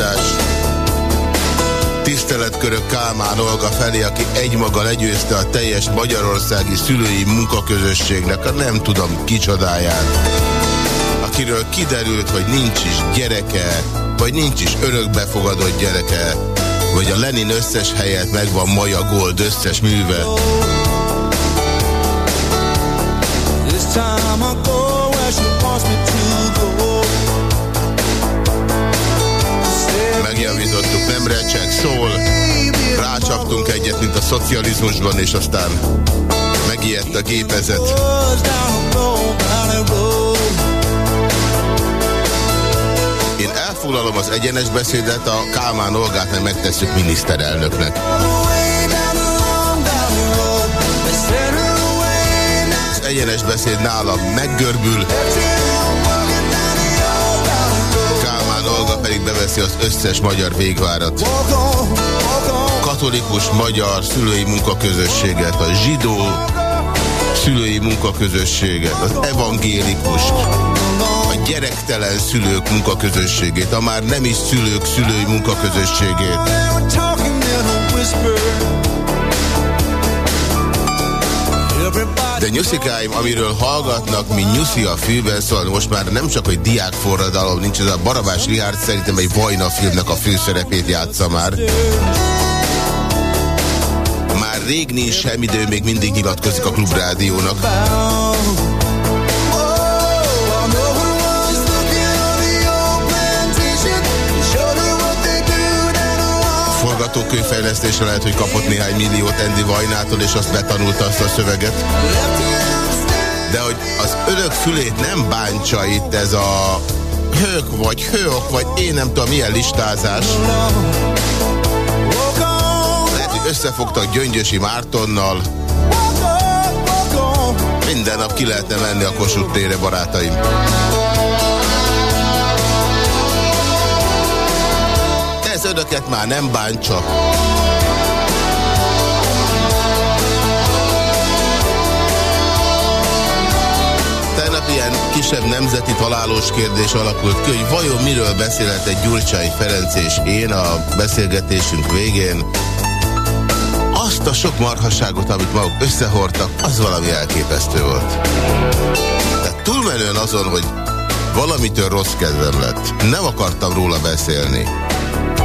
állítás. Tiszteletkörök Kálmán Olga felé, aki egymaga legyőzte a teljes magyarországi szülői munkaközösségnek a nem tudom kicsodáját. Akiről kiderült, hogy nincs is gyereke, vagy nincs is örökbefogadott gyereke, vagy a Lenin összes helyet megvan Maja Gold összes műve. Megjavítottuk, nem recsek, szól. Rácsaptunk egyet, mint a szocializmusban, és aztán megijedt a gépezet. Én elfoglalom az egyenes beszédet, a Kálmán Olgát meg megtesszük miniszterelnöknek. Az egyenes beszéd nálam meggörbül. Pedig beveszi az összes magyar végvárat. Katolikus magyar szülői munkaközösséget, a zsidó szülői munkaközösséget, az evangélikust gyerektelen szülők munkaközösségét, a már nem is szülők szülői munkaközösségét. De nyuszikáim, amiről hallgatnak, mi nyuszi a fűben, szóval most már nem csak, hogy diákforradalom nincs, ez a Barabás Rihárd szerintem egy Vajna filmnek a főszerepét játsza már. Már rég nincs semmi, de ő még mindig nyilatkozik a klubrádiónak. Forgatókönyvfejlesztésre lehet, hogy kapott néhány milliót Andy Vajnától, és azt betanulta azt a szöveget. De hogy az önök fülét nem bántsa itt ez a hők vagy hők, vagy én nem tudom milyen listázás. Lehet, hogy összefogtak Gyöngyösi Mártonnal. Minden nap ki lehetne menni a Kossuth tére, barátaim. Önöket már nem bántsa. Ilyen kisebb nemzeti találós kérdés alakult ki, hogy vajon miről beszélhet egy Gyurcsány Ferenc és én a beszélgetésünk végén. Azt a sok marhaságot, amit maguk összehordtak, az valami elképesztő volt. Tehát túlmenően azon, hogy valamitől rossz kedvem lett. Nem akartam róla beszélni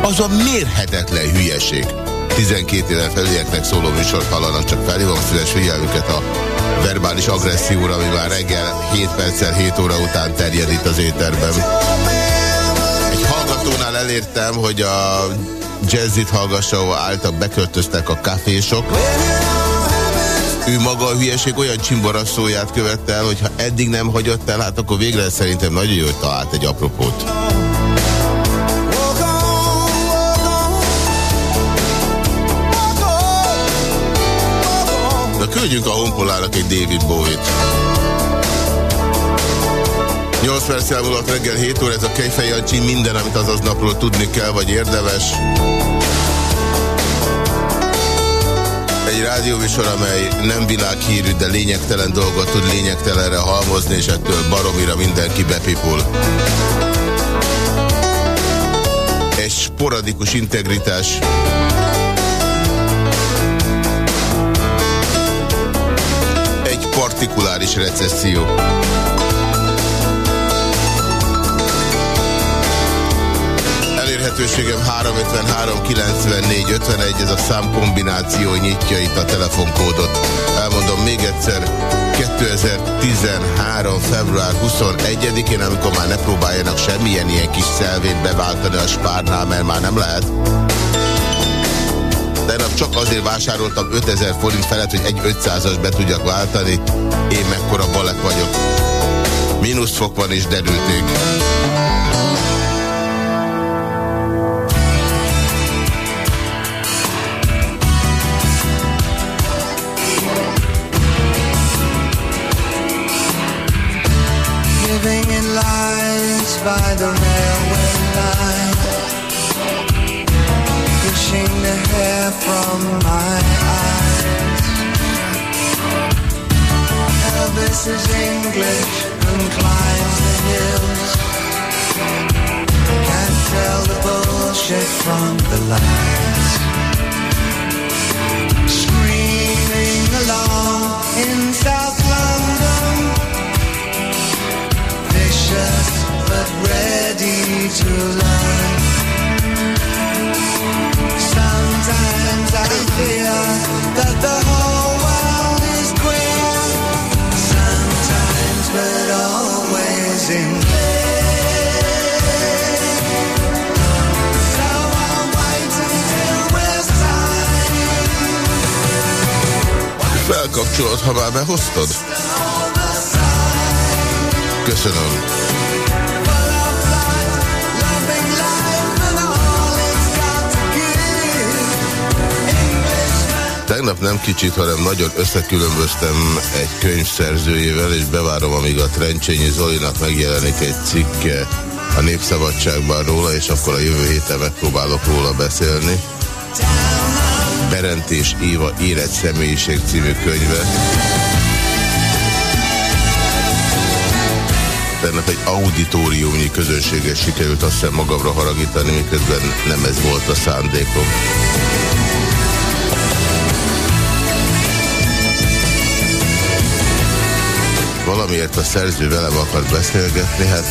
az a mérhetetlen hülyeség. 12 éven felülieknek szóló műsort hallanak, csak felhívom szíves figyelmüket a verbális agresszióra, ami már reggel 7 perccel 7 óra után terjed itt az éterben. Egy hallgatónál elértem, hogy a jazzit hallgassa, ahol álltak, beköltöztek a kafésok. Ő maga a hülyeség olyan csimboraszóját követte el, hogy ha eddig nem hagyott el, hát akkor végre szerintem nagyon jó, hogy talált egy apropót. Küldjünk a honpolának egy David Bowie-t. 8 perc elmúlott reggel 7 óra, ez a Kejfej Jancsi, minden, amit azaz napról tudni kell, vagy érdemes. Egy rádióvisor, amely nem világhírű, de lényegtelen dolgot tud lényegtelenre halmozni, és ettől baromira mindenki bepipul. Egy sporadikus integritás partikuláris recesszió. Elérhetőségem 353 94 51, ez a számkombináció nyitja itt a telefonkódot. Elmondom még egyszer, 2013. február 21-én, amikor már ne próbáljanak semmilyen ilyen kis szelvét beváltani a spárnál, mert már nem lehet tegnap csak azért vásároltam 5000 forint felett, hogy egy 500-as be tudjak váltani. Én mekkora balek vagyok. Mínuszfok van és derülték. Living by the from my eyes. Elvis is English and climbs the hills. Can't tell the bull shed from the lights. Screaming along in South London. Vicious but ready to learn. Sometimes I fear that the whole world is queer. Sometimes, but always in Felkapcsolod, ha már behoztad? Köszönöm. Tegnap nem kicsit, hanem nagyon összekülönböztem egy könyv szerzőjével, és bevárom, amíg a Trencsényi Zolinak megjelenik egy cikke a Népszabadságban róla, és akkor a jövő héten megpróbálok róla beszélni. Berent és Éva Élet személyiség című könyve. Tegnap egy auditoriumnyi közönséget sikerült azt hiszem magamra haragítani, miközben nem ez volt a szándékom. Valamiért a szerző velem akart beszélgetni, hát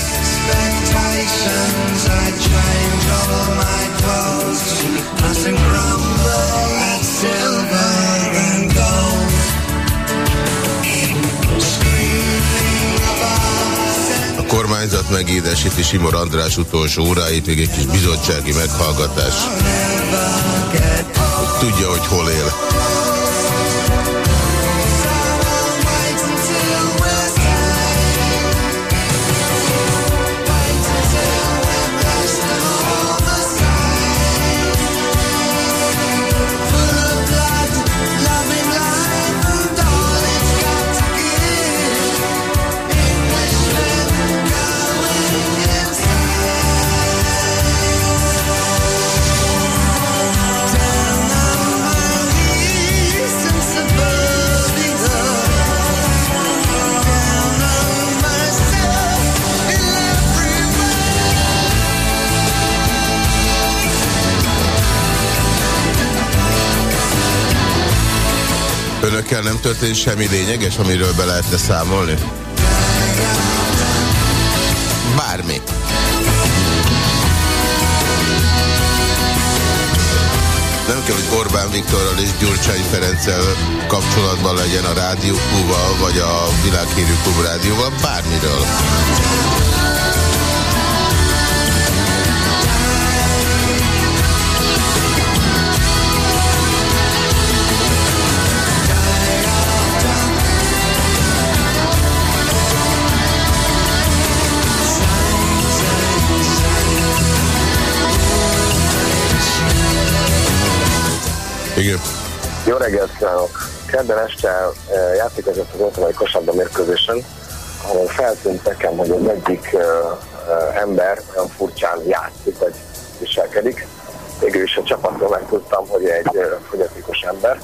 a kormányzat megédesíti Simor András utolsó óráit, még egy kis bizottsági meghallgatás. Tudja, hogy hol él. Önökkel nem történt semmi lényeges, amiről be lehetne számolni? Bármi. Nem kell, hogy Orbán Viktorral és Gyurcsány Ferenccel kapcsolatban legyen a Rádió Klubval, vagy a Világhírű Klub Rádióval, bármiről. Igen. Jó reggelt kívánok! Kedden este eh, játékozott az otthonai kosárba mérkőzésen, ahol feltűnt nekem, hogy az egyik eh, eh, ember olyan furcsán játszik, vagy viselkedik. Végül is a csapatról megtudtam, hogy egy fogyatékos ember,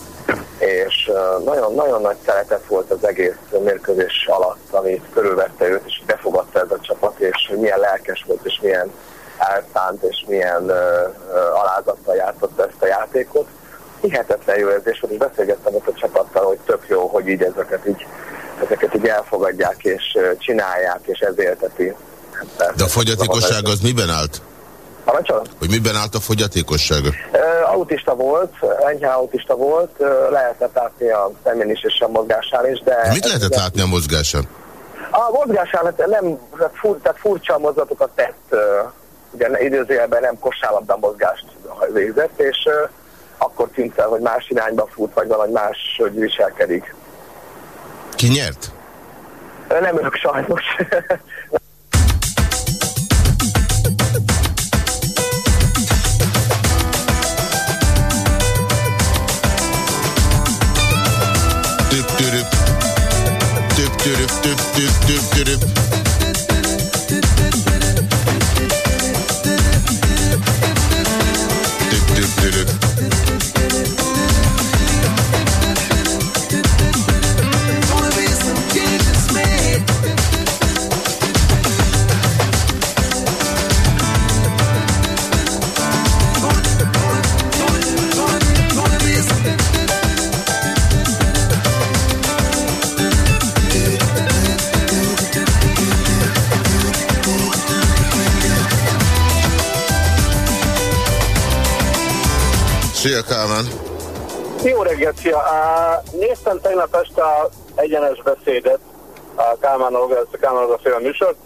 és nagyon-nagyon nagy szeretet volt az egész mérkőzés alatt, ami körülvette őt, és befogadta ez a csapat, és milyen lelkes volt, és milyen elszánt, és milyen alázattal játszotta ezt a játékot hihetetlen jó érzés és beszélgettem ott a csapattal, hogy tök jó, hogy így ezeket így, ezeket így elfogadják, és csinálják, és ez élteti. Hát, De a fogyatékosság az miben állt? Parancsol? Hogy miben állt a fogyatékossága? Ö, Autista volt, enyhe autista volt, lehetett látni a szemén is és a mozgásán is, de... Mit lehetett látni a mozgásán? A mozgásán hát nem, tehát, fur, tehát furcsa mozdulatokat tett, ugye időzőjelben nem kosárlabdán mozgást végzett, és akkor tűnt fel, hogy más irányba fut, vagy valami más, hogy viselkedik. Ki nyert? Nem örök sajnos. Tüp türüp. Tüp türüp tüp tüp tüp türüp. Szia Kálmán! Jó reggelt, szia! Uh, néztem tegnap este a egyenes beszédet, a Kálmán Olga, ezt a Kálmán Olga fél műsort,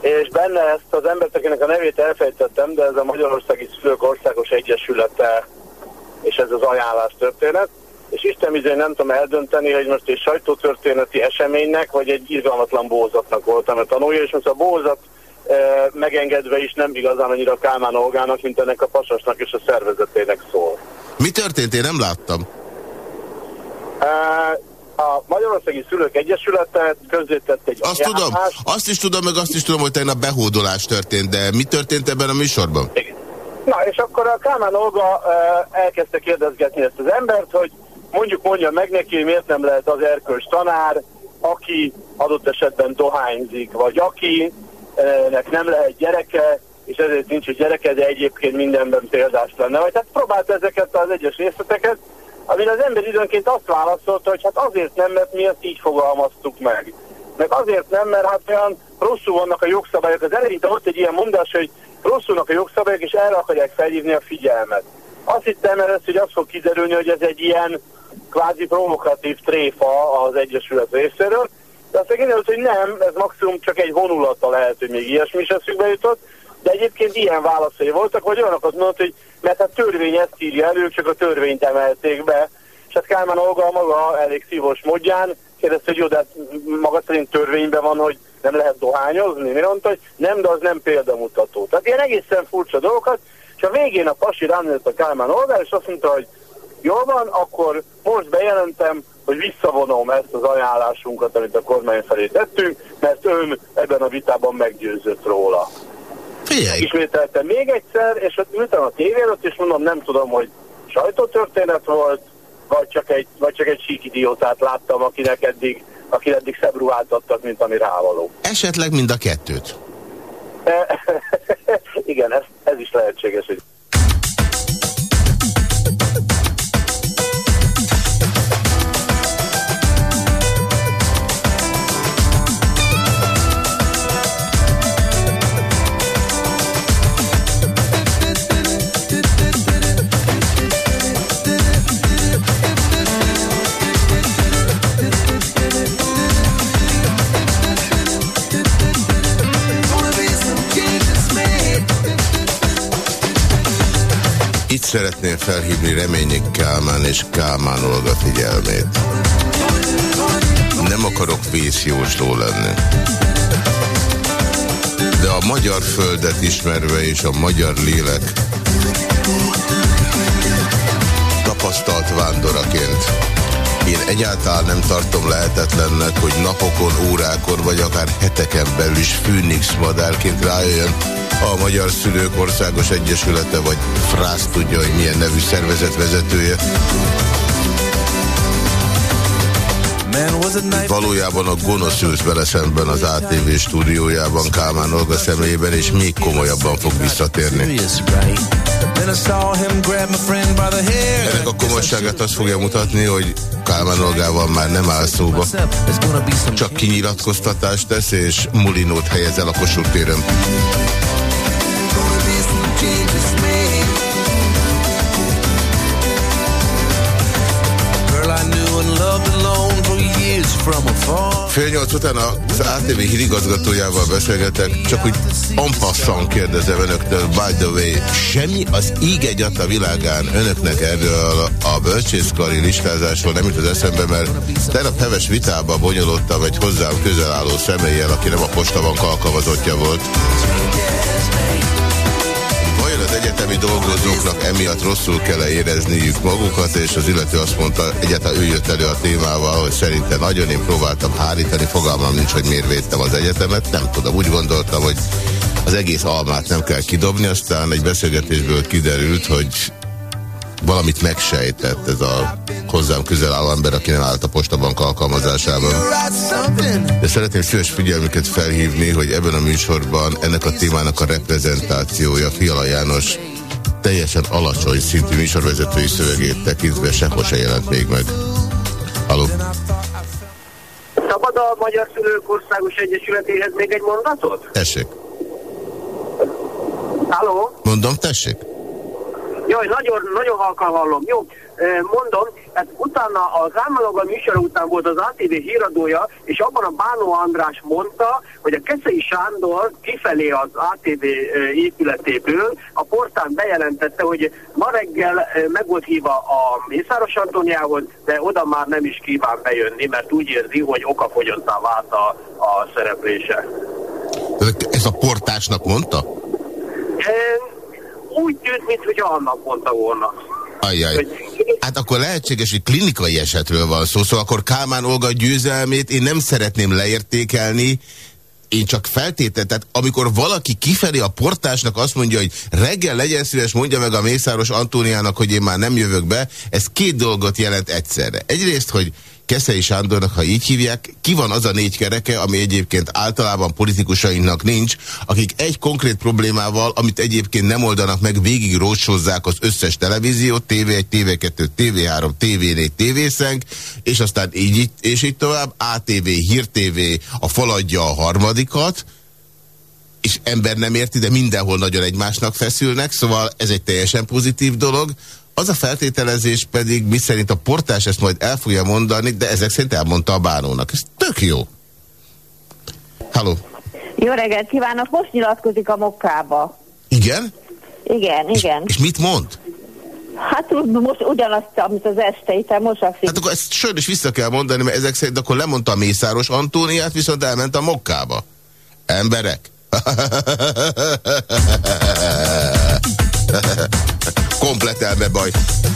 és benne ezt az embert, akinek a nevét elfejtettem, de ez a Magyarországi Szülők Országos Egyesülete, és ez az ajánlás történet, és Isten bizony nem tudom eldönteni, hogy most egy sajtótörténeti eseménynek, vagy egy irgalmatlan bózatnak voltam a tanulja, és most a bózat megengedve is nem igazán annyira Kálmán Olgának, mint ennek a pasasnak és a szervezetének szól. Mi történt? Én nem láttam. A Magyarországi Szülők Egyesülete közzétett egy Azt tudom, azt is tudom, meg azt is tudom, hogy tegnap behódolás történt, de mi történt ebben a műsorban? Na, és akkor a Kálmán Olga elkezdte kérdezgetni ezt az embert, hogy mondjuk mondja meg neki, miért nem lehet az erkölcs tanár, aki adott esetben dohányzik, vagy akinek nem lehet gyereke, és ezért nincs egy gyereke, de egyébként mindenben példás lenne. Vagy tehát próbált ezeket az egyes részleteket, amin az ember időnként azt válaszolta, hogy hát azért nem, mert mi ezt így fogalmaztuk meg. Meg azért nem, mert hát olyan rosszul vannak a jogszabályok. Az elején ott egy ilyen mondás, hogy rosszulnak a jogszabályok, és erre akarják felhívni a figyelmet. Azt hittem először, hogy az fog kiderülni, hogy ez egy ilyen kvázi provokatív tréfa az Egyesület részéről, de aztán kiderült, hogy nem, ez maximum csak egy vonulata lehet, hogy még ilyesmi is eszükbe jutott, de egyébként ilyen válaszai voltak, vagy olyanok mondott, hogy mert a törvény ezt írja elő, csak a törvényt emelték be, és hát Kálmán Olga maga elég szívos módján kérdezte, hogy jó, de hát maga szerint törvényben van, hogy nem lehet dohányozni. Mi mondta, hogy nem, de az nem példamutató. Tehát ilyen egészen furcsa dolgokat, és a végén a pasi ránézett a Kálmán Olga, és azt mondta, hogy jól van, akkor most bejelentem, hogy visszavonom ezt az ajánlásunkat, amit a kormány felé tettünk, mert ön ebben a vitában meggyőzött róla. Figyelj, Ismételtem még egyszer, és ott ültem a tévé előtt, és mondom, nem tudom, hogy sajtótörténet volt, vagy csak egy, vagy csak egy sík idiótát láttam, akinek eddig, aki eddig szebb ruhát adtak, mint ami rávaló. esetleg mind a kettőt. Igen, ez, ez is lehetséges, hogy Itt szeretném felhívni Reményi Kálmán és Kálmán Olga figyelmét. Nem akarok vészjósló lenni. De a magyar földet ismerve és a magyar lélek tapasztalt vándoraként én egyáltalán nem tartom lehetetlennek, hogy napokon, órákon vagy akár heteken belül is Phoenix madárként rájöjjön a Magyar Szülők Országos Egyesülete, vagy Frász tudja, hogy milyen nevű szervezet vezetője. Valójában a gonosz ült vele szemben az ATV stúdiójában Kálmán Olga személyében, és még komolyabban fog visszatérni. Ennek a komolyságát azt fogja mutatni, hogy Kálmán Olgával már nem áll szóba. Csak kinyilatkoztatást tesz, és mulinót helyez el a Kossuth téren. Fél nyolc után az ATV hírigazgatójával beszélgetek, csak úgy ampasszan kérdezem önöktől, by the way, semmi az íg egyat a világán. Önöknek erről a bölcsészkari listázásról nem jut az eszembe, mert tegnap heves vitába bonyolódtam egy hozzám közel álló személlyel, aki nem a postabank alkalmazottja volt. Az egyetemi dolgozóknak emiatt rosszul kell -e érezniük magukat, és az illető azt mondta, egyáltalán ő jött elő a témával, hogy szerinte nagyon én próbáltam hárítani, fogalmam nincs, hogy miért védtem az egyetemet, nem tudom, úgy gondoltam, hogy az egész almát nem kell kidobni, aztán egy beszélgetésből kiderült, hogy valamit megsejtett ez a hozzám közel álló ember, aki nem állt a postabank alkalmazásában. De szeretném szíves figyelmüket felhívni, hogy ebben a műsorban ennek a témának a reprezentációja Fiala János teljesen alacsony szintű műsorvezetői szövegét tekintve sehol se jelent még meg. Halló? Szabad a Magyar Szülők Országos Egyesületéhez még egy mondatot? Tessék. Halló? Mondom, tessék. Jaj, nagyon, nagyon halkan hallom. Jó, mondom, hát utána az Álmaloga műsor után volt az ATV híradója, és abban a Bánó András mondta, hogy a Keszei Sándor kifelé az ATV épületéből a portán bejelentette, hogy ma reggel meg volt hívva a Mészáros Antoniához, de oda már nem is kíván bejönni, mert úgy érzi, hogy okafogyottá vált a, a szereplése. Ez a portásnak mondta? Ö, úgy tűnt, mintha annak mondta volna. Ajjaj. Hogy Hát akkor lehetséges, hogy klinikai esetről van szó, szóval akkor Kálmán Olga győzelmét én nem szeretném leértékelni, én csak feltétel, tehát amikor valaki kifelé a portásnak azt mondja, hogy reggel legyen szíves, mondja meg a Mészáros Antóniának, hogy én már nem jövök be, ez két dolgot jelent egyszerre. Egyrészt, hogy Keszei Sándornak, ha így hívják, ki van az a négy kereke, ami egyébként általában politikusainknak nincs, akik egy konkrét problémával, amit egyébként nem oldanak meg, végig rócsozzák az összes televíziót, TV1, TV2, TV3, TV4, TV-szenk, és aztán így- és így tovább, ATV, Hír TV, a faladja a harmadikat, és ember nem érti, de mindenhol nagyon egymásnak feszülnek, szóval ez egy teljesen pozitív dolog. Az a feltételezés pedig, mi szerint a portás ezt majd el fogja mondani, de ezek szerint elmondta a bánónak. Ez tök jó. Halló. Jó reggelt kívánok, most nyilatkozik a mokkába. Igen? Igen, igen. És mit mond? Hát most ugyanazt, amit az este itt mosakszik. Hát akkor ezt sajnos vissza kell mondani, mert ezek szerint akkor lemondta a Mészáros Antóniát, viszont elment a mokkába. Emberek? Komplet elmebaj.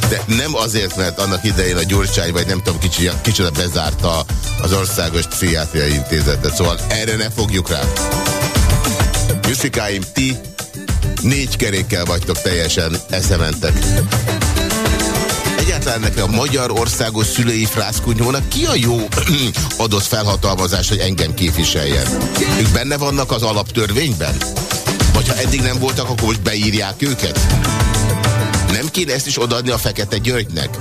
De nem azért, mert annak idején a Gyurcsány, vagy nem tudom, kicsi, kicsoda bezárta az Országos Pszichiátriai Intézetet. Szóval erre ne fogjuk rá. Juszikáim, ti négy kerékkel vagytok teljesen eszementek. Egyáltalán nekem a Magyar Országos Szülői Frászkunyhónak ki a jó adott felhatalmazás, hogy engem képviseljen? Ők benne vannak az alaptörvényben? Vagy ha eddig nem voltak, akkor most beírják őket? Nem kéne ezt is odaadni a Fekete Györgynek?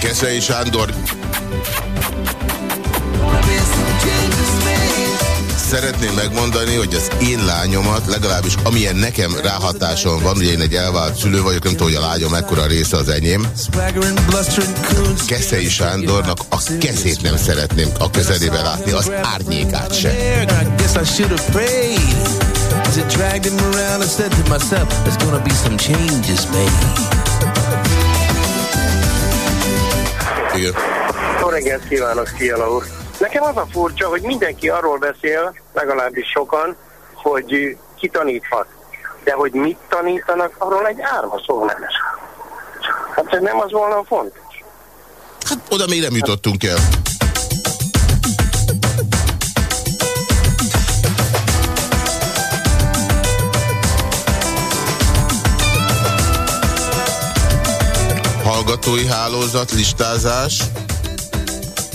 Keszei Sándor Szeretném megmondani, hogy az én lányomat, legalábbis amilyen nekem ráhatásom van, ugye én egy elvált szülő vagyok, nem tudom, hogy a lányom mekkora része az enyém. Keszei Sándornak a kezét nem szeretném a közelébe látni, az árnyékát se. As it dragged him around, I said to myself, there's gonna be some changes made. Igen. Jó reggelt kívánok, Fiala úr! Nekem az a furcsa, hogy mindenki arról beszél, legalábbis sokan, hogy ki taníthat. De hogy mit tanítanak, arról egy árva szó nem esik. Hát ez nem az volna fontos. Hát oda még nem jutottunk el. Hallgatói hálózat, listázás.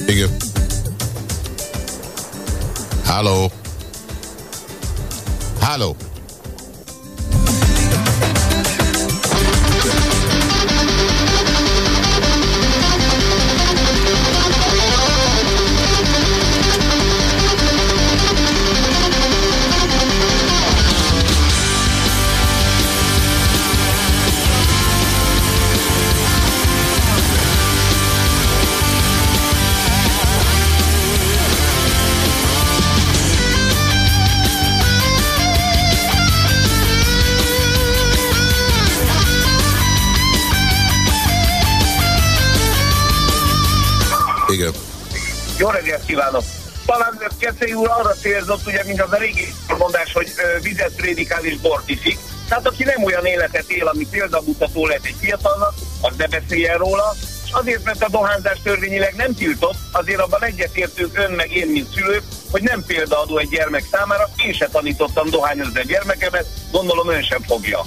Igen. Halló. Halló. Jó reggelt kívánok! Talán Keszei úr arra célzott, ugye, mint az a régi mondás, hogy vizet prédikál és bort iszik. Tehát aki nem olyan életet él, ami példamutató lehet egy fiatalnak, az ne beszéljen róla. És azért, mert a dohányzás törvényileg nem tiltott, azért abban egyetértünk ön meg én, mint szülő, hogy nem példaadó egy gyermek számára. Én se tanítottam dohányozni a gyermekemet, gondolom ön sem fogja.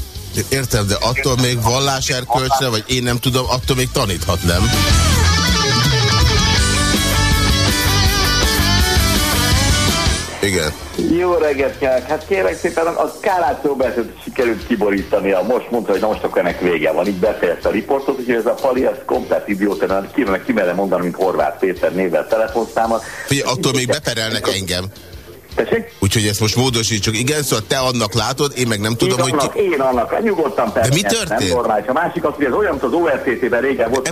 Értem, de attól még valláserkölcsre, vagy én nem tudom, attól még taníthat, nem? Igen. Jó reggelt kívánok. Hát kérlek szépen, a Kálát Robertet sikerült A Most mondta, hogy na most akkor ennek vége van. Itt befejezte a riportot, úgyhogy ez a Pali, ez komplet idióta, kimerem kimele mondani, mint Horváth Péter névvel telefonszámmal. Figyelj, attól még beperelnek engem. Tessék? Úgyhogy ezt most módosítsuk. Igen, szóval te annak látod, én meg nem tudom, én annak, hogy... Én annak, hát nyugodtan persze. De mi történt? Nem normális. A másik az, hogy ez olyan, mint az ORTT-ben régen volt.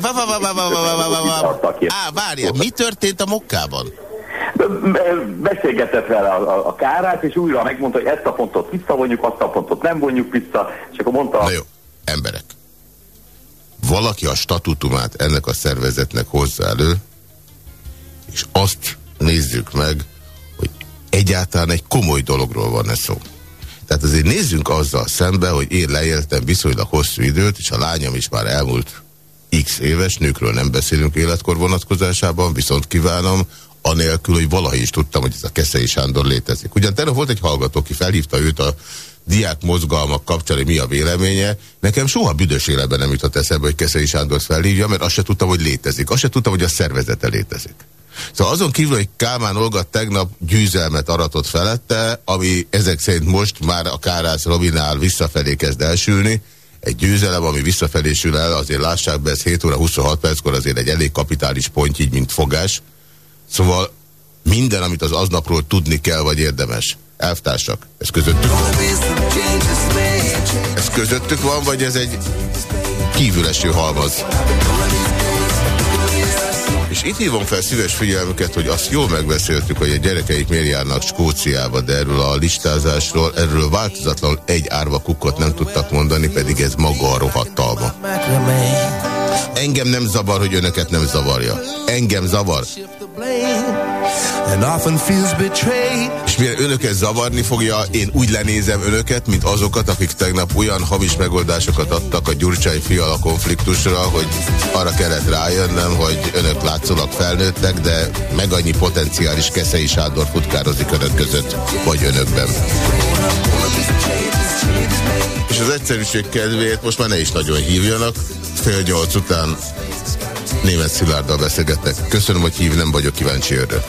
Á, várjál, mi történt a mokkában? Beszélgetett vele a, a, a kárát, és újra megmondta, hogy ezt a pontot visszavonjuk, azt a pontot nem vonjuk vissza, és akkor mondta... Na jó, emberek. Valaki a statutumát ennek a szervezetnek hozzá elő, és azt nézzük meg, hogy egyáltalán egy komoly dologról van ez szó. Tehát azért nézzünk azzal szembe, hogy én leéltem viszonylag hosszú időt, és a lányom is már elmúlt x éves, nőkről nem beszélünk életkor vonatkozásában, viszont kívánom, anélkül, hogy valaha is tudtam, hogy ez a Keszei Sándor létezik. Ugyan tegnap volt egy hallgató, aki felhívta őt a diák mozgalmak kapcsán, hogy mi a véleménye. Nekem soha büdös életben nem jutott eszembe, hogy Keszei Sándor felhívja, mert azt se tudtam, hogy létezik. Azt se tudtam, hogy a szervezete létezik. Szóval azon kívül, hogy Kálmán Olga tegnap gyűzelmet aratott felette, ami ezek szerint most már a Kárász Robinál visszafelé kezd elsülni, egy győzelem, ami visszafelé sül el, azért lássák be, ez 7 óra 26 perckor azért egy elég kapitális pont, így mint fogás. Szóval minden, amit az aznapról tudni kell, vagy érdemes. Elvtársak, ez közöttük van. Ez közöttük van, vagy ez egy kívüleső halmaz? És itt hívom fel szíves figyelmüket, hogy azt jól megbeszéltük, hogy a gyerekeik miért járnak Skóciába, de erről a listázásról, erről változatlanul egy árva kukkot nem tudtak mondani, pedig ez maga a rohadt. Engem nem zavar, hogy önöket nem zavarja. Engem zavar. És mire önöket zavarni fogja, én úgy lenézem önöket, mint azokat, akik tegnap olyan hamis megoldásokat adtak a Gyurcsány fiala konfliktusra, hogy arra kellett rájönnem, hogy önök látszólag felnőttek, de meg annyi potenciális Keszei Sándor futkározik önök között, vagy önökben. És az egyszerűség kedvéért most már ne is nagyon hívjanak, fél nyolc után német Szilárddal beszélgetnek. Köszönöm, hogy hív, nem vagyok kíváncsi erre.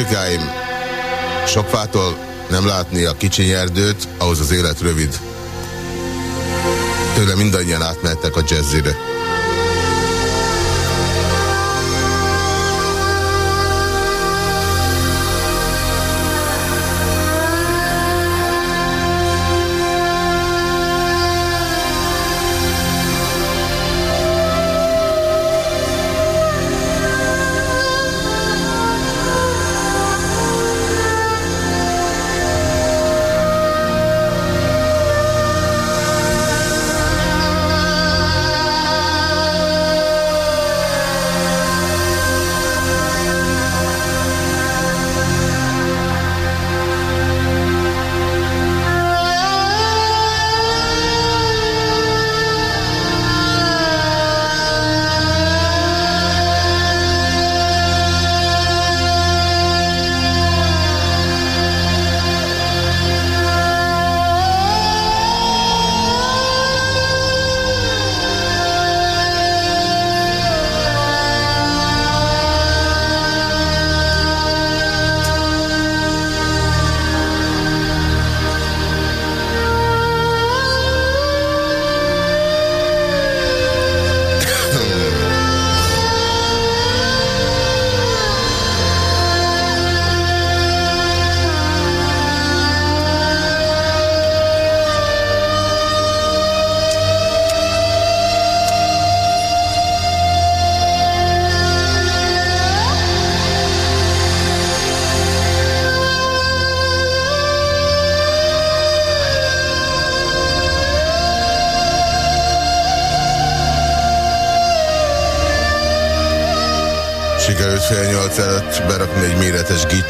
Muzsikáim, sok fától nem látni a kicsiny erdőt, ahhoz az élet rövid. Tőle mindannyian átmehettek a jazzire.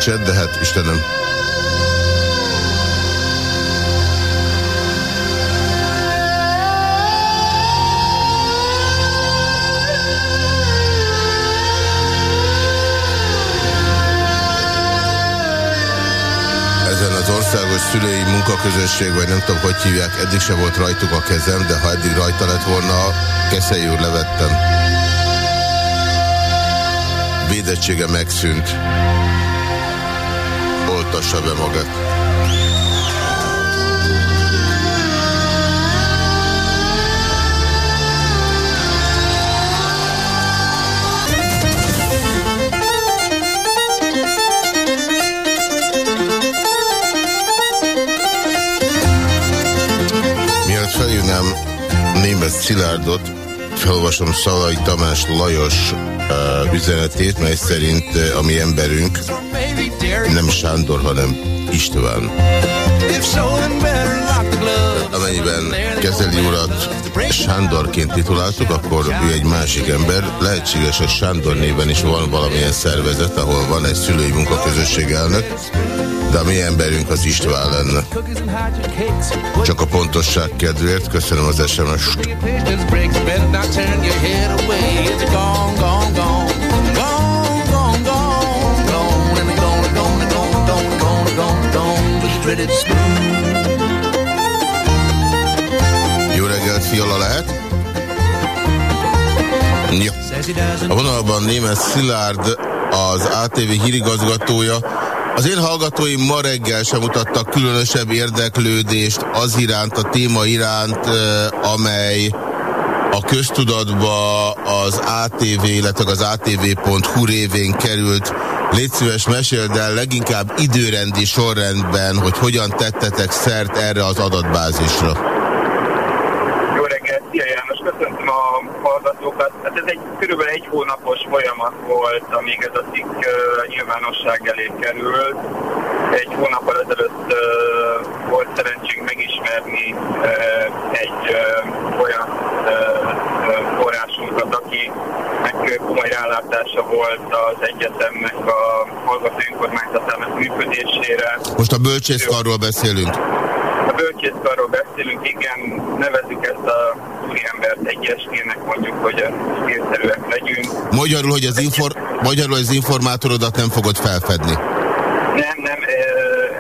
Gicset, de hát Istenem. Ezen az Országos Szülői Munkaközösség, vagy nem tudom, hogy hívják, eddig se volt rajtuk a kezem, de ha eddig rajta lett volna, Keszei úr levettem. Védettsége megszűnt. Oltassa be magát. Felhívnám német Szilárdot, felolvasom Szalai Tamás Lajos uh, üzenetét, mely szerint a mi emberünk nem Sándor, hanem István. Amennyiben kezeli urat Sándorként tituláltuk, akkor ő egy másik ember. Lehetséges, hogy Sándor néven is van valamilyen szervezet, ahol van egy szülői munkaközösség elnök, de a mi emberünk az István lenne. Csak a pontosság kedvéért köszönöm az SMS-t. Jó reggelt, Fiala lehet? Jó. A vonalban német Szilárd, az ATV hírigazgatója. Az én hallgatóim ma reggel sem mutattak különösebb érdeklődést az iránt, a téma iránt, amely a köztudatba az ATV, illetve az ATV.hu révén került. Légy szíves, meséld el leginkább időrendi sorrendben, hogy hogyan tettetek szert erre az adatbázisra. Jó reggelt, szia János, köszöntöm a hallgatókat. Hát ez egy körülbelül egy hónapos folyamat volt, amíg ez a cikk uh, nyilvánosság elé került. Egy hónappal ezelőtt uh, volt szerencsénk megismerni uh, egy uh, olyan uh, forrásunkat, aki meg komoly rálátása volt az egyetemnek a hallgató önkormányzatának működésére. Most a bölcsészkarról beszélünk. A bölcsészkarról beszélünk, igen, nevezzük ezt a úriembert egyeskének, mondjuk, hogy szélszerűek legyünk. Magyarul, hogy az, infor Magyarul az informátorodat nem fogod felfedni. Nem, nem,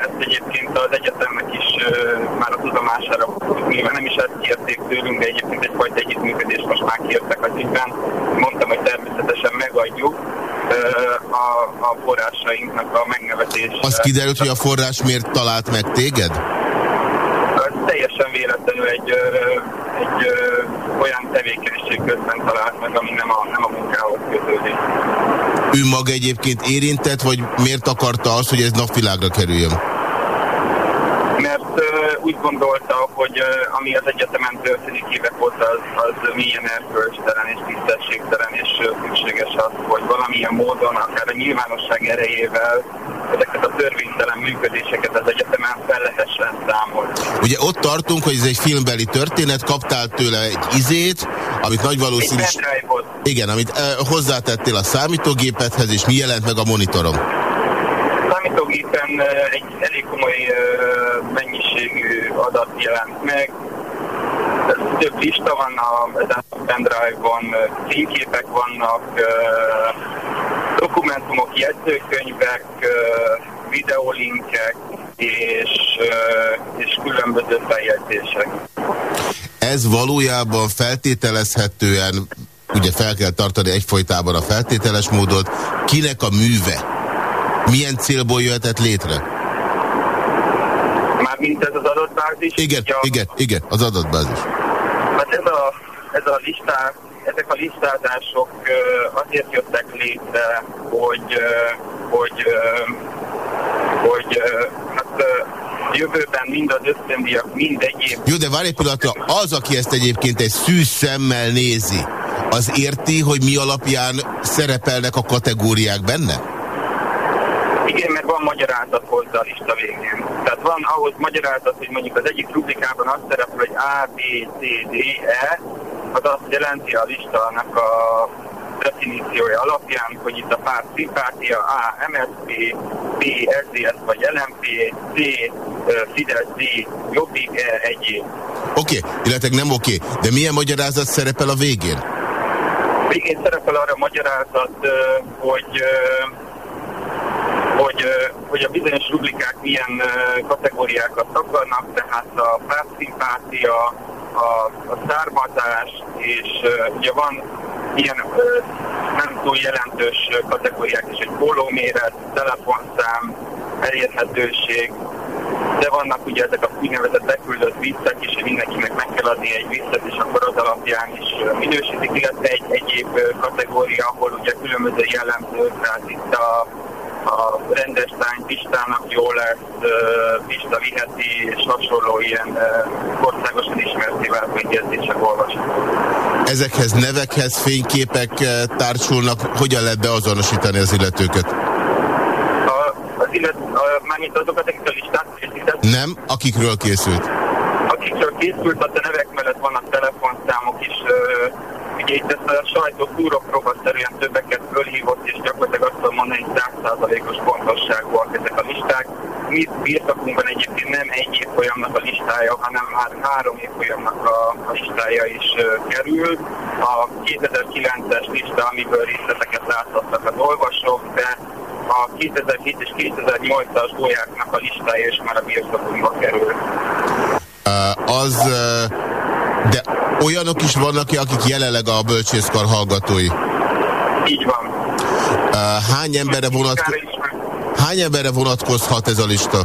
ezt egyébként az egyetemnek is már a tudomására nyilván nem is ezt kérték tőlünk, de egyébként egyfajta együttműködést most már kértek az ügyben. Mondtam, természetesen megadjuk a, a forrásainknak a megnevezést. Az kiderült, hogy a forrás miért talált meg téged? Teljesen véletlenül egy, egy olyan tevékenység közben talált meg, ami nem a, nem a munkához kötődik. Ő maga egyébként érintett, vagy miért akarta azt, hogy ez napvilágra kerüljön? Uh, úgy gondolta, hogy ami az egyetemen történik évek óta, az, az milyen erkölcstelen és tisztességtelen, és szükséges az, hogy valamilyen módon, akár a nyilvánosság erejével ezeket a törvénytelen működéseket az egyetemen fel lehessen számolni. Ugye ott tartunk, hogy ez egy filmbeli történet, kaptál tőle egy izét, amit nagy valószínűség... Igen, amit hozzátettél a számítógépethez, és mi jelent meg a monitorom? Számítógépen egy elég komoly mennyiségű adat jelent meg. Több lista van a, a pendrive-on, fényképek vannak, dokumentumok, jegyzőkönyvek, videólinkek és, és különböző feljegyzések. Ez valójában feltételezhetően, ugye fel kell tartani egyfolytában a feltételes módot, kinek a műve? Milyen célból jöhetett létre? Mármint ez az adatbázis? Igen, ja. igen, igen, az adatbázis. Hát ez a, ez a listá, ezek a listázások azért jöttek létre, hogy, hogy, hogy hát jövőben mind az ösztöndiak, mind egyéb... Jó, de várj egy pillanatra, az, aki ezt egyébként egy szűz szemmel nézi, az érti, hogy mi alapján szerepelnek a kategóriák benne? Igen, mert van magyarázat hozzá a lista végén. Tehát van ahhoz magyarázat, hogy mondjuk az egyik rublikában azt szerepel, hogy A, B, C, D, E, az azt jelenti a listának a definíciója alapján, hogy itt a párt szimpátia A, MSZP, B, SZDSZ vagy LMP, C, Fidesz, D, Jobbik, E, egyéb. Oké, okay, illetve nem oké, okay. de milyen magyarázat szerepel a végén? Végén szerepel arra a magyarázat, hogy hogy, hogy a bizonyos rublikák milyen kategóriákat akarnak, tehát a pártszimpátia, a, a származás, és ugye van ilyen nem túl jelentős kategóriák is, hogy pólóméret, telefonszám, elérhetőség, de vannak ugye ezek a úgynevezett beküldött viccek is, hogy mindenkinek meg kell adni egy viccet, és akkor az alapján is minősítik, illetve egy egyéb kategória, ahol ugye különböző jellemzők, tehát itt a a rendes lány Pistának jó lesz, Pista viheti, és hasonló ilyen országosan ismert szivárványérzések olvashatók. Ezekhez nevekhez fényképek társulnak, hogyan lehet beazonosítani az illetőket? A, az illet, a, mármint azokat, akik a listát készített, Nem, akikről készült. akikről készült, ott a nevek mellett vannak telefonszámok is. Itt ezt a sajtó túropróbaszerűen többeket fölhívott, és gyakorlatilag azt tudom mondani, hogy 100%-os pontosságúak ezek a listák. Mi birtokunkban egyébként nem egy évfolyamnak a listája, hanem már három évfolyamnak a, a listája is ö, kerül. A 2009-es lista, amiből részleteket láthattak az olvasók, de a 2007 és 2008-as gólyáknak a listája is már a birtokunkba kerül. Uh, az, uh, de olyanok is vannak, akik jelenleg a bölcsészkar hallgatói. Így van. Uh, hány, emberre vonatko hány emberre vonatkozhat ez a lista?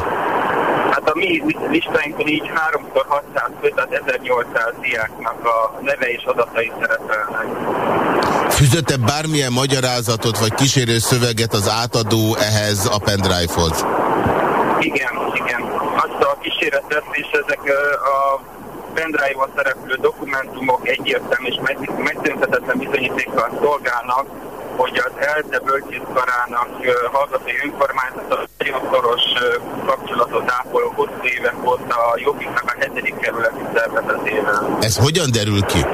Hát a mi listáinkon így 3x600 fő, tehát 1800 diáknak a neve és adatai szerepelnek. Fűzötte bármilyen magyarázatot vagy kísérő szöveget az átadó ehhez a pendrive-hoz? Igen, igen. Azt a kísérletet és ezek a pendrive-on szereplő dokumentumok egyértelmű és meg- megszüntetetlen bizonyítékkal szolgálnak, hogy az ELTE bölcsészkarának hallgatói önkormányzata nagyon szoros kapcsolatot ápol hosszú évek óta a Jobbiknak a hetedik kerületi szervezetével. Ez hogyan derül ki?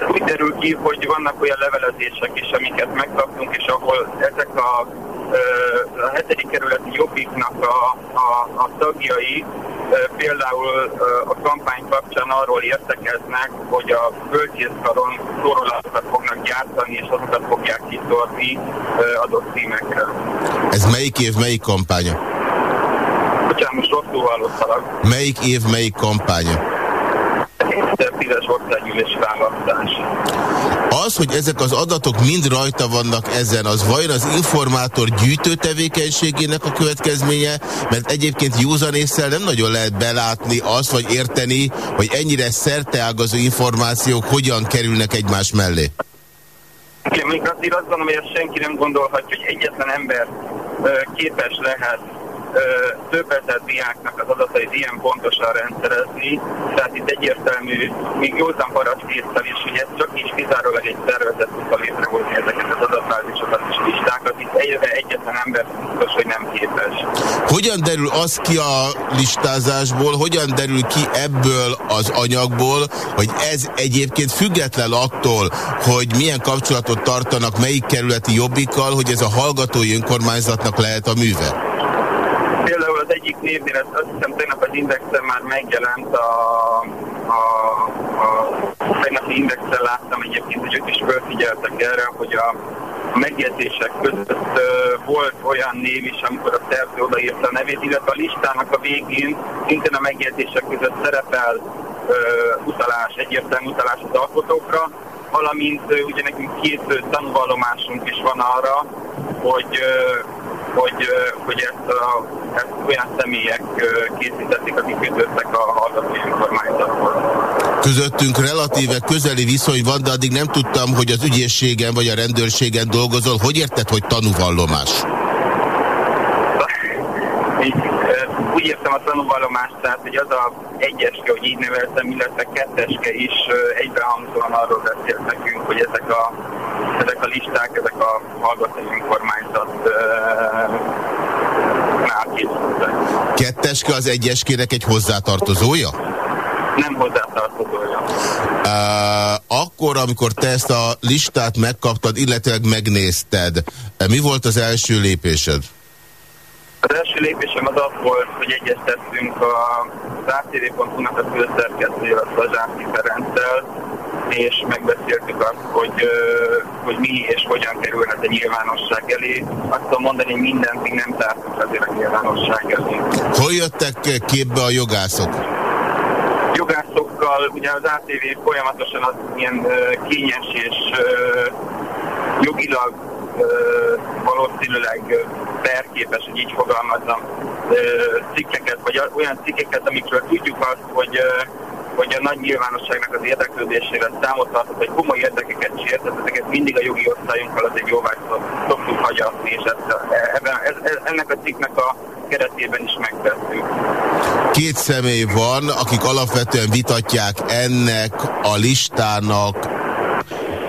Ez úgy derül ki, hogy vannak olyan levelezések is, amiket megkaptunk, és ahol ezek a, a hetedik kerületi jobbiknak a, a, a tagjai például a kampány kapcsán arról értekeznek, hogy a bölcsészkaron szórólatokat fognak gyártani, és azokat fogják kiszorni ö, adott címekre. Ez melyik év, melyik kampánya? Bocsánat, most rosszul hallottalak. Melyik év, melyik kampánya? 2010-es országgyűlés választás. Az, hogy ezek az adatok mind rajta vannak ezen, az vajon az informátor gyűjtő tevékenységének a következménye? Mert egyébként józanésszel nem nagyon lehet belátni azt, vagy érteni, hogy ennyire szerteágazó információk hogyan kerülnek egymás mellé. Igen, még azért azt gondolom, hogy senki nem gondolhatja, hogy egyetlen ember képes lehet több ezer diáknak az adatait ilyen pontosan rendszerezni, tehát itt egyértelmű, még józan paraszt észre is, hogy ez csak is kizárólag egy szervezet tudta létrehozni ezeket az adatbázisokat és listákat, itt egyre egyetlen ember biztos, hogy nem képes. Hogyan derül az ki a listázásból, hogyan derül ki ebből az anyagból, hogy ez egyébként független attól, hogy milyen kapcsolatot tartanak melyik kerületi jobbikkal, hogy ez a hallgatói önkormányzatnak lehet a műve? Névnél, ezt azt hiszem tegnap az Indexen már megjelent a, a, a tegnapi Indexen láttam egyébként, hogy ők is felfigyeltek erre, hogy a a megjegyzések között volt olyan név is, amikor a szerző odaírta a nevét, illetve a listának a végén szintén a megjegyzések között szerepel ö, utalás, egyértelmű utalás az alkotókra, valamint ö, ugye nekünk két tanúvallomásunk is van arra, hogy ö, hogy, hogy ezt, a, ezt olyan személyek készítették, akik kötöttek a hallgatói önkormányzathoz. Közöttünk relatíve közeli viszony van, de addig nem tudtam, hogy az ügyészségen vagy a rendőrségen dolgozol. Hogy érted, hogy tanúvallomás? Így, ö, a tanúvallomást, tehát hogy az a egyeske, hogy így neveltem, illetve ketteske is egybehangzóan arról beszélt nekünk, hogy ezek a, ezek a listák, ezek a hallgatói önkormányzat készültek. Ketteske az egyeskének egy hozzátartozója? Nem hozzátartozója. Uh, akkor, amikor te ezt a listát megkaptad, illetve megnézted, mi volt az első lépésed? Az első lépésem az az volt, hogy egyeztettünk a zásztv.hu-nak a főszerkesztőjével, a Zsáki Ferenccel, és megbeszéltük azt, hogy, hogy mi és hogyan kerülhet a nyilvánosság elé. Azt tudom mondani, hogy mindent még nem tártunk azért a nyilvánosság elé. Hol jöttek képbe a jogászok? Jogászokkal, ugye az ATV folyamatosan az ilyen kényes és jogilag valószínűleg perképes, hogy így fogalmazzam, cikkeket, vagy olyan cikkeket, amikről tudjuk azt, hogy hogy a nagy nyilvánosságnak az érdeklődésére számot tartott, hogy komoly érdekeket sértett, ezeket mindig a jogi osztályunkkal azért jóvá szok- szoktuk hagyatni, és ezt, ebben, ez, ez, ennek a cikknek a keretében is megtettük. Két személy van, akik alapvetően vitatják ennek a listának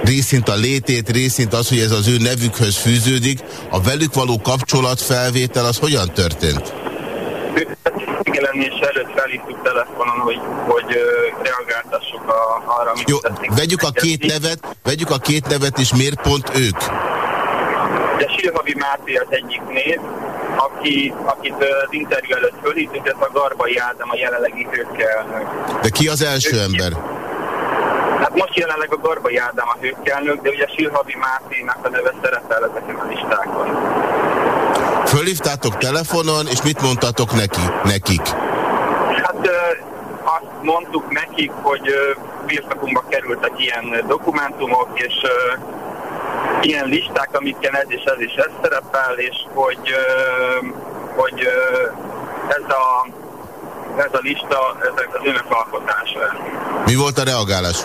részint a létét, részint az, hogy ez az ő nevükhöz fűződik. A velük való kapcsolatfelvétel az hogyan történt? Megjelenés előtt felhívtuk telefonon, hogy, hogy reagáltassuk a, arra, amit Jó, teszik. vegyük a két nevet, vegyük a két nevet, és miért pont ők? De Silhavi Máté az egyik név, aki, akit az interjú előtt fölhívtunk, ez a Garbai Ádám, a jelenlegi hőkelnök. De ki az első ember? Hát most jelenleg a Garbai Ádám a hőkelnök, de ugye Silhavi Máténak a neve szerepel ezeken a listákon. Fölhívtátok telefonon, és mit mondtatok neki, nekik? Hát azt mondtuk nekik, hogy birtokunkba kerültek ilyen dokumentumok, és ilyen listák, amikkel ez és ez és ez szerepel, és hogy, hogy ez, a, ez a lista, ez az önök alkotása. Mi volt a reagálás?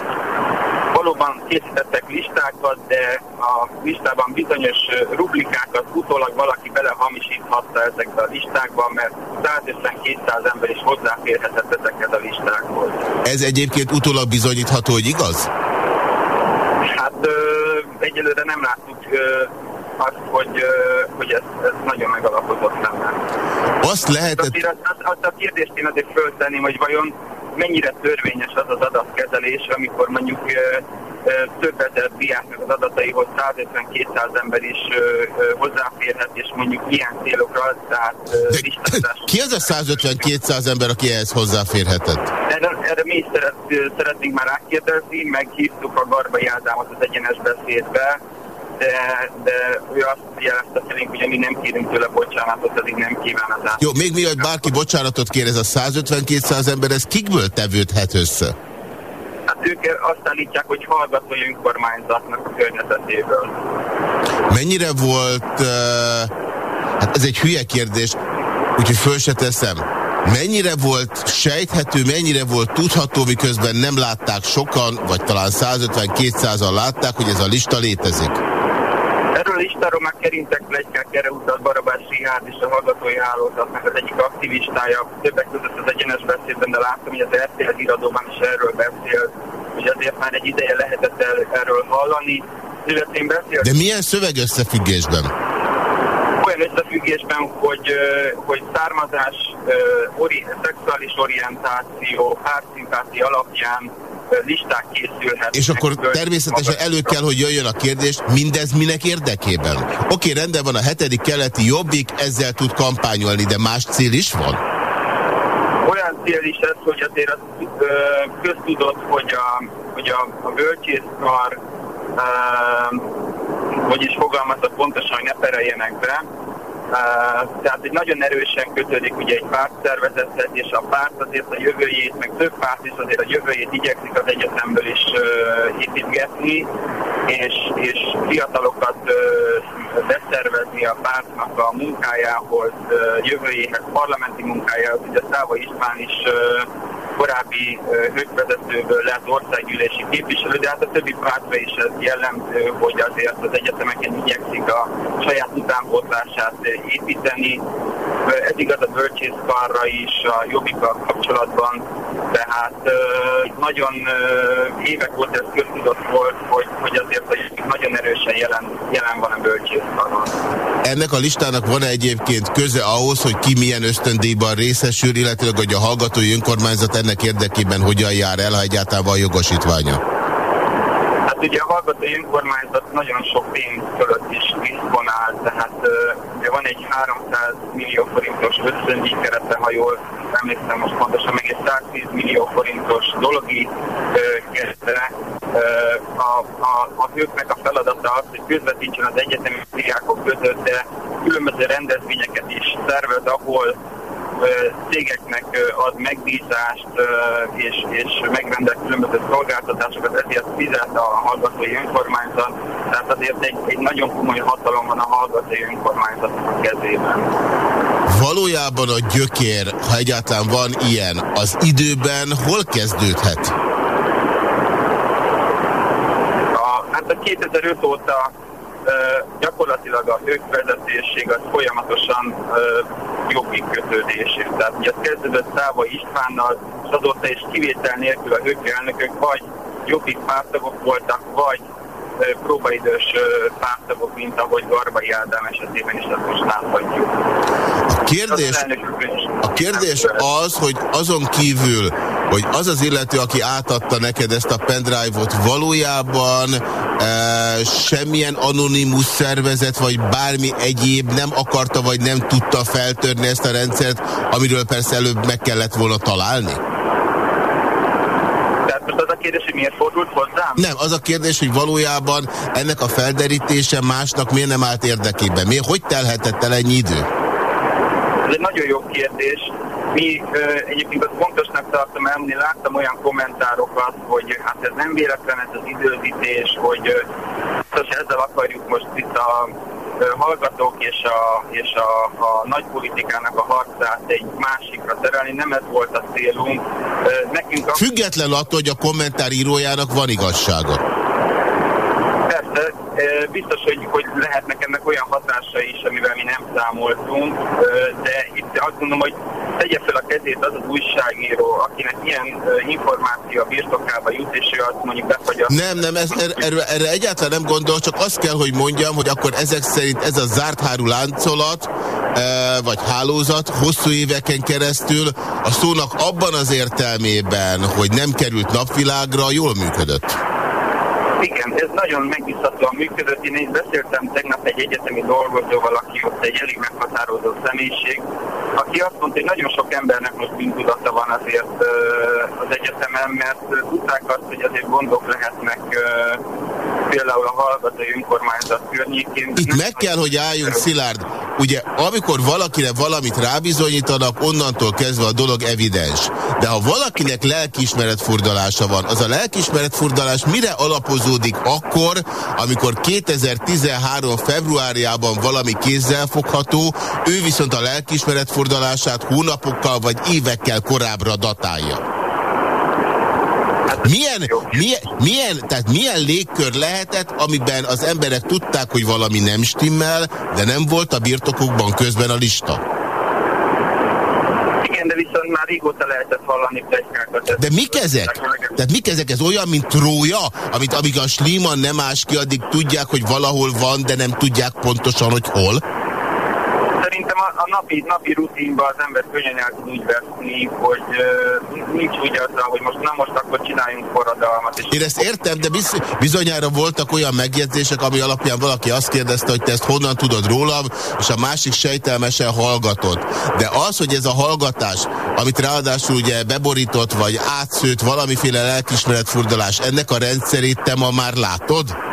Valóban készítettek listákat, de a listában bizonyos ö, rublikákat utólag valaki belehamisíthatta ezekbe a listákba, mert 150-200 ember is hozzáférhetett ezekhez a listákhoz. Ez egyébként utólag bizonyítható, hogy igaz? Hát ö, egyelőre nem láttuk ö, azt, hogy, hogy ez, ez nagyon megalapozott lenne. Azt. Azért azt, azt, azt a kérdést én azért föltenném, hogy vajon mennyire törvényes az az adatkezelés, amikor mondjuk több ezer diáknak az adataihoz 150-200 ember is hozzáférhet, és mondjuk ilyen célokra, tehát listázás. Ki az a 150-200 ember, aki ehhez hozzáférhetett? Erre, erre mi is szeret, szeretnénk már rákérdezni, meghívtuk a Garbai Ádámot az egyenes beszédbe, de, de ő azt jelezte szerint, hogy mi nem kérünk tőle bocsánatot, pedig nem kíván az át. Jó, még mielőtt bárki bocsánatot kér, ez a 150-200 ember, ez kikből tevődhet össze? Hát ők azt állítják, hogy hallgatói önkormányzatnak a környezetéből. Mennyire volt, uh, hát ez egy hülye kérdés, úgyhogy föl se teszem. Mennyire volt sejthető, mennyire volt tudható, miközben nem látták sokan, vagy talán 150-200-an látták, hogy ez a lista létezik? Erről a listáról már kerintek plegykák, erre utalt Barabás Rihárd és a hallgatói hálózatnak az egyik aktivistája, többek között az egyenes beszédben, de láttam, hogy az RTL híradóban is erről beszél, hogy azért már egy ideje lehetett erről hallani. Illetve én beszéltem De milyen szövegösszefüggésben? olyan összefüggésben, hogy, hogy származás, ori, szexuális orientáció, pártszimpátia alapján listák készülhet. És akkor természetesen elő kell, hogy jöjjön a kérdés, mindez minek érdekében? Oké, rendben van, a hetedik keleti jobbik ezzel tud kampányolni, de más cél is van? Olyan cél is ez, hogy azért az köztudott, hogy a, hogy a, a bölcsészkar, hogy is fogalmazok pontosan, hogy ne pereljenek be, tehát egy nagyon erősen kötődik ugye egy pártszervezethez, és a párt azért a jövőjét, meg több párt is azért a jövőjét igyekszik az egyetemből is uh, építgetni, és, és fiatalokat beszervezni a pártnak a munkájához, uh, jövőjéhez, parlamenti munkájához. Ugye Száva István is uh, korábbi uh, hőkvezetőből lett országgyűlési képviselő, de hát a többi pártra is ez jellemző, hogy azért az egyetemeken igyekszik a saját utánpótlását építeni. Ez igaz a bölcsészkarra is, a jobbikkal kapcsolatban, tehát uh, nagyon uh, évek volt ez köztudott volt, hogy, hogy azért jobbik nagyon erősen jelen, jelen van a bölcsészkaron. Ennek a listának van -e egyébként köze ahhoz, hogy ki milyen ösztöndíjban részesül, illetve hogy a hallgatói önkormányzat ennek érdekében hogyan jár el, ha egyáltalán van jogosítványa? Hát ugye a hallgatói önkormányzat nagyon sok pénz fölött is diszponál, tehát ugye van egy 300 millió forintos összöndíj kerete, ha jól emlékszem most pontosan, meg egy 110 millió forintos dologi kerete, a, a, a hőknek a feladata az, hogy közvetítsen az egyetemi diákok között, de különböző rendezvényeket is szervez, ahol cégeknek ad megbízást és, és megrendel különböző szolgáltatásokat, ezért fizet a hallgatói önkormányzat, tehát azért egy, egy nagyon komoly hatalom van a hallgatói önkormányzatnak a kezében. Valójában a gyökér, ha egyáltalán van ilyen, az időben hol kezdődhet? A, hát a 2005 óta gyakorlatilag a hőkvezetőség az folyamatosan jobbik kötődésű. Tehát ugye ez kezdődött Száva Istvánnal, és azóta is kivétel nélkül a hők elnökök vagy jobbik pártagok voltak, vagy próbaidős pártagok, mint ahogy Garbai Ádám esetében is ezt most láthatjuk. A kérdés, a kérdés az, hogy azon kívül, hogy az az illető, aki átadta neked ezt a pendrive-ot, valójában e, semmilyen anonimus szervezet, vagy bármi egyéb nem akarta, vagy nem tudta feltörni ezt a rendszert, amiről persze előbb meg kellett volna találni? Tehát most az a kérdés, hogy miért fordult hozzám? Nem, az a kérdés, hogy valójában ennek a felderítése másnak miért nem állt érdekében? Miért, hogy telhetett el ennyi idő? Ez egy nagyon jó kérdés. Mi ö, egyébként azt fontosnak tartom elmondani, láttam olyan kommentárokat, hogy hát ez nem véletlen ez az időzítés, hogy ö, biztos ezzel akarjuk most itt a hallgatók és a, és a, a nagypolitikának a harcát egy másikra terelni, nem ez volt a célunk. Nekünk a... Független attól, hogy a kommentár írójának van igazsága. Biztos, hogy, hogy lehetnek ennek olyan hatásai is, amivel mi nem számoltunk, de itt azt gondolom, hogy tegye fel a kezét az az újságíró, akinek ilyen információ a birtokába jut, és ő azt mondjuk befagyasztja. Nem, nem, ez, er, erre, erre egyáltalán nem gondol, csak azt kell, hogy mondjam, hogy akkor ezek szerint ez a zárt háru láncolat, vagy hálózat hosszú éveken keresztül a szónak abban az értelmében, hogy nem került napvilágra, jól működött. Igen, ez nagyon megbízhatóan működött. Én is beszéltem tegnap egy egyetemi dolgozóval, aki ott egy elég meghatározó személyiség, aki azt mondta, hogy nagyon sok embernek most bűntudata van azért az egyetemen, mert tudták azt, hogy azért gondok lehetnek például a hallgatói önkormányzat környékén. Itt meg kell, hogy álljunk, Szilárd. Ugye, amikor valakire valamit rábizonyítanak, onnantól kezdve a dolog evidens. De ha valakinek lelkiismeretfurdalása van, az a lelkiismeretfurdalás mire alapozódik akkor, amikor 2013. februárjában valami kézzelfogható, ő viszont a lelkiismeretfurdalását hónapokkal vagy évekkel korábbra datálja. Milyen, milyen, milyen, tehát milyen légkör lehetett, amiben az emberek tudták, hogy valami nem stimmel, de nem volt a birtokukban közben a lista? Igen, de viszont már régóta lehetett hallani pletykákat. De mik ezek? Tehát mik ezek? Ez olyan, mint Trója, amit amíg a Slíman nem ás ki, addig tudják, hogy valahol van, de nem tudják pontosan, hogy hol? Szerintem a, a napi, napi rutinban az ember könnyen el tud úgy veszni, hogy uh, nincs úgy azzal, hogy most na most akkor csináljunk forradalmat. És Én ezt értem, de biz, bizonyára voltak olyan megjegyzések, ami alapján valaki azt kérdezte, hogy te ezt honnan tudod rólam, és a másik sejtelmesen hallgatod. De az, hogy ez a hallgatás, amit ráadásul ugye beborított, vagy átszőtt valamiféle lelkismeretfurdalás, ennek a rendszerét te ma már látod?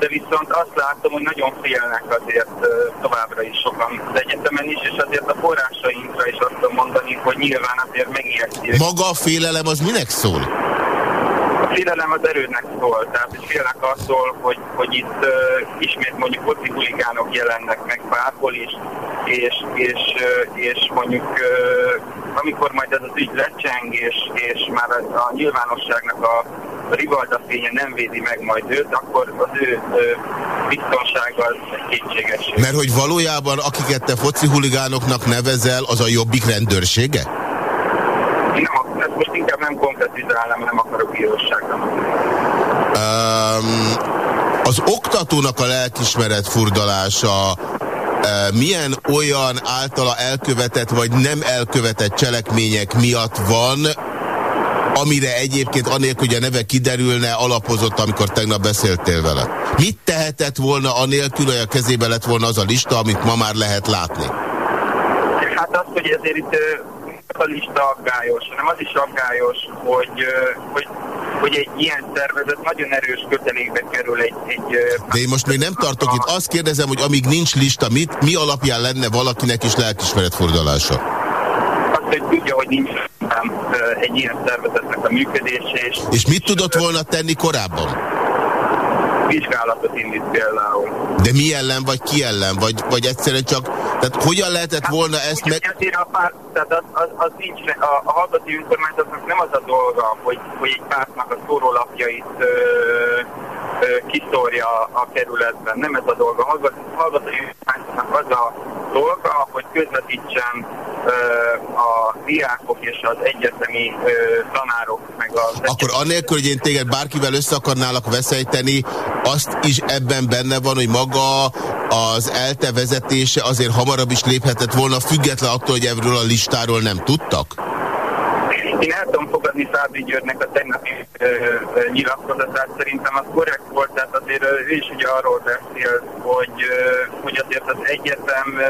De viszont azt látom, hogy nagyon félnek azért továbbra is sokan az egyetemen is, és azért a forrásainkra is azt tudom mondani, hogy nyilván azért megijeszti. Maga a félelem az minek szól? A félelem az erődnek szól, tehát hogy félnek attól, hogy, hogy itt uh, ismét mondjuk foci huligánok jelennek meg bárhol is, és, és, uh, és mondjuk uh, amikor majd ez az ügy lecseng, és, és már a, a nyilvánosságnak a rivalda fénye nem védi meg majd őt, akkor az ő biztonsága az kétséges. Mert hogy valójában akiket te foci huligánoknak nevezel, az a jobbik rendőrsége? Nem, ezt most inkább nem konkretizálnám, nem akarok bíróságra. Um, az oktatónak a lelkismeret furdalása milyen olyan általa elkövetett vagy nem elkövetett cselekmények miatt van, amire egyébként anélkül, hogy a neve kiderülne, alapozott, amikor tegnap beszéltél vele. Mit tehetett volna anélkül, hogy a kezébe lett volna az a lista, amit ma már lehet látni? Hát az, hogy ezért itt a lista aggályos, hanem az is aggályos, hogy, hogy, hogy egy ilyen szervezet nagyon erős kötelékbe kerül egy... egy De én most még nem tartok itt. Azt kérdezem, hogy amíg nincs lista, mit, mi alapján lenne valakinek is lelkismeretfordulása? azt, hogy tudja, hogy nincs egy ilyen szervezetnek a működése, és És mit tudott volna tenni korábban? Vizsgálatot indít például. De mi ellen, vagy ki ellen, vagy, vagy egyszerűen csak... Tehát hogyan lehetett volna ezt meg... Ezért a párt, tehát az, az, az nincs, a, a hallgatói önkormányzatnak nem az a dolga, hogy, hogy egy pártnak a szórólapjait ö, ö, kiszórja a kerületben. Nem ez a dolga. A hallgat- hallgatói önkormányzatnak az a dolga, hogy közvetítsen ö, a diákok és az egyetemi ö, tanárok meg a... Akkor annélkül, hogy én téged bárkivel össze akarnálak veszejteni, azt is ebben benne van, hogy maga az ELTE vezetése azért hamarabb is léphetett volna, független attól, hogy erről a listáról nem tudtak? Én el tudom fogadni Fábri Györgynek a tegnapi nyilatkozatát, szerintem az korrekt volt, tehát azért ő is ugye arról beszél, hogy, hogy azért az egyetem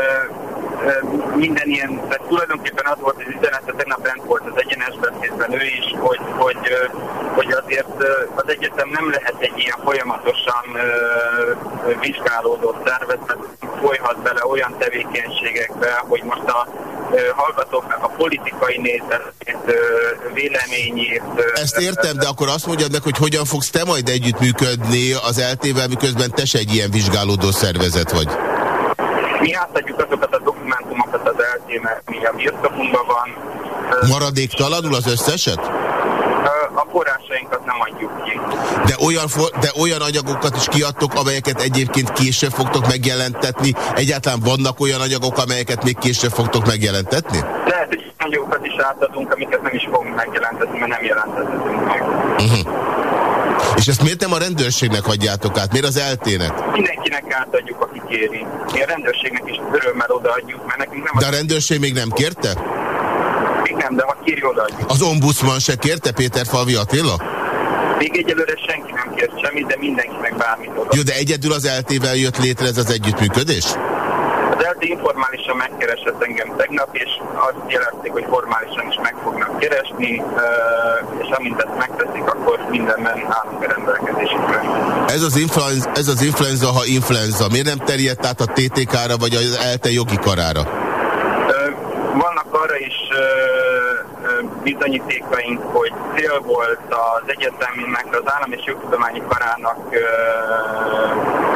minden ilyen, tehát tulajdonképpen az volt az üzenete, tegnap bent volt az egyenes beszédben ő is, hogy, hogy, hogy azért az egyetem nem lehet egy ilyen folyamatosan vizsgálódó szervezet, folyhat bele olyan tevékenységekbe, hogy most a hallgatóknak a politikai nézetét, véleményét. Ezt értem, de akkor azt mondjad meg, hogy hogyan fogsz te majd együttműködni az eltével, miközben te se egy ilyen vizsgálódó szervezet vagy. Mi átadjuk azokat a dokumentumokat az eltémet, mi a birtokunkban van. Maradéktalanul az összeset? ö, A forrásainkat nem adjuk ki. De olyan, de olyan anyagokat is kiadtok, amelyeket egyébként később fogtok megjelentetni? Egyáltalán vannak olyan anyagok, amelyeket még később fogtok megjelentetni? Lehet, hogy anyagokat is átadunk, amiket nem is fogunk megjelentetni, mert nem jelentetünk meg. Uh-huh. És ezt miért nem a rendőrségnek hagyjátok át? Miért az eltének? Mindenkinek átadjuk, aki kéri. Mi a rendőrségnek is örömmel odaadjuk, mert nekünk nem De a rendőrség még nem kérte? Még nem, de ha kéri, odaadjuk. Az ombudsman se kérte, Péter Falvi Attila? Még egyelőre senki nem kért semmit, de mindenkinek bármit oda. Jó, de egyedül az eltével jött létre ez az együttműködés? Az ELTE informálisan megkeresett engem tegnap, és azt jelezték, hogy formálisan is meg fognak keresni, és amint ezt megteszik, akkor mindenben állunk a rendelkezésükre. Ez az, influenza, ez az influenza, ha influenza, miért nem terjedt át a TTK-ra vagy az ELTE jogi karára? Bizonyítékaink, hogy cél volt az egyetemnek, az állam és jogtudományi karának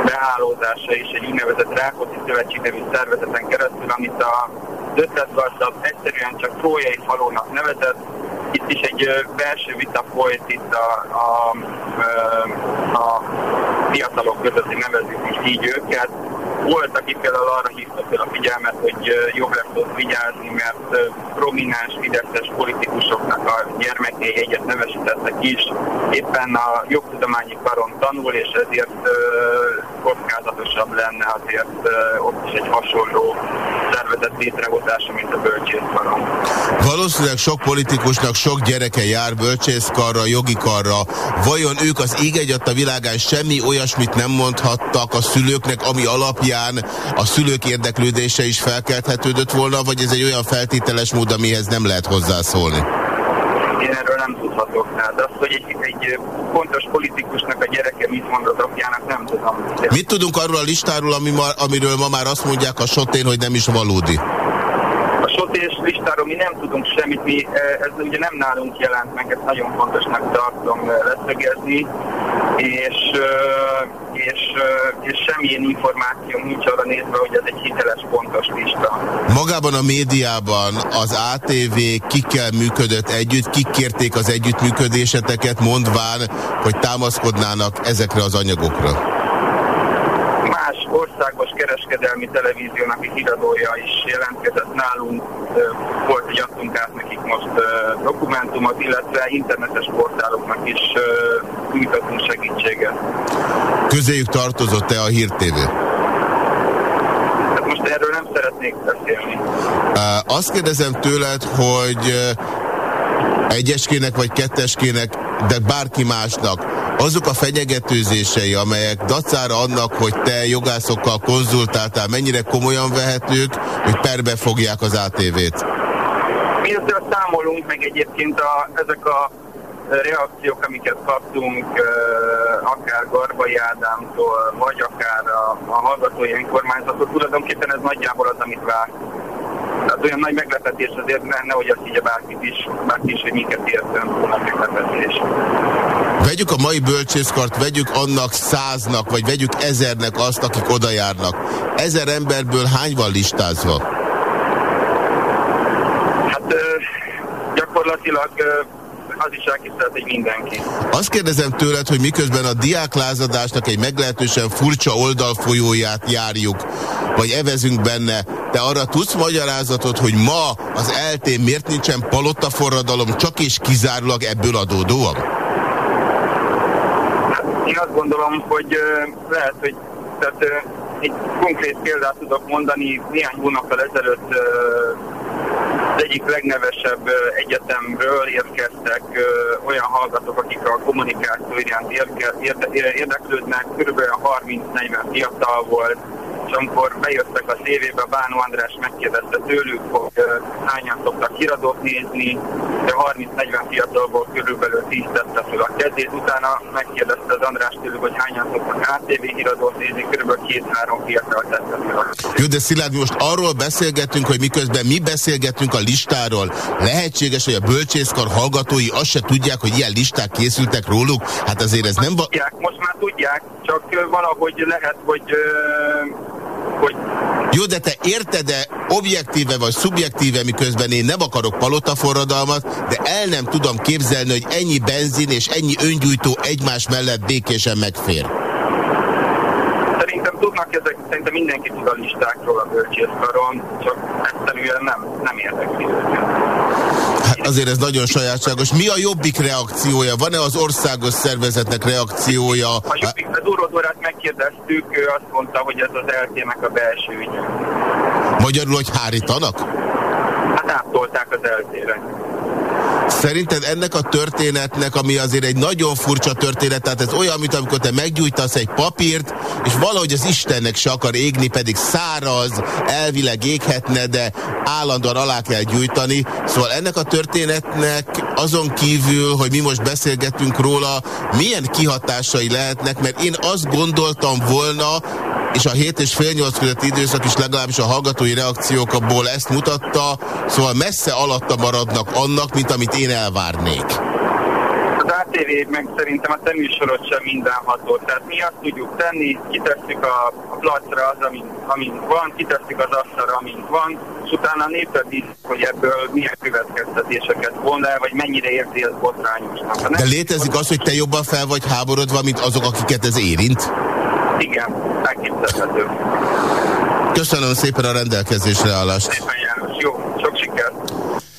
behálózása és egy úgynevezett Rákóczi Szövetség nevű szervezeten keresztül, amit a ötletgazdabb egyszerűen csak trójai falónak nevezett. Itt is egy belső vita folyt itt a, a, ö, a fiatalok között, hogy nevezzük is így őket. Volt, aki például arra hívta a figyelmet, hogy ö, jobb lesz ott vigyázni, mert prominens fideszes politikusoknak a gyermekei egyet nevesítettek is. Éppen a jogtudományi karon tanul, és ezért kockázatosabb lenne azért ott is egy hasonló szervezet létrehozása, mint a bölcsészkaron. Valószínűleg sok politikusnak sok gyereke jár bölcsészkarra, jogi karra. Vajon ők az ég a világán semmi olyasmit nem mondhattak a szülőknek, ami alapján a szülők érdeklődése is felkelthetődött volna, vagy ez egy olyan feltételes mód, amihez nem lehet hozzászólni? Én erről nem tudhatok. Tehát azt, hogy egy, egy fontos politikusnak a gyereke mit mond az apjának, nem tudom. Mit tudunk arról a listáról, ami ma, amiről ma már azt mondják a sotén, hogy nem is valódi? A sotés listáról mi nem tudunk semmit, mi, eh, ez ugye nem nálunk jelent meg, ezt nagyon fontosnak tartom eh, leszögezni, és, eh, és, és semmilyen információ nincs arra nézve, hogy ez egy hiteles, pontos lista. Magában a médiában az ATV kikkel működött együtt, kik kérték az együttműködéseteket, mondván, hogy támaszkodnának ezekre az anyagokra. Kereskedelmi televíziónak egy híradója is jelentkezett nálunk, volt, hogy adtunk át nekik most dokumentumot, illetve internetes portáloknak is nyújtottunk segítséget. Közéjük tartozott-e a Hír TV? Hát most erről nem szeretnék beszélni. Azt kérdezem tőled, hogy egyeskének vagy ketteskének, de bárki másnak, azok a fenyegetőzései, amelyek dacára annak, hogy te jogászokkal konzultáltál, mennyire komolyan vehetők, hogy perbe fogják az ATV-t? Mi azt rólunk, meg egyébként a, ezek a reakciók, amiket kaptunk, akár Garbai Ádámtól, vagy akár a, a hallgatói önkormányzatot, tulajdonképpen ez nagyjából az, amit vár. Tehát olyan nagy meglepetés azért ne, nehogy azt így bárki is, bárki is, hogy minket értem, nagy meglepetés. Vegyük a mai bölcsészkart, vegyük annak száznak, vagy vegyük ezernek azt, akik oda járnak. Ezer emberből hány van listázva? Hát gyakorlatilag az is elképzelhet, hogy mindenki. Azt kérdezem tőled, hogy miközben a diáklázadásnak egy meglehetősen furcsa oldalfolyóját járjuk, vagy evezünk benne, te arra tudsz magyarázatot, hogy ma az eltén miért nincsen palottaforradalom, csak és kizárólag ebből adódóan? Én azt gondolom, hogy lehet, hogy tehát, egy konkrét példát tudok mondani. Néhány hónappal ezelőtt az egyik legnevesebb egyetemről érkeztek olyan hallgatók, akik a kommunikáció iránt érdeklődnek, kb. 30-40 fiatal volt, és amikor bejöttek a tévébe, Bánó András megkérdezte tőlük, hogy hányan szoktak híradót nézni, de 30-40 fiatalból körülbelül 10 tette fel a kezét, utána megkérdezte az András tőlük, hogy hányan szoktak ATV híradót nézni, körülbelül 2-3 fiatal tette fel a Jó, de Szilárd, most arról beszélgetünk, hogy miközben mi beszélgetünk a listáról, lehetséges, hogy a bölcsészkar hallgatói azt se tudják, hogy ilyen listák készültek róluk? Hát azért ez nem... Most már tudják, csak valahogy lehet, hogy, hogy Jó, de te érted-e objektíve vagy szubjektíve, miközben én nem akarok palotaforradalmat, de el nem tudom képzelni, hogy ennyi benzin és ennyi öngyújtó egymás mellett békésen megfér. szerintem tudnak ezek, szerintem mindenki tud a listákról a bölcsészkaron, csak egyszerűen nem, nem érdekli őket. Hát azért ez nagyon sajátságos. Mi a jobbik reakciója? Van-e az országos szervezetnek reakciója? A Jobbik az Urodorát megkérdeztük, ő azt mondta, hogy ez az LT-nek a belső ügye. Magyarul, hogy hárítanak? Hát áttolták az LT-re. Szerinted ennek a történetnek, ami azért egy nagyon furcsa történet, tehát ez olyan, mint amikor te meggyújtasz egy papírt, és valahogy az Istennek se akar égni, pedig száraz, elvileg éghetne, de állandóan alá kell gyújtani. Szóval ennek a történetnek azon kívül, hogy mi most beszélgetünk róla, milyen kihatásai lehetnek, mert én azt gondoltam volna, és a 7 és fél 8 közötti időszak is legalábbis a hallgatói reakciókból ezt mutatta, szóval messze alatta maradnak annak, mint amit én elvárnék. Az ATV meg szerintem a te műsorod sem mindenható. Tehát mi azt tudjuk tenni, kitesszük a, a placra az, amin, amin van, kitesszük az asztalra, amint van, és utána a népet is, hogy ebből milyen következtetéseket von el, vagy mennyire érzi ez botrányosnak. De létezik az, hogy te jobban fel vagy háborodva, mint azok, akiket ez érint? Igen, elképzelhető. Köszönöm szépen a rendelkezésre állást. Szépen János, jó, sok sikert!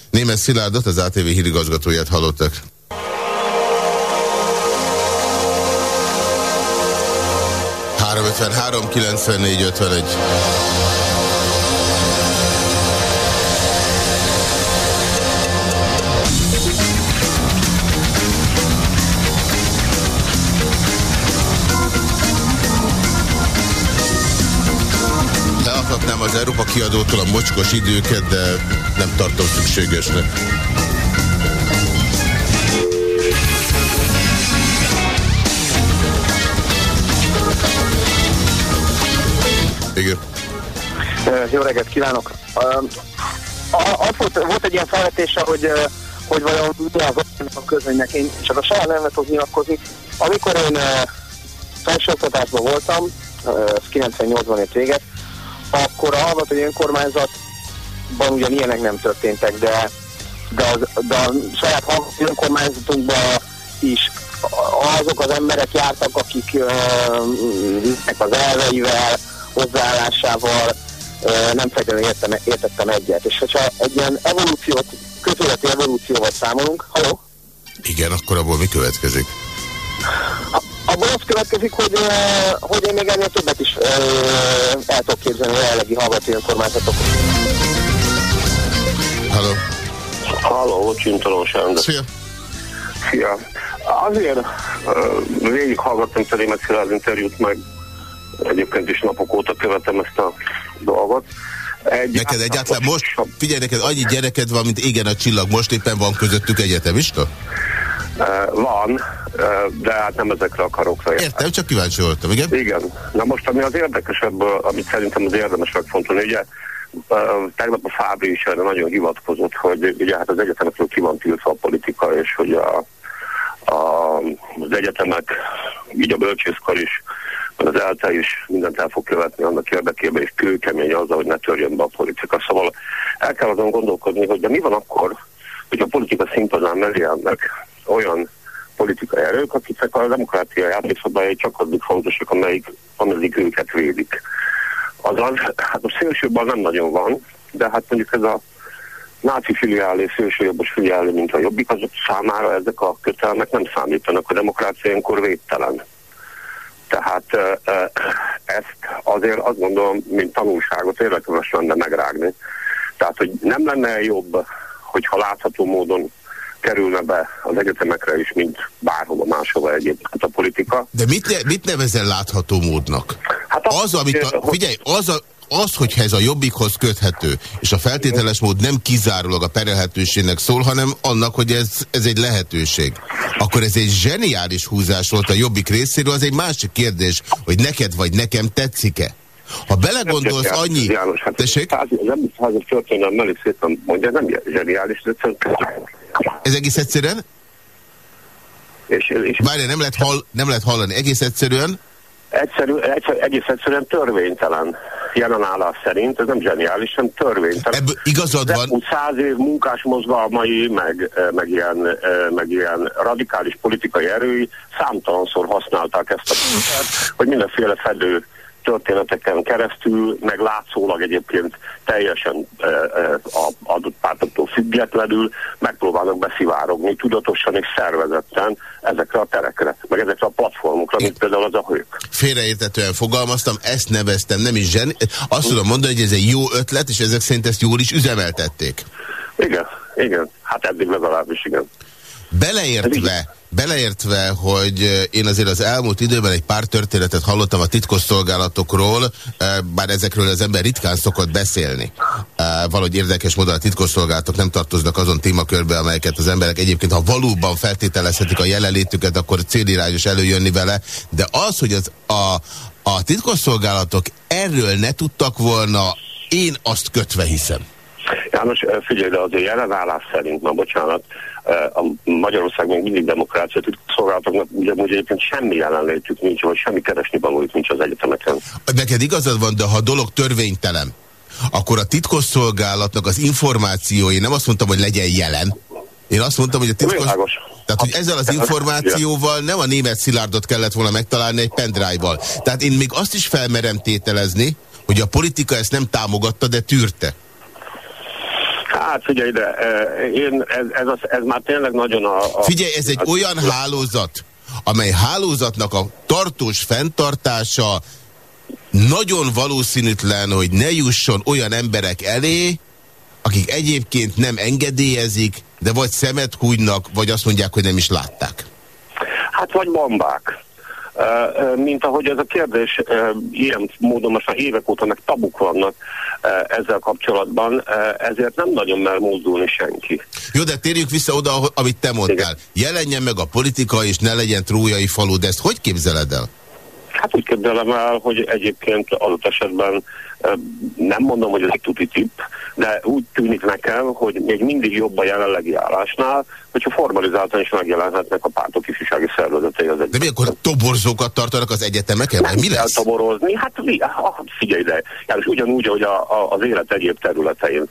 Német Szilárdot, az ATV hírigazgatóját hallottak. Három 94 51. az Európa kiadótól a mocskos időket, de nem tartom szükségesnek. Igen. Jó reggelt kívánok! Az volt, volt egy ilyen felvetése, hogy, hogy vajon mi az a közönynek. Én csak a saját nevet tudok nyilatkozni. Amikor én felsőoktatásban voltam, ez 98-ban ért véget, akkor a hallgatói önkormányzatban ugyan ilyenek nem történtek, de, de, az, de a saját hallgatói önkormányzatunkban is azok az emberek jártak, akik uh, nek az elveivel, hozzáállásával uh, nem feltétlenül értem, értettem egyet. És hogyha egy ilyen evolúciót, közéleti evolúcióval számolunk, halló? Igen, akkor abból mi következik? Abból az következik, hogy, uh, hogy én még ennél többet is uh, el tudok képzelni a jelenlegi hallgatói önkormányzatok. Halló. Halló, Csintaló Sándor. Szia. Szia. Azért uh, végighallgattam Terémet Szilárd interjút, meg egyébként is napok óta követem ezt a dolgot. Egy Neked egyáltalán most, figyelj neked, annyi gyereked van, mint égen a csillag, most éppen van közöttük egyetemista? Eh, Van, de hát nem ezekre a karokra jár. Értem, csak kíváncsi voltam, igen? Igen. Na most, ami az érdekesebb, amit szerintem az érdemes megfontolni, ugye tegnap a Fábri is erre nagyon hivatkozott, hogy ugye hát az egyetemekről ki van tiltva a politika, és hogy a, a, az egyetemek, így a bölcsészkar is, az ELTE is mindent el fog követni annak érdekében, és kőkemény azzal, hogy ne törjön be a politika. Szóval el kell azon gondolkodni, hogy de mi van akkor, hogy a politika színpadán állnak olyan politikai erők, akiknek a demokrácia játékszabályai csak addig fontosak, amelyik, amelyik őket védik. Azaz, hát a szélsőbben nem nagyon van, de hát mondjuk ez a náci filiálé, szélsőjobbos filiálé, mint a jobbik, azok számára ezek a kötelmek nem számítanak. A demokrácia ilyenkor védtelen. Tehát ezt azért azt gondolom, mint tanulságot érdemes lenne megrágni. Tehát, hogy nem lenne jobb, hogyha látható módon kerülne be az egyetemekre is, mint bárhova máshova egyébként a politika. De mit, ne, mit nevezel látható módnak? Hát az, amit a, figyelj, az, a, az, hogyha ez a jobbikhoz köthető, és a feltételes mód nem kizárólag a perelhetőségnek szól, hanem annak, hogy ez, ez egy lehetőség, akkor ez egy zseniális húzás volt a jobbik részéről, az egy másik kérdés, hogy neked vagy nekem tetszik-e? Ha belegondolsz Nem annyi... János, hát Tessék? Az nem házas történelem mellé szépen mondja, nem zseniális, de Ez egész egyszerűen? És, és Várj, nem lehet, hall, nem lehet hallani. Egész egyszerűen? egyszerű, egyszer, egész egyszerűen törvénytelen jelenállás szerint, ez nem zseniális, hanem törvénytelen. Ebből igazad Az van. elmúlt száz év munkás mozgalmai, meg, meg, ilyen, meg ilyen radikális politikai erői számtalanszor használták ezt a rendszert, hogy mindenféle fedő történeteken keresztül, meg látszólag egyébként teljesen e, e, a adott pártoktól függetlenül megpróbálnak beszivárogni tudatosan és szervezetten ezekre a terekre, meg ezekre a platformokra, mint például az a hők. Félreértetően fogalmaztam, ezt neveztem, nem is zseni. Azt tudom mondani, hogy ez egy jó ötlet, és ezek szerint ezt jól is üzemeltették. Igen, igen, hát eddig legalábbis igen. Beleértve, beleértve, hogy eh, én azért az elmúlt időben egy pár történetet hallottam a titkosszolgálatokról, eh, bár ezekről az ember ritkán szokott beszélni. Eh, Valahogy érdekes módon a titkosszolgálatok nem tartoznak azon témakörbe, amelyeket az emberek egyébként, ha valóban feltételezhetik a jelenlétüket, akkor célirányos előjönni vele, de az, hogy az a, a titkosszolgálatok erről ne tudtak volna, én azt kötve hiszem. János, figyelj, de azért jelenállás szerint, na bocsánat, a Magyarország még mindig demokrácia szolgálatoknak ugyanúgy egyébként semmi jelenlétük nincs, vagy semmi keresni valójuk nincs az egyetemeken. Neked igazad van, de ha a dolog törvénytelen, akkor a titkosszolgálatnak az információi, nem azt mondtam, hogy legyen jelen, én azt mondtam, hogy a titkos... Világos. Tehát, hogy ezzel az információval nem a német szilárdot kellett volna megtalálni egy pendrive-val. Tehát én még azt is felmerem tételezni, hogy a politika ezt nem támogatta, de tűrte. Hát figyelj, de eh, én, ez, ez, az, ez már tényleg nagyon a... a Figyelj, ez egy a- olyan hálózat, amely hálózatnak a tartós fenntartása nagyon valószínűtlen, hogy ne jusson olyan emberek elé, akik egyébként nem engedélyezik, de vagy szemet húgynak, vagy azt mondják, hogy nem is látták. Hát vagy bombák. Mint ahogy ez a kérdés ilyen módon most már évek óta meg tabuk vannak ezzel kapcsolatban, ezért nem nagyon mer mozdulni senki. Jó, de térjük vissza oda, amit te mondtál. Jelenjen meg a politika, és ne legyen trójai falu, de ezt hogy képzeled el? Hát úgy képzelem el, hogy egyébként adott esetben nem mondom, hogy ez egy tuti tipp, de úgy tűnik nekem, hogy még mindig jobb a jelenlegi állásnál, hogyha formalizáltan is megjelenhetnek a pártok ifjúsági szervezetei az De mi akkor toborzókat tartanak az egyetemeken? Vagy mi kell lesz? toborozni, hát mi, ah, figyelj ide, János, ugyanúgy, hogy a, a, az élet egyéb területein,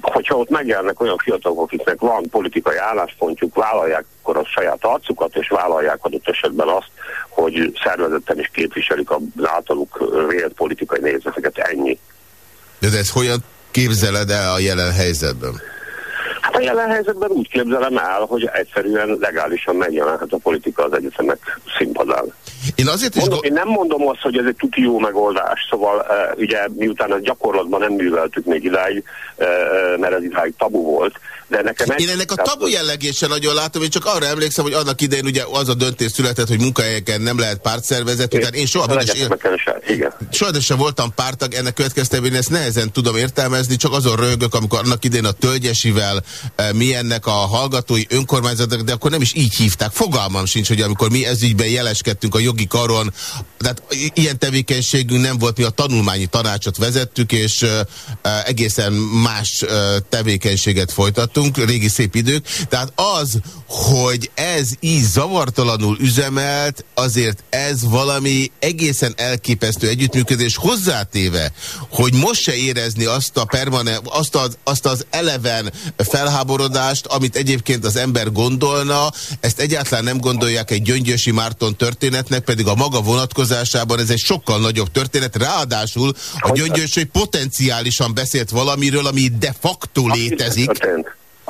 hogyha ott megjelennek olyan fiatalok, akiknek van politikai álláspontjuk, vállalják akkor a saját arcukat, és vállalják adott esetben azt, hogy szervezetten is képviselik az általuk vélt politikai nézeteket, ennyi. De, de ezt hogyan képzeled el a jelen helyzetben? Hát a jelen helyzetben úgy képzelem el, hogy egyszerűen legálisan megjelenhet a politika az egyetemek színpadán. Én azért is... Mondom, én nem mondom azt, hogy ez egy tuti jó megoldás, szóval ugye miután ezt gyakorlatban nem műveltük még idáig, mert ez idáig tabu volt, de nekem... Én ennek a tabu jellegét sem nagyon látom, én csak arra emlékszem, hogy annak idején ugye az a döntés született, hogy munkahelyeken nem lehet pártszervezet, után én soha, az igen. soha sem voltam pártag, ennek következtében én ezt nehezen tudom értelmezni, csak azon rögök, amikor annak idején a Tölgyesivel e, mi ennek a hallgatói önkormányzatok, de akkor nem is így hívták. Fogalmam sincs, hogy amikor mi ezügyben jeleskedtünk a jogi karon, tehát ilyen tevékenységünk nem volt, mi a tanulmányi tanácsot vezettük, és e, egészen más e, tevékenységet folytattunk jártunk, régi szép idők. Tehát az, hogy ez így zavartalanul üzemelt, azért ez valami egészen elképesztő együttműködés hozzátéve, hogy most se érezni azt a permanent, azt az, azt az eleven felháborodást, amit egyébként az ember gondolna, ezt egyáltalán nem gondolják egy Gyöngyösi Márton történetnek, pedig a maga vonatkozásában ez egy sokkal nagyobb történet, ráadásul a Gyöngyösi potenciálisan beszélt valamiről, ami de facto létezik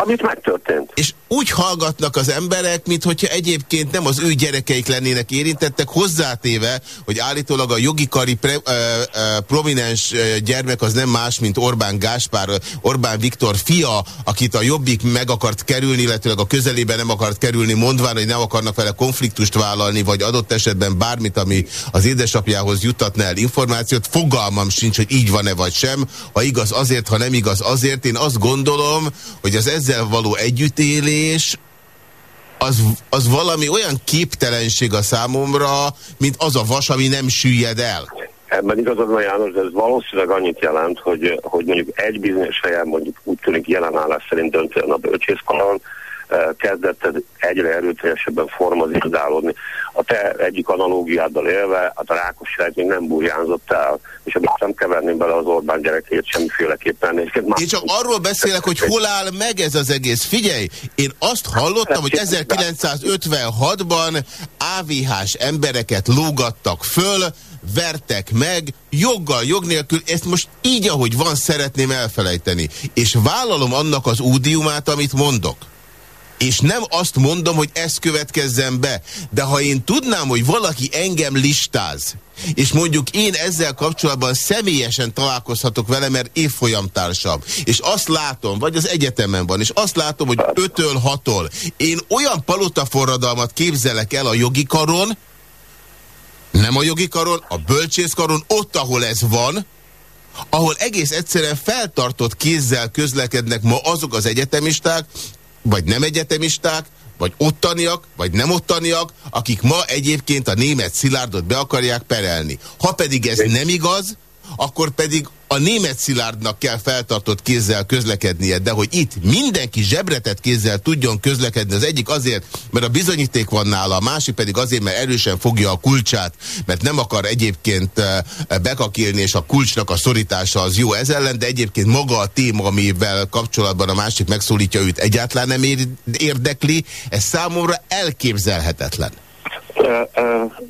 amit megtörtént. És úgy hallgatnak az emberek, mintha egyébként nem az ő gyerekeik lennének érintettek, hozzátéve, hogy állítólag a jogi kari pre, ö, ö, prominens gyermek az nem más, mint Orbán Gáspár, Orbán Viktor fia, akit a Jobbik meg akart kerülni, illetőleg a közelében nem akart kerülni, mondván, hogy nem akarnak vele konfliktust vállalni, vagy adott esetben bármit, ami az édesapjához juttatna el információt. Fogalmam sincs, hogy így van-e vagy sem. Ha igaz azért, ha nem igaz azért, én azt gondolom, hogy az ezzel ezzel való együttélés az, az valami olyan képtelenség a számomra, mint az a vas, ami nem süllyed el. Ebben igazad van János, ez valószínűleg annyit jelent, hogy, hogy mondjuk egy bizonyos helyen mondjuk úgy tűnik jelenállás szerint döntően a bölcsészkaron, kezdett ez egyre erőteljesebben formalizálódni. A te egyik analógiáddal élve, hát a rákos még nem burjánzott el, és ebben nem keverném bele az Orbán gyerekét semmiféleképpen. Én csak arról beszélek, hogy hol áll meg ez az egész. Figyelj, én azt hallottam, hogy 1956-ban AVH-s embereket lógattak föl, vertek meg, joggal, jog nélkül, ezt most így, ahogy van, szeretném elfelejteni. És vállalom annak az údiumát, amit mondok. És nem azt mondom, hogy ez következzen be, de ha én tudnám, hogy valaki engem listáz, és mondjuk én ezzel kapcsolatban személyesen találkozhatok vele, mert évfolyamtársam, és azt látom, vagy az egyetemen van, és azt látom, hogy ötöl, hatol. Én olyan palotaforradalmat képzelek el a jogi karon, nem a jogi karon, a bölcsészkaron, ott, ahol ez van, ahol egész egyszerűen feltartott kézzel közlekednek ma azok az egyetemisták, vagy nem egyetemisták, vagy ottaniak, vagy nem ottaniak, akik ma egyébként a német szilárdot be akarják perelni. Ha pedig ez nem igaz, akkor pedig a német szilárdnak kell feltartott kézzel közlekednie, de hogy itt mindenki zsebretett kézzel tudjon közlekedni, az egyik azért, mert a bizonyíték van nála, a másik pedig azért, mert erősen fogja a kulcsát, mert nem akar egyébként eh, bekakilni, és a kulcsnak a szorítása az jó ez ellen, de egyébként maga a téma, amivel kapcsolatban a másik megszólítja őt, egyáltalán nem érdekli, ez számomra elképzelhetetlen.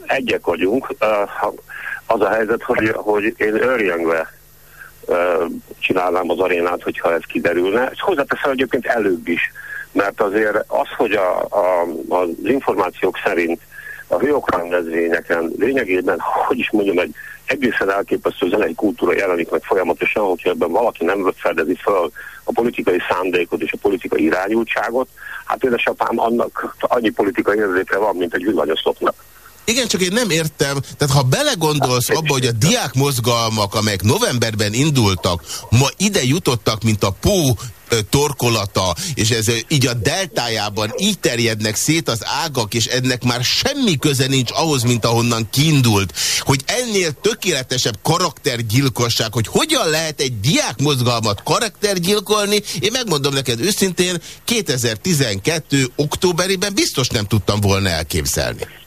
Egyek vagyunk. Az a helyzet, hogy, hogy én örjengve csinálnám az arénát, hogyha ez kiderülne. És hozzáteszem egyébként előbb is, mert azért az, hogy a, a, az információk szerint a hőok rendezvényeken lényegében, hogy is mondjam, egy egészen elképesztő zenei kultúra jelenik meg folyamatosan, hogyha ebben valaki nem fedezi fel a politikai szándékot és a politikai irányultságot, hát édesapám annak annyi politikai érzéke van, mint egy villanyoszlopnak. Igen, csak én nem értem, tehát ha belegondolsz abba, hogy a diák mozgalmak, amelyek novemberben indultak, ma ide jutottak, mint a pó torkolata, és ez így a deltájában így terjednek szét az ágak, és ennek már semmi köze nincs ahhoz, mint ahonnan kiindult, hogy ennél tökéletesebb karaktergyilkosság, hogy hogyan lehet egy diákmozgalmat karaktergyilkolni, én megmondom neked őszintén, 2012. októberében biztos nem tudtam volna elképzelni.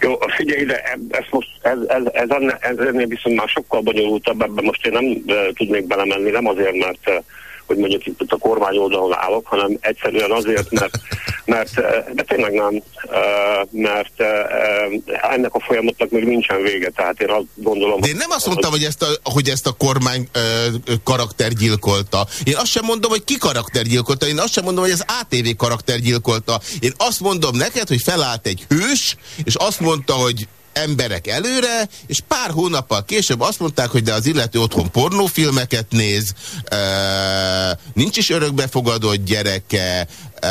Jó, figyelj ide, ez most, ez, ez, ez, ez, ez ennél viszont már sokkal bonyolultabb, ebben most én nem e, tudnék belemenni, nem azért, mert hogy mondjuk itt a kormány oldalon állok, hanem egyszerűen azért, mert mert, eh, de tényleg nem, eh, mert eh, ennek a folyamatnak még nincsen vége, tehát én azt gondolom... De én nem azt mondtam, hogy ezt a, hogy ezt a kormány ö, ö, karakter gyilkolta. Én azt sem mondom, hogy ki karakter gyilkolta. Én azt sem mondom, hogy az ATV karakter gyilkolta. Én azt mondom neked, hogy felállt egy hős, és azt mondta, hogy emberek előre, és pár hónappal később azt mondták, hogy de az illető otthon pornófilmeket néz, e, nincs is örökbefogadott gyereke, e,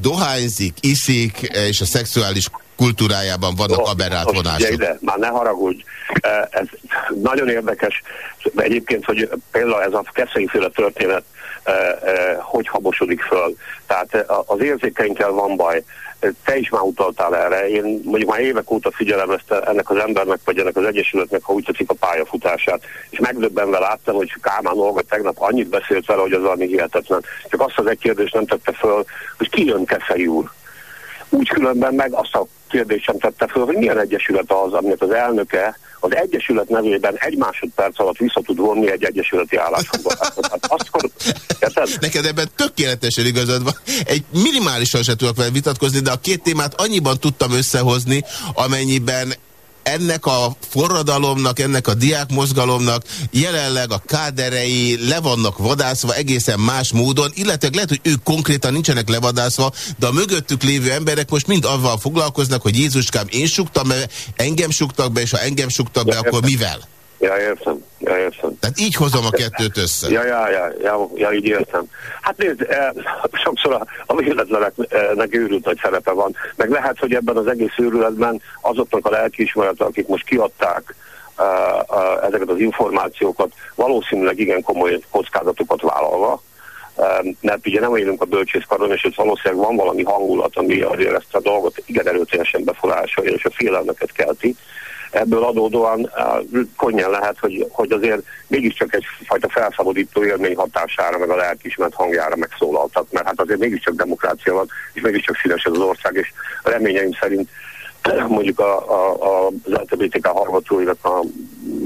dohányzik, iszik, és a szexuális kultúrájában vannak aberrált Most vonások. ide, már ne haragudj. Ez nagyon érdekes. Egyébként, hogy például ez a keszeinkféle történet hogy habosodik föl. Tehát eh, az érzékeinkkel van baj. Te is már utaltál erre. Én mondjuk már évek óta figyelem ezt ennek az embernek, vagy ennek az egyesületnek, ha úgy tetszik a pályafutását. És megdöbbenve láttam, hogy Kálmán Olga tegnap annyit beszélt vele, hogy az valami hihetetlen. Csak azt az egy kérdést nem tette föl, hogy ki jön Keszei úr. Úgy különben meg azt a kérdést sem tette föl, hogy milyen egyesület az, aminek az elnöke az egyesület nevében egy másodperc alatt vissza tud vonni egy egyesületi állásfoglalást. Hát akkor? Neked ebben tökéletesen igazad van. Egy minimálisan se tudok vele vitatkozni, de a két témát annyiban tudtam összehozni, amennyiben ennek a forradalomnak, ennek a diákmozgalomnak jelenleg a káderei le vannak vadászva egészen más módon, illetve lehet, hogy ők konkrétan nincsenek levadászva, de a mögöttük lévő emberek most mind avval foglalkoznak, hogy Jézuskám, én suktam be, engem suktak be, és ha engem suktak be, akkor mivel? Ja, értem. Tehát így hozom a kettőt össze. Ja, ja, ja, ja, ja így értem. Hát nézd, eh, sokszor a, a véletleneknek őrült nagy szerepe van, meg lehet, hogy ebben az egész őrületben azoknak a lelkiismerete, akik most kiadták eh, ezeket az információkat, valószínűleg igen komoly kockázatokat vállalva, eh, mert ugye nem élünk a bölcsészkaron, és ott valószínűleg van valami hangulat, ami azért ezt a dolgot igen erőteljesen befolyásolja, és a félelmeket kelti. Ebből adódóan könnyen lehet, hogy, hogy azért mégiscsak egyfajta felszabadító élmény hatására, meg a lelkismert hangjára megszólaltak, mert hát azért mégiscsak demokrácia van, és mégiscsak színes ez az ország, és reményeim szerint mondjuk a, a, a, az LTBTK hallgatóinak a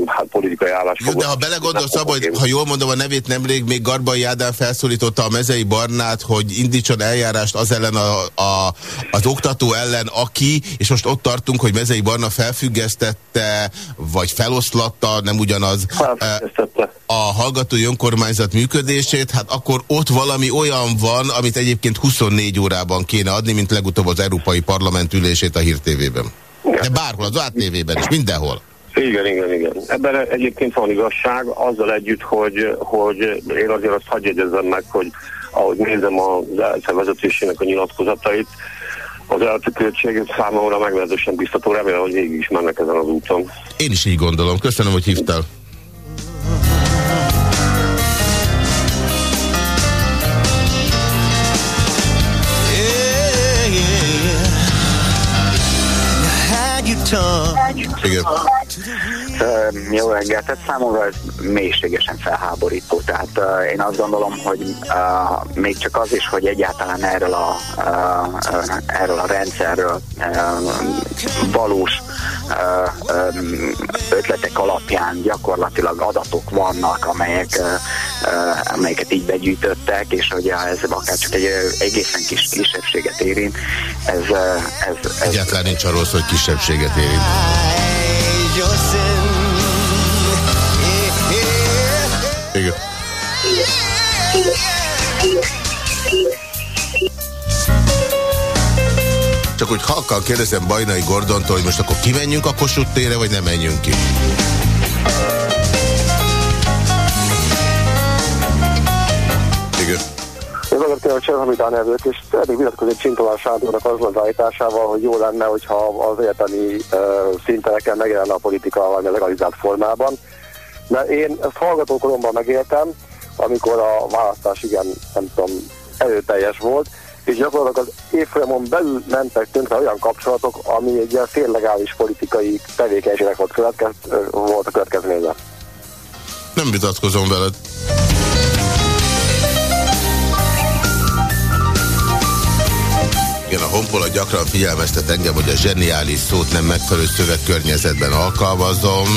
hát, politikai Jó, állásfoglalás. de ha belegondolsz abba, hogy ha jól mondom a nevét nemrég, még Garbai Ádám felszólította a mezei Barnát, hogy indítson eljárást az ellen a, a, az oktató ellen, aki, és most ott tartunk, hogy mezei Barna felfüggesztette, vagy feloszlatta, nem ugyanaz, a hallgatói önkormányzat működését, hát akkor ott valami olyan van, amit egyébként 24 órában kéne adni, mint legutóbb az Európai Parlament ülését a Hír TV-ben. De bárhol, az ATV-ben is, mindenhol. Igen, igen, igen. Ebben egyébként van igazság, azzal együtt, hogy, hogy én azért azt hagyj jegyezzem meg, hogy ahogy nézem az ELSZE vezetésének a nyilatkozatait, az eltököltség számomra meglehetősen biztató, remélem, hogy végig is mennek ezen az úton. Én is így gondolom. Köszönöm, hogy hívtál. Igen. Jó reggelt, tehát számomra ez mélységesen felháborító. Tehát uh, én azt gondolom, hogy uh, még csak az is, hogy egyáltalán erről a, erről a rendszerről uh, valós uh, um, ötletek alapján gyakorlatilag adatok vannak, amelyek, amelyeket így begyűjtöttek, és hogy ez akár csak egy egészen kis kisebbséget érint, ez, uh, ez, ez Egyáltalán nincs arról szó, hogy kisebbséget érint. Igen. Csak hogy halkan kérdezem Bajnai Gordontól, hogy most akkor kimenjünk a Kossuth térre, vagy nem menjünk ki? Igen. Én vagyok tényleg Cserhamidán nevők, és szeretnék vitatkozni Csintalán Sándornak azon az állításával, hogy jó lenne, hogyha az egyetemi uh, szinteneken megjelenne a politika valami legalizált formában. Mert én ezt hallgatókoromban megéltem, amikor a választás igen, nem tudom, erőteljes volt, és gyakorlatilag az évfolyamon belül mentek tönkre olyan kapcsolatok, ami egy ilyen féllegális politikai tevékenységnek volt, következ, volt a következménye. Nem vitatkozom veled. Igen, a honpola gyakran figyelmeztet engem, hogy a zseniális szót nem megfelelő szövegkörnyezetben alkalmazom.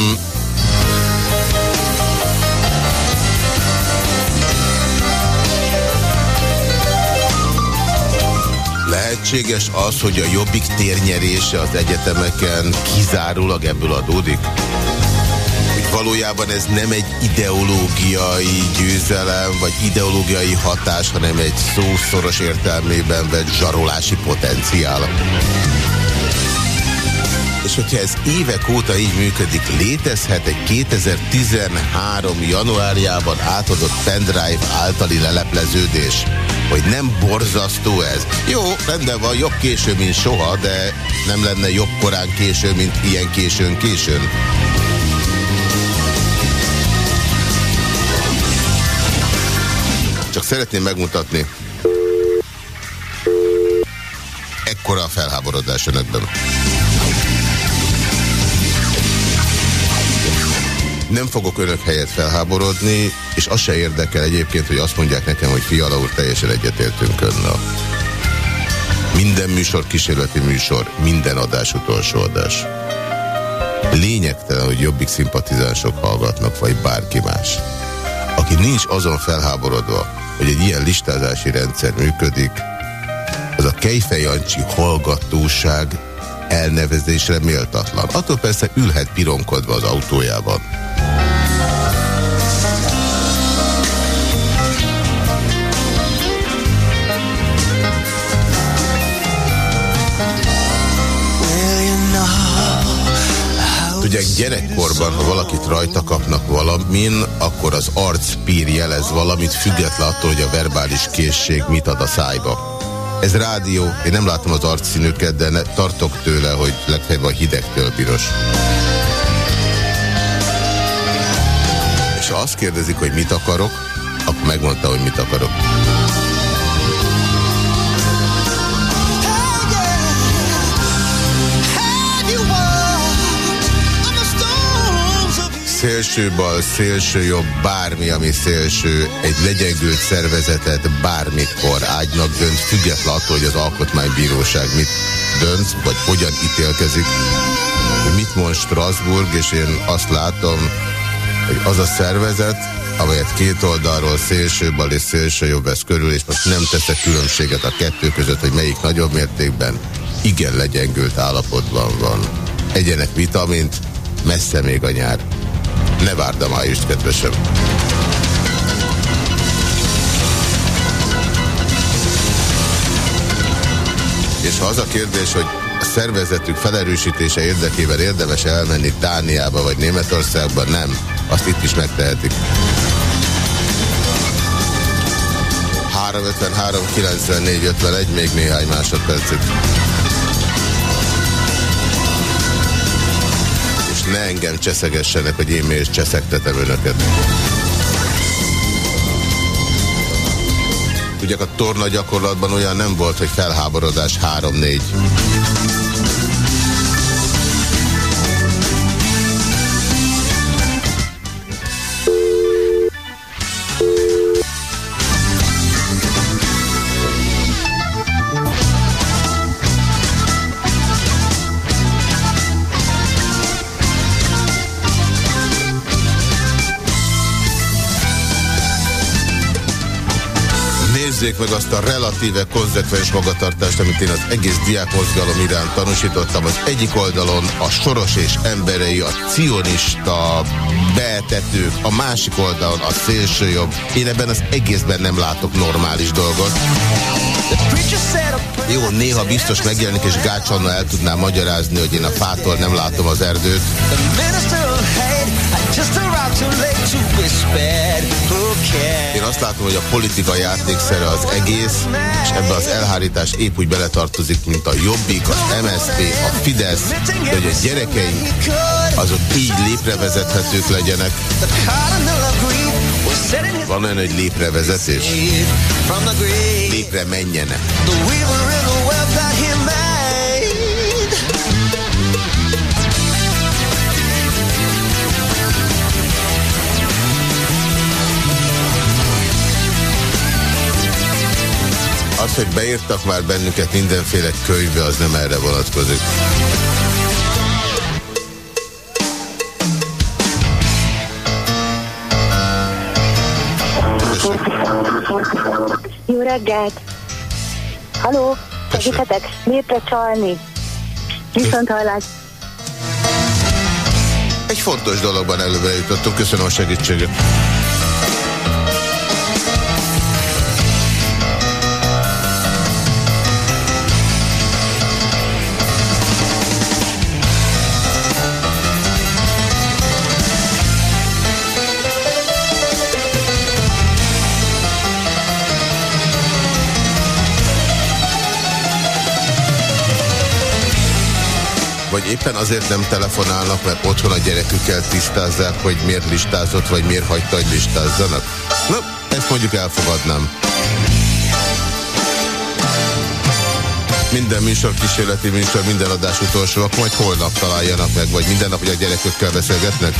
Szükséges az, hogy a jobbik térnyerése az egyetemeken kizárólag ebből adódik? Hogy valójában ez nem egy ideológiai győzelem, vagy ideológiai hatás, hanem egy szószoros értelmében vett zsarolási potenciál. És hogyha ez évek óta így működik, létezhet egy 2013. januárjában átadott pendrive általi lelepleződés, hogy nem borzasztó ez. Jó, rendben van, jobb késő, mint soha, de nem lenne jobb korán késő, mint ilyen későn későn. Csak szeretném megmutatni. Ekkora a felháborodás önökben. Nem fogok önök helyett felháborodni, és az se érdekel egyébként, hogy azt mondják nekem, hogy Fiala úr teljesen egyetértünk önnel. Minden műsor kísérleti műsor, minden adás utolsó adás. Lényegtelen, hogy jobbik szimpatizánsok hallgatnak, vagy bárki más. Aki nincs azon felháborodva, hogy egy ilyen listázási rendszer működik, az a Kejfej Jancsi hallgatóság elnevezésre méltatlan. Attól persze ülhet pironkodva az autójában. Tudják, gyerekkorban, ha valakit rajta kapnak valamin, akkor az arcpír jelez valamit, független attól, hogy a verbális készség mit ad a szájba. Ez rádió, én nem látom az arcszínüket, de ne, tartok tőle, hogy legfeljebb a hidegtől piros. És ha azt kérdezik, hogy mit akarok, akkor megmondta, hogy mit akarok. Szélső bal, szélső jobb, bármi, ami szélső, egy legyengült szervezetet bármikor ágynak dönt, független attól, hogy az alkotmánybíróság mit dönt, vagy hogyan ítélkezik, mit mond Strasbourg, és én azt látom, hogy az a szervezet, amelyet két oldalról szélső bal és szélső jobb vesz körül, és most nem teszek különbséget a kettő között, hogy melyik nagyobb mértékben, igen legyengült állapotban van. Egyenek vitamint, messze még a nyár. Ne várd a májust, kedvesem. És ha az a kérdés, hogy a szervezetük felerősítése érdekében érdemes elmenni Dániába vagy Németországba, nem. Azt itt is megtehetik. 353 94 51, még néhány másodpercig. Ne engem cseszegessenek, hogy én miért cseszektetem önöket. Ugye a torna gyakorlatban olyan nem volt, hogy felháborodás 3-4. Nézzék meg azt a relatíve konzekvens magatartást, amit én az egész diákmozgalom iránt tanúsítottam. Az egyik oldalon a soros és emberei, a cionista betetők, a másik oldalon a szélsőjobb. Én ebben az egészben nem látok normális dolgot. Jó, néha biztos megjelenik, és Gács el tudná magyarázni, hogy én a fától nem látom az erdőt. Én azt látom, hogy a politika játékszere az egész, és ebbe az elhárítás épp úgy beletartozik, mint a Jobbik, az MSZP, a Fidesz, de hogy a gyerekeink azok így léprevezethetők legyenek. Van olyan, hogy léprevezetés? Lépre menjenek. Az, hogy beírtak már bennünket mindenféle könyvbe, az nem erre vonatkozik. Jó reggelt! Halló! Segíthetek népre csalni. Viszont hallás. Egy fontos dologban előbbre jutottunk. Köszönöm a segítséget. Vagy éppen azért nem telefonálnak, mert otthon a gyerekükkel tisztázzák, hogy miért listázott, vagy miért hagyta, hogy listázzanak. Na, ezt mondjuk elfogadnám. Minden műsor kísérleti műsor, minden adás utolsó, akkor majd holnap találjanak meg, vagy minden nap, hogy a gyerekükkel beszélgetnek.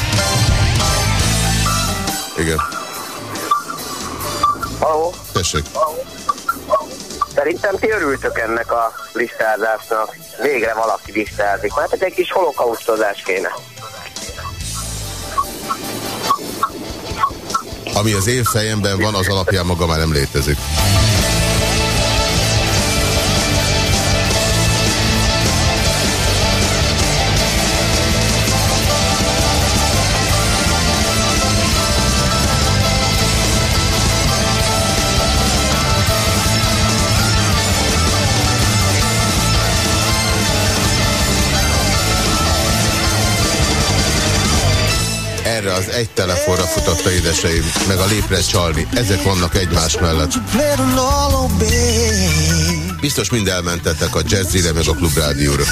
Igen. Halló? Tessék. Szerintem ti örültök ennek a listázásnak. Végre valaki listázik. Mert ez egy kis holokausztozás kéne. Ami az én fejemben van, az alapján maga már nem létezik. Egy telefonra futott a édeseim, meg a lépre csalni. Ezek vannak egymás mellett. Biztos mind elmentettek a jazzire, meg a klubrádióra.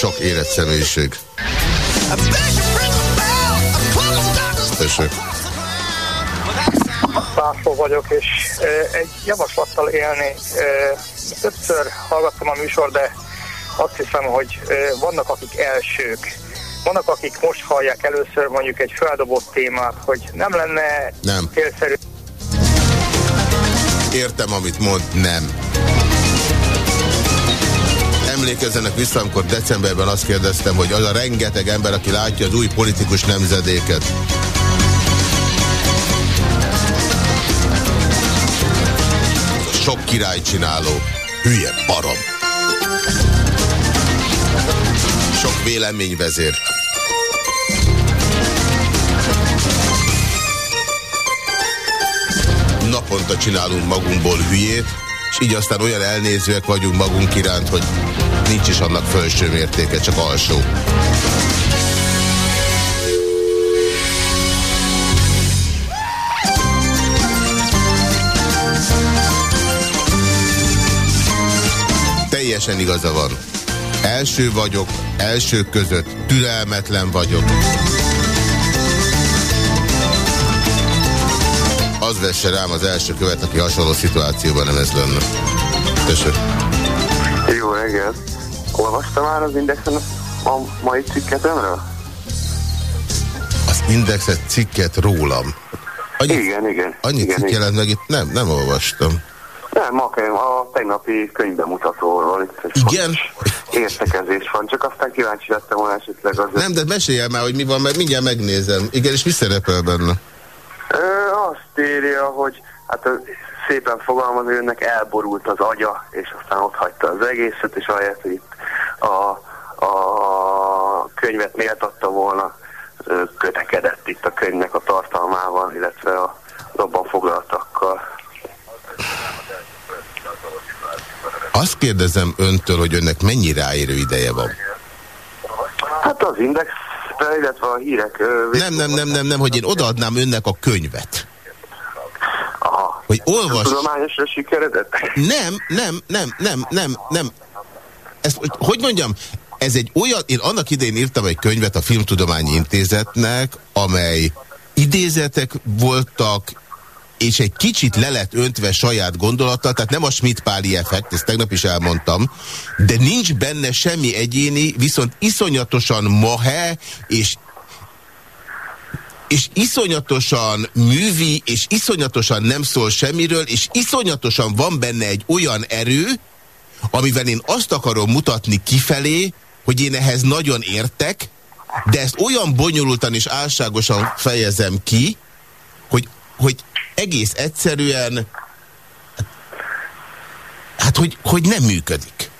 Sok érett személyiség. Tessék. László vagyok, és egy javaslattal élni. Többször hallgattam a műsor, de azt hiszem, hogy vannak akik elsők. Vannak, akik most hallják először mondjuk egy feldobott témát, hogy nem lenne Nem. célszerű Értem, amit mond, nem. Emlékezzenek vissza, amikor decemberben azt kérdeztem, hogy az a rengeteg ember, aki látja az új politikus nemzedéket. Sok királycsináló, hülye param. Sok véleményvezér. naponta csinálunk magunkból hülyét, és így aztán olyan elnézőek vagyunk magunk iránt, hogy nincs is annak felső mértéke, csak alsó. Teljesen igaza van. Első vagyok, elsők között türelmetlen vagyok. Az vesse rám az első követ, aki hasonló szituációban nem ez lenne. Tessék. Jó reggelt! Olvastam már az Indexen a mai cikketemről? Az indexet cikket rólam. Annyi, igen, igen. Annyi igen, cikk igen. jelent meg itt? Nem, nem olvastam. Nem, akár a tegnapi könyvbemutatóról. Itt Igen? Értekezés van, csak aztán kíváncsi lettem volna esetleg az. Nem, de mesélj el már, hogy mi van, mert mindjárt megnézem. Igen, és mi szerepel benne? Ö, azt írja, hogy hát szépen fogalmaz, hogy önnek elborult az agya, és aztán ott hagyta az egészet, és ahelyett, hogy itt a, a könyvet méltatta volna, kötekedett itt a könyvnek a tartalmával, illetve a, az abban foglaltakkal. Azt kérdezem öntől, hogy önnek mennyi ráérő ideje van. Hát az Indexre, illetve a hírek... Nem, nem, nem, nem, nem, hogy én odaadnám önnek a könyvet. Hogy olvas... Tudományosra sikeredett? Nem, nem, nem, nem, nem, nem. Ezt, hogy mondjam, ez egy olyan, én annak idején írtam egy könyvet a Filmtudományi Intézetnek, amely idézetek voltak, és egy kicsit le lett öntve saját gondolattal, tehát nem a Schmidt-Páli effekt, ezt tegnap is elmondtam, de nincs benne semmi egyéni, viszont iszonyatosan mahe, és és iszonyatosan művi, és iszonyatosan nem szól semmiről, és iszonyatosan van benne egy olyan erő, amivel én azt akarom mutatni kifelé, hogy én ehhez nagyon értek, de ezt olyan bonyolultan és álságosan fejezem ki, hogy egész egyszerűen hát hogy, hogy nem működik.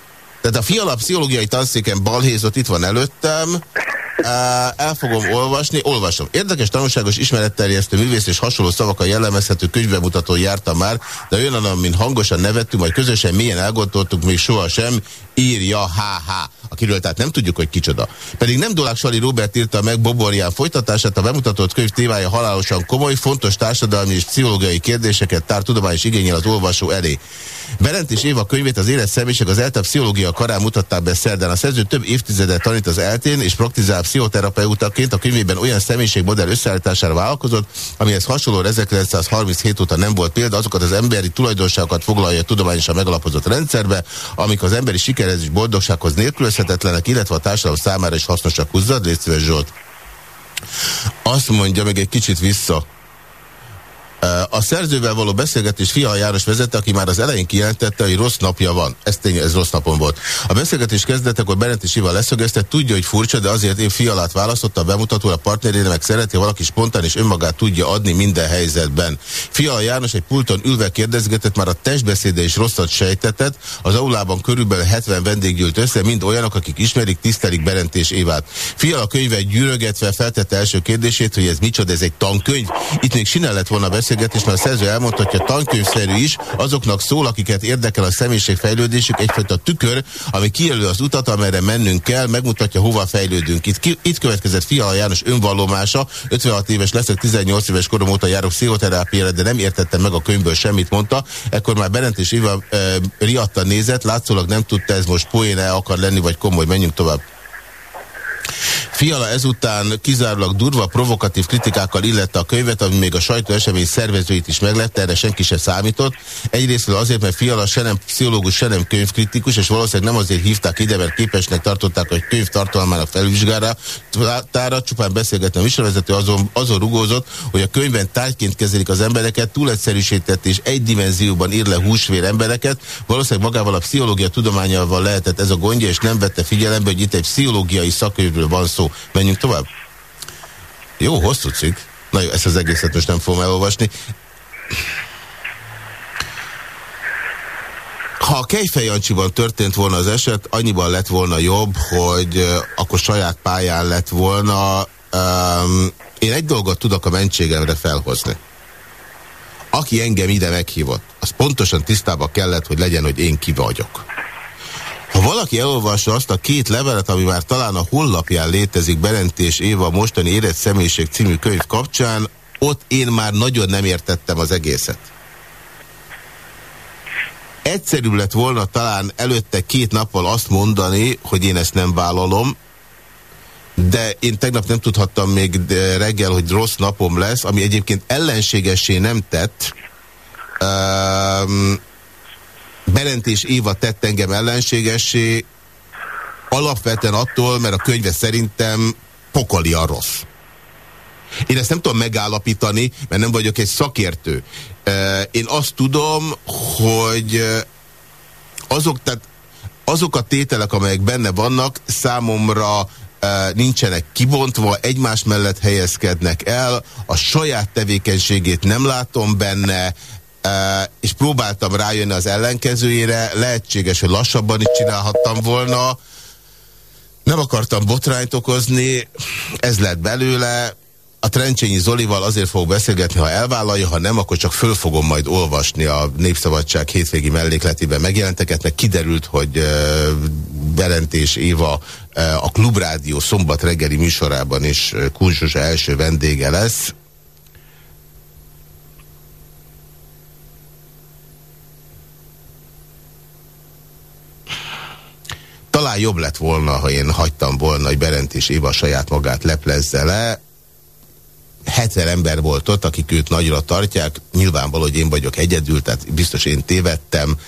Tehát a fiala pszichológiai tanszéken balhézott itt van előttem, el fogom olvasni, olvasom. Érdekes, tanulságos, ismeretterjesztő művész és hasonló szavakkal jellemezhető könyvemutatón jártam már, de olyan, amin hangosan nevettünk, majd közösen milyen elgondoltuk, még sohasem, írja HH, akiről tehát nem tudjuk, hogy kicsoda. Pedig nem Dolák Sali Robert írta meg Boborján folytatását, a bemutatott könyv témája halálosan komoly, fontos társadalmi és pszichológiai kérdéseket tár tudományos igényel az olvasó elé. Berent és Éva könyvét az élet személyiség az ELTE pszichológia karán mutatták be szerdán. A szerző több évtizedet tanít az eltén és praktizál pszichoterapeutaként a könyvében olyan személyiségmodell összeállítására vállalkozott, amihez hasonló 1937 óta nem volt példa, azokat az emberi tulajdonságokat foglalja tudományosan megalapozott rendszerbe, amik az emberi sikerhez és boldogsághoz nélkülözhetetlenek, illetve a társadalom számára is hasznosak. Húzzad, légy Zsolt. Azt mondja meg egy kicsit vissza, a szerzővel való beszélgetés Fia János vezette, aki már az elején kijelentette, hogy rossz napja van. Ez tény, ez rossz napon volt. A beszélgetés kezdetekor Berent és Iva leszögezte, tudja, hogy furcsa, de azért én fialát választotta a bemutató, a partnerére meg szereti, valaki spontán és önmagát tudja adni minden helyzetben. Fia János egy pulton ülve kérdezgetett, már a testbeszéde is rosszat sejtetett. Az aulában körülbelül 70 vendég gyűlt össze, mind olyanok, akik ismerik, tisztelik Berent és Évát. Fiala könyve gyűrögetve feltette első kérdését, hogy ez micsoda, ez egy tankönyv. Itt még sinel lett volna beszél beszélgetés, mert a szerző elmondta, hogy a tankönyvszerű is azoknak szól, akiket érdekel a személyiségfejlődésük, egyfajta tükör, ami kijelöl az utat, amerre mennünk kell, megmutatja, hova fejlődünk. Itt, ki, itt következett Fiala János önvallomása, 56 éves leszek, 18 éves korom óta járok pszichoterápiára, de nem értettem meg a könyvből semmit, mondta. Ekkor már Berent és Iva e, riadta nézett, látszólag nem tudta ez most poén-e akar lenni, vagy komoly, menjünk tovább. Fiala ezután kizárólag durva, provokatív kritikákkal illette a könyvet, ami még a sajtó esemény szervezőit is meglette, erre senki se számított. Egyrészt azért, mert Fiala se nem pszichológus, se nem könyvkritikus, és valószínűleg nem azért hívták ide, mert képesnek tartották, hogy könyv tartalmának felvizsgálatára, csupán beszélgetni a műsorvezető azon, azon rugózott, hogy a könyvben tárgyként kezelik az embereket, túlegyszerűsített és egy dimenzióban ír le húsvér embereket. Valószínűleg magával a pszichológia tudományával lehetett ez a gondja, és nem vette figyelembe, hogy itt egy pszichológiai szakkönyvről van szó. Menjünk tovább? Jó, hosszú cikk. Na jó, ezt az egészet most nem fogom elolvasni. Ha a Kejfej Jancsiban történt volna az eset, annyiban lett volna jobb, hogy akkor saját pályán lett volna. Um, én egy dolgot tudok a mentségemre felhozni. Aki engem ide meghívott, az pontosan tisztában kellett, hogy legyen, hogy én ki vagyok. Ha valaki elolvassa azt a két levelet, ami már talán a hollapján létezik Berentés Éva mostani Érett Személyiség című könyv kapcsán, ott én már nagyon nem értettem az egészet. Egyszerűbb lett volna talán előtte két nappal azt mondani, hogy én ezt nem vállalom, de én tegnap nem tudhattam még reggel, hogy rossz napom lesz, ami egyébként ellenségessé nem tett. Um, Berent és Éva tett engem ellenségessé, alapvetően attól, mert a könyve szerintem a rossz. Én ezt nem tudom megállapítani, mert nem vagyok egy szakértő. Én azt tudom, hogy azok, tehát azok a tételek, amelyek benne vannak, számomra nincsenek kibontva, egymás mellett helyezkednek el, a saját tevékenységét nem látom benne, és próbáltam rájönni az ellenkezőjére, lehetséges, hogy lassabban is csinálhattam volna, nem akartam botrányt okozni, ez lett belőle, a Trencsényi Zolival azért fogok beszélgetni, ha elvállalja, ha nem, akkor csak föl fogom majd olvasni a Népszabadság hétvégi mellékletében megjelenteket, mert kiderült, hogy uh, Berent és Éva uh, a Klubrádió szombat reggeli műsorában is Kunzsuzsa első vendége lesz. Talán jobb lett volna, ha én hagytam volna, hogy Berent és Éva saját magát leplezze le. 70 ember volt ott, akik őt nagyra tartják. Nyilvánvaló, hogy én vagyok egyedül, tehát biztos én tévedtem.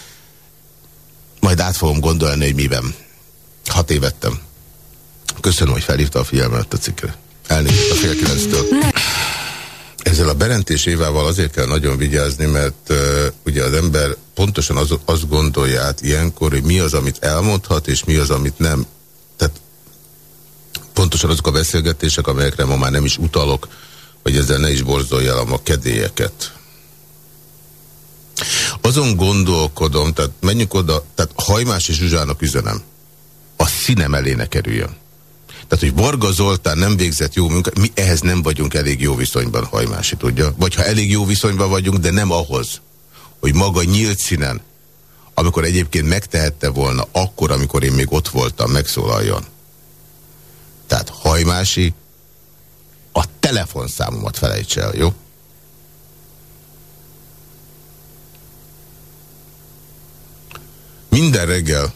Majd át fogom gondolni, hogy miben. Ha tévedtem. Köszönöm, hogy felhívta a figyelmet a cikkre. Elnézést a fél kilenctől. Ezzel a Berentés Évával azért kell nagyon vigyázni, mert uh, ugye az ember pontosan az, azt gondolja át ilyenkor, hogy mi az, amit elmondhat, és mi az, amit nem. Tehát pontosan azok a beszélgetések, amelyekre ma már nem is utalok, hogy ezzel ne is borzolja el a kedélyeket. Azon gondolkodom, tehát menjünk oda, tehát Hajmás és Zsuzsának üzenem. A színem elé ne kerüljön. Tehát, hogy Varga Zoltán nem végzett jó munkát, mi ehhez nem vagyunk elég jó viszonyban, Hajmási tudja. Vagy ha elég jó viszonyban vagyunk, de nem ahhoz, hogy maga nyílt színen, amikor egyébként megtehette volna akkor, amikor én még ott voltam, megszólaljon. Tehát Hajmási, a telefonszámomat felejts el, jó? Minden reggel,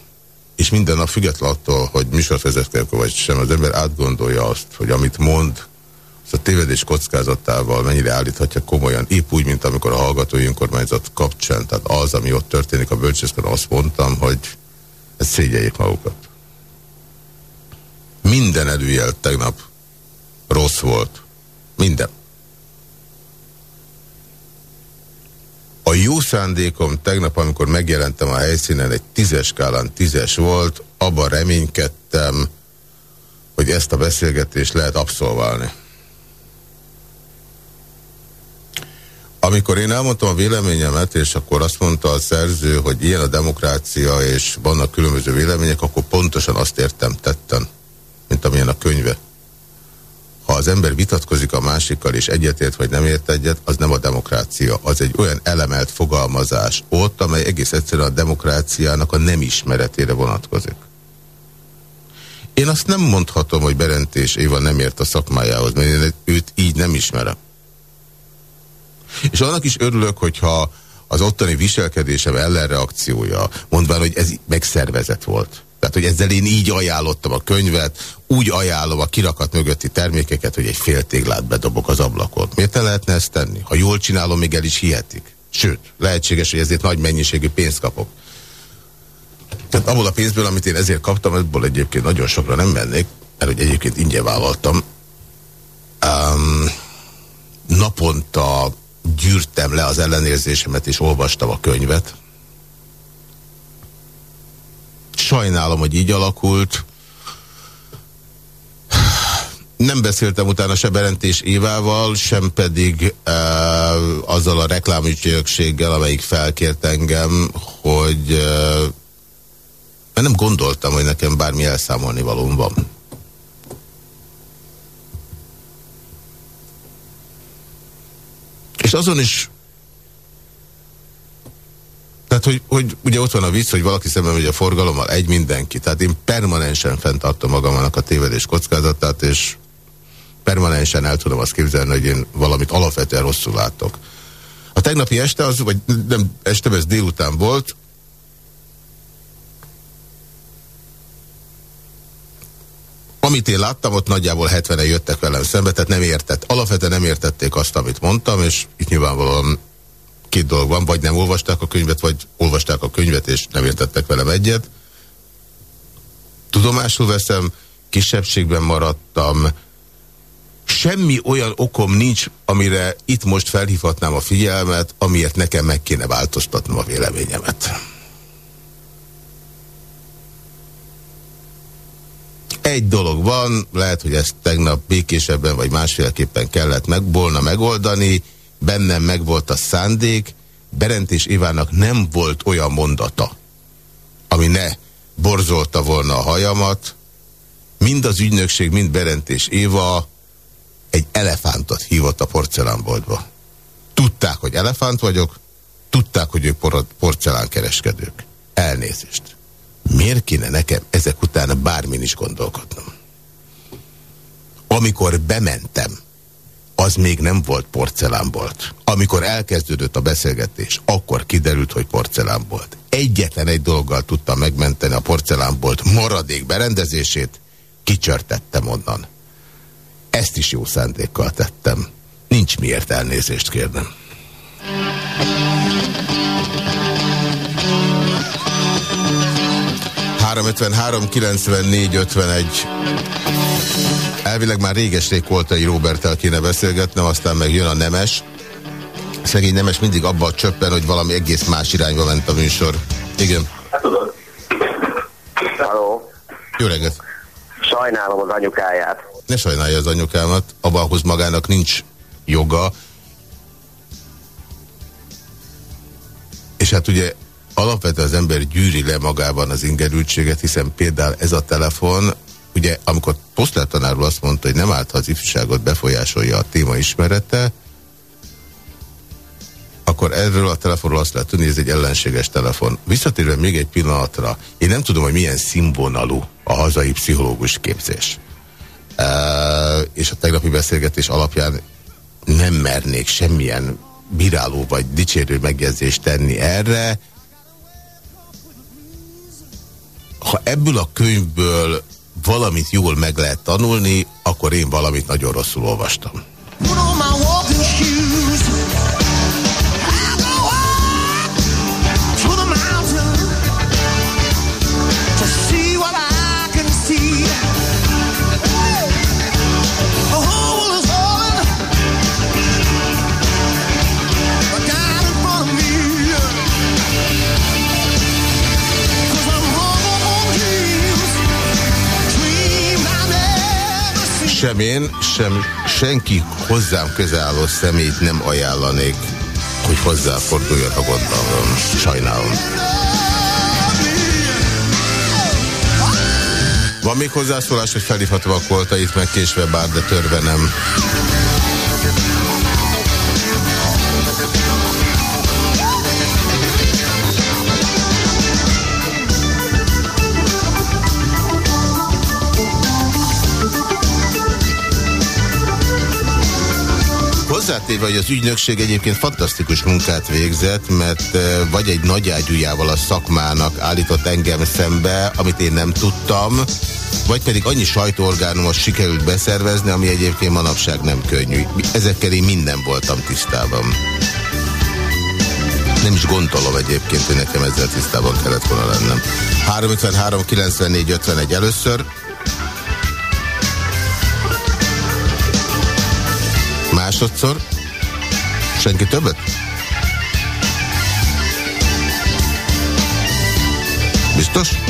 és minden nap független attól, hogy műsorvezetők vagy sem, az ember átgondolja azt, hogy amit mond, az a tévedés kockázatával mennyire állíthatja komolyan, épp úgy, mint amikor a hallgatói önkormányzat kapcsán, tehát az, ami ott történik a bölcsészkor, azt mondtam, hogy ezt szégyeljék magukat. Minden előjel tegnap rossz volt. Minden. A jó szándékom tegnap, amikor megjelentem a helyszínen, egy tízes skálán tízes volt, abban reménykedtem, hogy ezt a beszélgetést lehet abszolválni. Amikor én elmondtam a véleményemet, és akkor azt mondta a szerző, hogy ilyen a demokrácia, és vannak különböző vélemények, akkor pontosan azt értem tetten, mint amilyen a könyve. Ha az ember vitatkozik a másikkal, és egyetért vagy nem ért egyet, az nem a demokrácia. Az egy olyan elemelt fogalmazás ott, amely egész egyszerűen a demokráciának a nem ismeretére vonatkozik. Én azt nem mondhatom, hogy Berentés Éva nem ért a szakmájához, mert én őt így nem ismerem. És annak is örülök, hogyha az ottani viselkedésem ellenreakciója, mondván, hogy ez megszervezet volt. Tehát, hogy ezzel én így ajánlottam a könyvet, úgy ajánlom a kirakat mögötti termékeket, hogy egy fél téglát bedobok az ablakon. Miért ne lehetne ezt tenni? Ha jól csinálom, még el is hihetik. Sőt, lehetséges, hogy ezért nagy mennyiségű pénzt kapok. Tehát abból a pénzből, amit én ezért kaptam, ebből egyébként nagyon sokra nem mennék, mert hogy egyébként ingyen vállaltam. Um, naponta gyűrtem le az ellenérzésemet, és olvastam a könyvet. Sajnálom, hogy így alakult. Nem beszéltem utána se Berentés Évával, sem pedig e, azzal a reklámügyökséggel, amelyik felkért engem, hogy e, nem gondoltam, hogy nekem bármi elszámolni valóm van. És azon is tehát, hogy, hogy ugye ott van a vicc, hogy valaki szemben megy a forgalommal, egy mindenki. Tehát én permanensen fenntartom magamnak a tévedés kockázatát, és permanensen el tudom azt képzelni, hogy én valamit alapvetően rosszul látok. A tegnapi este az, vagy nem este, ez délután volt, amit én láttam, ott nagyjából 70-en jöttek velem szembe, tehát nem értett. Alapvetően nem értették azt, amit mondtam, és itt nyilvánvalóan két dolog van, vagy nem olvasták a könyvet, vagy olvasták a könyvet, és nem értettek velem egyet. Tudomásul veszem, kisebbségben maradtam, semmi olyan okom nincs, amire itt most felhívhatnám a figyelmet, amiért nekem meg kéne változtatnom a véleményemet. Egy dolog van, lehet, hogy ezt tegnap békésebben vagy másféleképpen kellett meg, volna megoldani, bennem megvolt a szándék, Berentés Ivának nem volt olyan mondata, ami ne borzolta volna a hajamat, mind az ügynökség, mind Berentés Éva egy elefántot hívott a porcelánboltba. Tudták, hogy elefánt vagyok, tudták, hogy ők porcelánkereskedők. Elnézést. Miért kéne nekem ezek után bármin is gondolkodnom? Amikor bementem, az még nem volt porcelánbolt. Amikor elkezdődött a beszélgetés, akkor kiderült, hogy porcelánbolt. Egyetlen egy dologgal tudtam megmenteni a porcelánbolt maradék berendezését, kicsörtettem onnan. Ezt is jó szándékkal tettem. Nincs miért elnézést kérnem. 353 94 51 Elvileg már réges-rég Koltai Robertel kéne beszélgetnem, aztán meg jön a Nemes. Szegény Nemes mindig abba a csöppen, hogy valami egész más irányba ment a műsor. Igen. Halló. Jó reggelt. Sajnálom az anyukáját. Ne sajnálja az anyukámat, abban ahhoz magának nincs joga. És hát ugye alapvetően az ember gyűri le magában az ingerültséget, hiszen például ez a telefon, ugye amikor Poszler tanár úr azt mondta, hogy nem állt, ha az ifjúságot befolyásolja a téma ismerete, akkor erről a telefonról azt lehet tudni, ez egy ellenséges telefon. Visszatérve még egy pillanatra, én nem tudom, hogy milyen színvonalú a hazai pszichológus képzés. E, és a tegnapi beszélgetés alapján nem mernék semmilyen bíráló vagy dicsérő megjegyzést tenni erre. Ha ebből a könyvből valamit jól meg lehet tanulni, akkor én valamit nagyon rosszul olvastam. Put Sem én, sem senki hozzám közel álló személyt nem ajánlanék, hogy hozzáforduljon, gondban van. Sajnálom. Van még hozzászólás, hogy felhívhatom a koltait, meg késve bár, de törve nem. Hozzátéve, hogy az ügynökség egyébként fantasztikus munkát végzett, mert vagy egy nagy ágyújával a szakmának állított engem szembe, amit én nem tudtam, vagy pedig annyi sajtóorgánumot sikerült beszervezni, ami egyébként manapság nem könnyű. Ezekkel én minden voltam tisztában. Nem is gondolom egyébként, hogy nekem ezzel tisztában kellett volna lennem. 353 94 51 először. Másodszor. Senki többet? Biztos?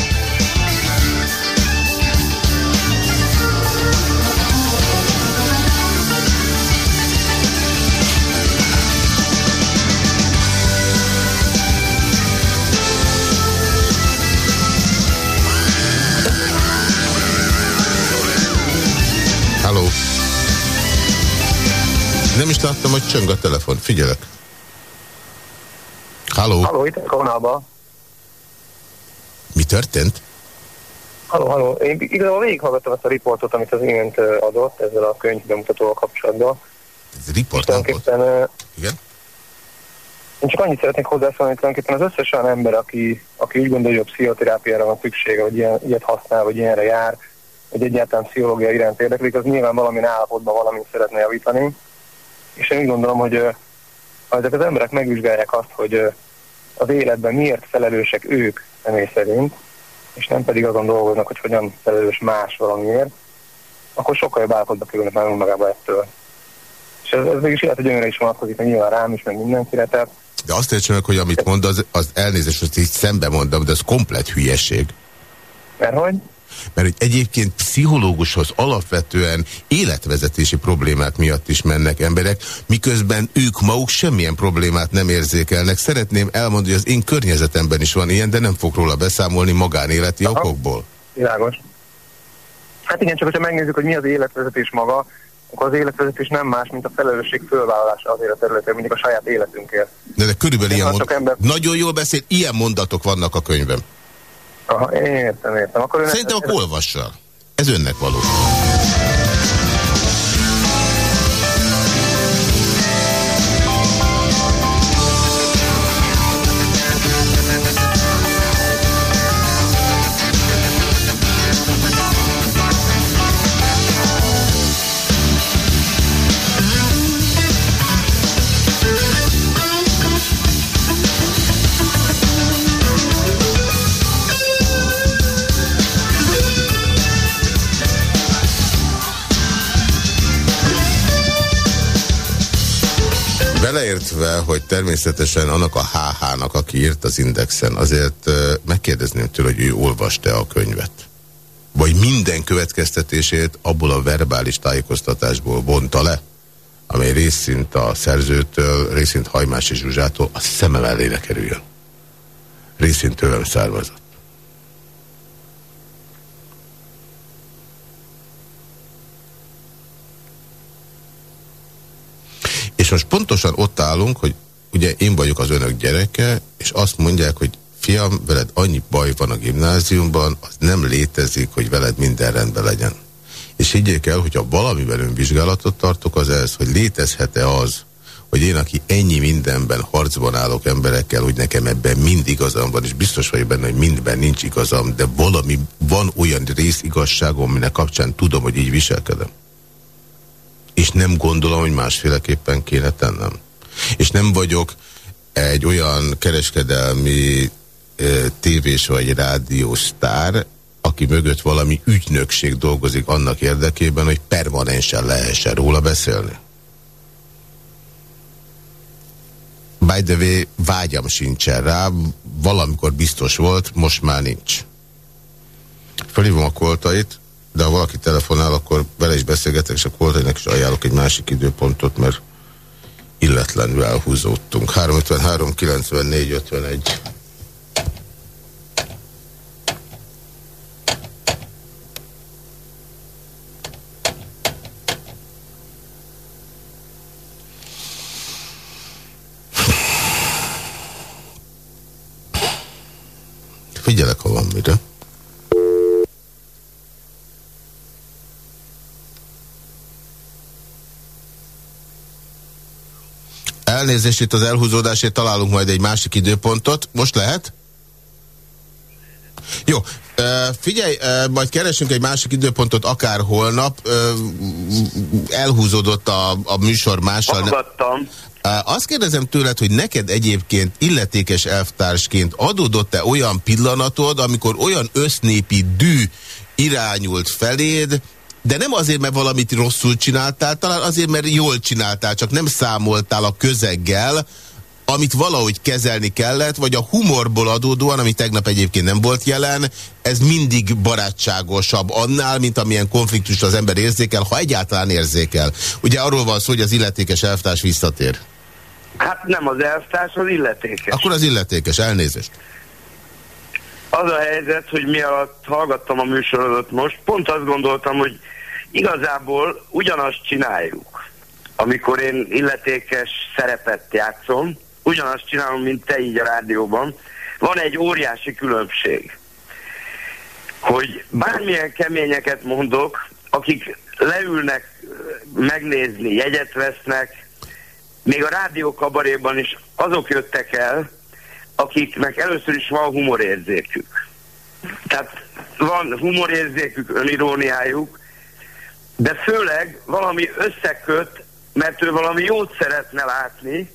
Nem is láttam, hogy csöng a telefon. Figyelek. Halló. Halló, itt a kanalba. Mi történt? Halló, halló. Én igazából végighallgattam ezt a riportot, amit az imént adott ezzel a könyv bemutatóval kapcsolatban. Ez riport Tulajdonképpen Igen? én csak annyit szeretnék hozzászólni, hogy tulajdonképpen az összes olyan ember, aki, aki úgy gondolja, hogy pszichoterápiára van szüksége, vagy ilyen, ilyet használ, vagy ilyenre jár, vagy egyáltalán pszichológia iránt érdeklik, az nyilván valamilyen állapotban valamit szeretne javítani. És én úgy gondolom, hogy ha ezek az emberek megvizsgálják azt, hogy az életben miért felelősek ők személy szerint, és nem pedig azon dolgoznak, hogy hogyan felelős más valamiért, akkor sokkal jobb állapotba kerülnek már önmagába ettől. És ez, ez mégis lehet, hogy önre is vonatkozik, meg nyilván rám is, meg mindenkire, tehát De azt értsem meg, hogy amit mond, az, az elnézést, hogy így szembe mondom, de az komplet hülyeség. mert hogy? Mert hogy egyébként pszichológushoz alapvetően életvezetési problémák miatt is mennek emberek, miközben ők maguk semmilyen problémát nem érzékelnek. Szeretném elmondani, hogy az én környezetemben is van ilyen, de nem fog róla beszámolni magánéleti Aha. okokból. Világos. Hát igen, csak hogyha megnézzük, hogy mi az életvezetés maga, akkor az életvezetés nem más, mint a felelősség fölvállalása azért a területen, mindig a saját életünkért. De, de körülbelül ilyen Nagyon sok mond... Nagyon jól beszél, ilyen mondatok vannak a könyvben. Aha, értem, értem. Akkor Szerintem akkor olvassa. Ez önnek való. Beleértve, hogy természetesen annak a HH-nak, aki írt az Indexen, azért megkérdezném tőle, hogy ő olvasta a könyvet. Vagy minden következtetését abból a verbális tájékoztatásból vonta le, amely részint a szerzőtől, részint Hajmás és Zsuzsától a szemem elére kerüljön. Részint tőlem származott. És most pontosan ott állunk, hogy ugye én vagyok az önök gyereke, és azt mondják, hogy fiam, veled annyi baj van a gimnáziumban, az nem létezik, hogy veled minden rendben legyen. És higgyék el, hogyha valamivel önvizsgálatot tartok, az ez, hogy létezhet-e az, hogy én, aki ennyi mindenben harcban állok emberekkel, hogy nekem ebben mind igazam van, és biztos vagyok benne, hogy mindben nincs igazam, de valami, van olyan rész igazságom, aminek kapcsán tudom, hogy így viselkedem. És nem gondolom, hogy másféleképpen kéne tennem. És nem vagyok egy olyan kereskedelmi tévés vagy rádiós sztár, aki mögött valami ügynökség dolgozik annak érdekében, hogy permanensen lehessen róla beszélni. By the way, vágyam sincsen rá, valamikor biztos volt, most már nincs. Felhívom a koltait, de ha valaki telefonál, akkor vele is beszélgetek, és a koltainak is ajánlok egy másik időpontot, mert illetlenül elhúzódtunk. 353 94 51 Figyelek, ha van mire. Elnézést itt az elhúzódásért találunk majd egy másik időpontot. Most lehet? Jó, figyelj, majd keresünk egy másik időpontot akár holnap. Elhúzódott a, a műsor mással. Hallgattam. Azt kérdezem tőled, hogy neked egyébként illetékes elvtársként adódott-e olyan pillanatod, amikor olyan össznépi dű irányult feléd, de nem azért, mert valamit rosszul csináltál, talán azért, mert jól csináltál, csak nem számoltál a közeggel, amit valahogy kezelni kellett, vagy a humorból adódóan, ami tegnap egyébként nem volt jelen, ez mindig barátságosabb annál, mint amilyen konfliktust az ember érzékel, ha egyáltalán érzékel. Ugye arról van szó, hogy az illetékes elvtárs visszatér. Hát nem az elvtárs, az illetékes. Akkor az illetékes, elnézést. Az a helyzet, hogy mi alatt hallgattam a műsorodat most, pont azt gondoltam, hogy igazából ugyanazt csináljuk. Amikor én illetékes szerepet játszom, ugyanazt csinálom, mint te így a rádióban. Van egy óriási különbség, hogy bármilyen keményeket mondok, akik leülnek megnézni, jegyet vesznek, még a rádió kabaréban is azok jöttek el, akiknek először is van humorérzékük. Tehát van humorérzékük, öniróniájuk, de főleg valami összeköt, mert ő valami jót szeretne látni,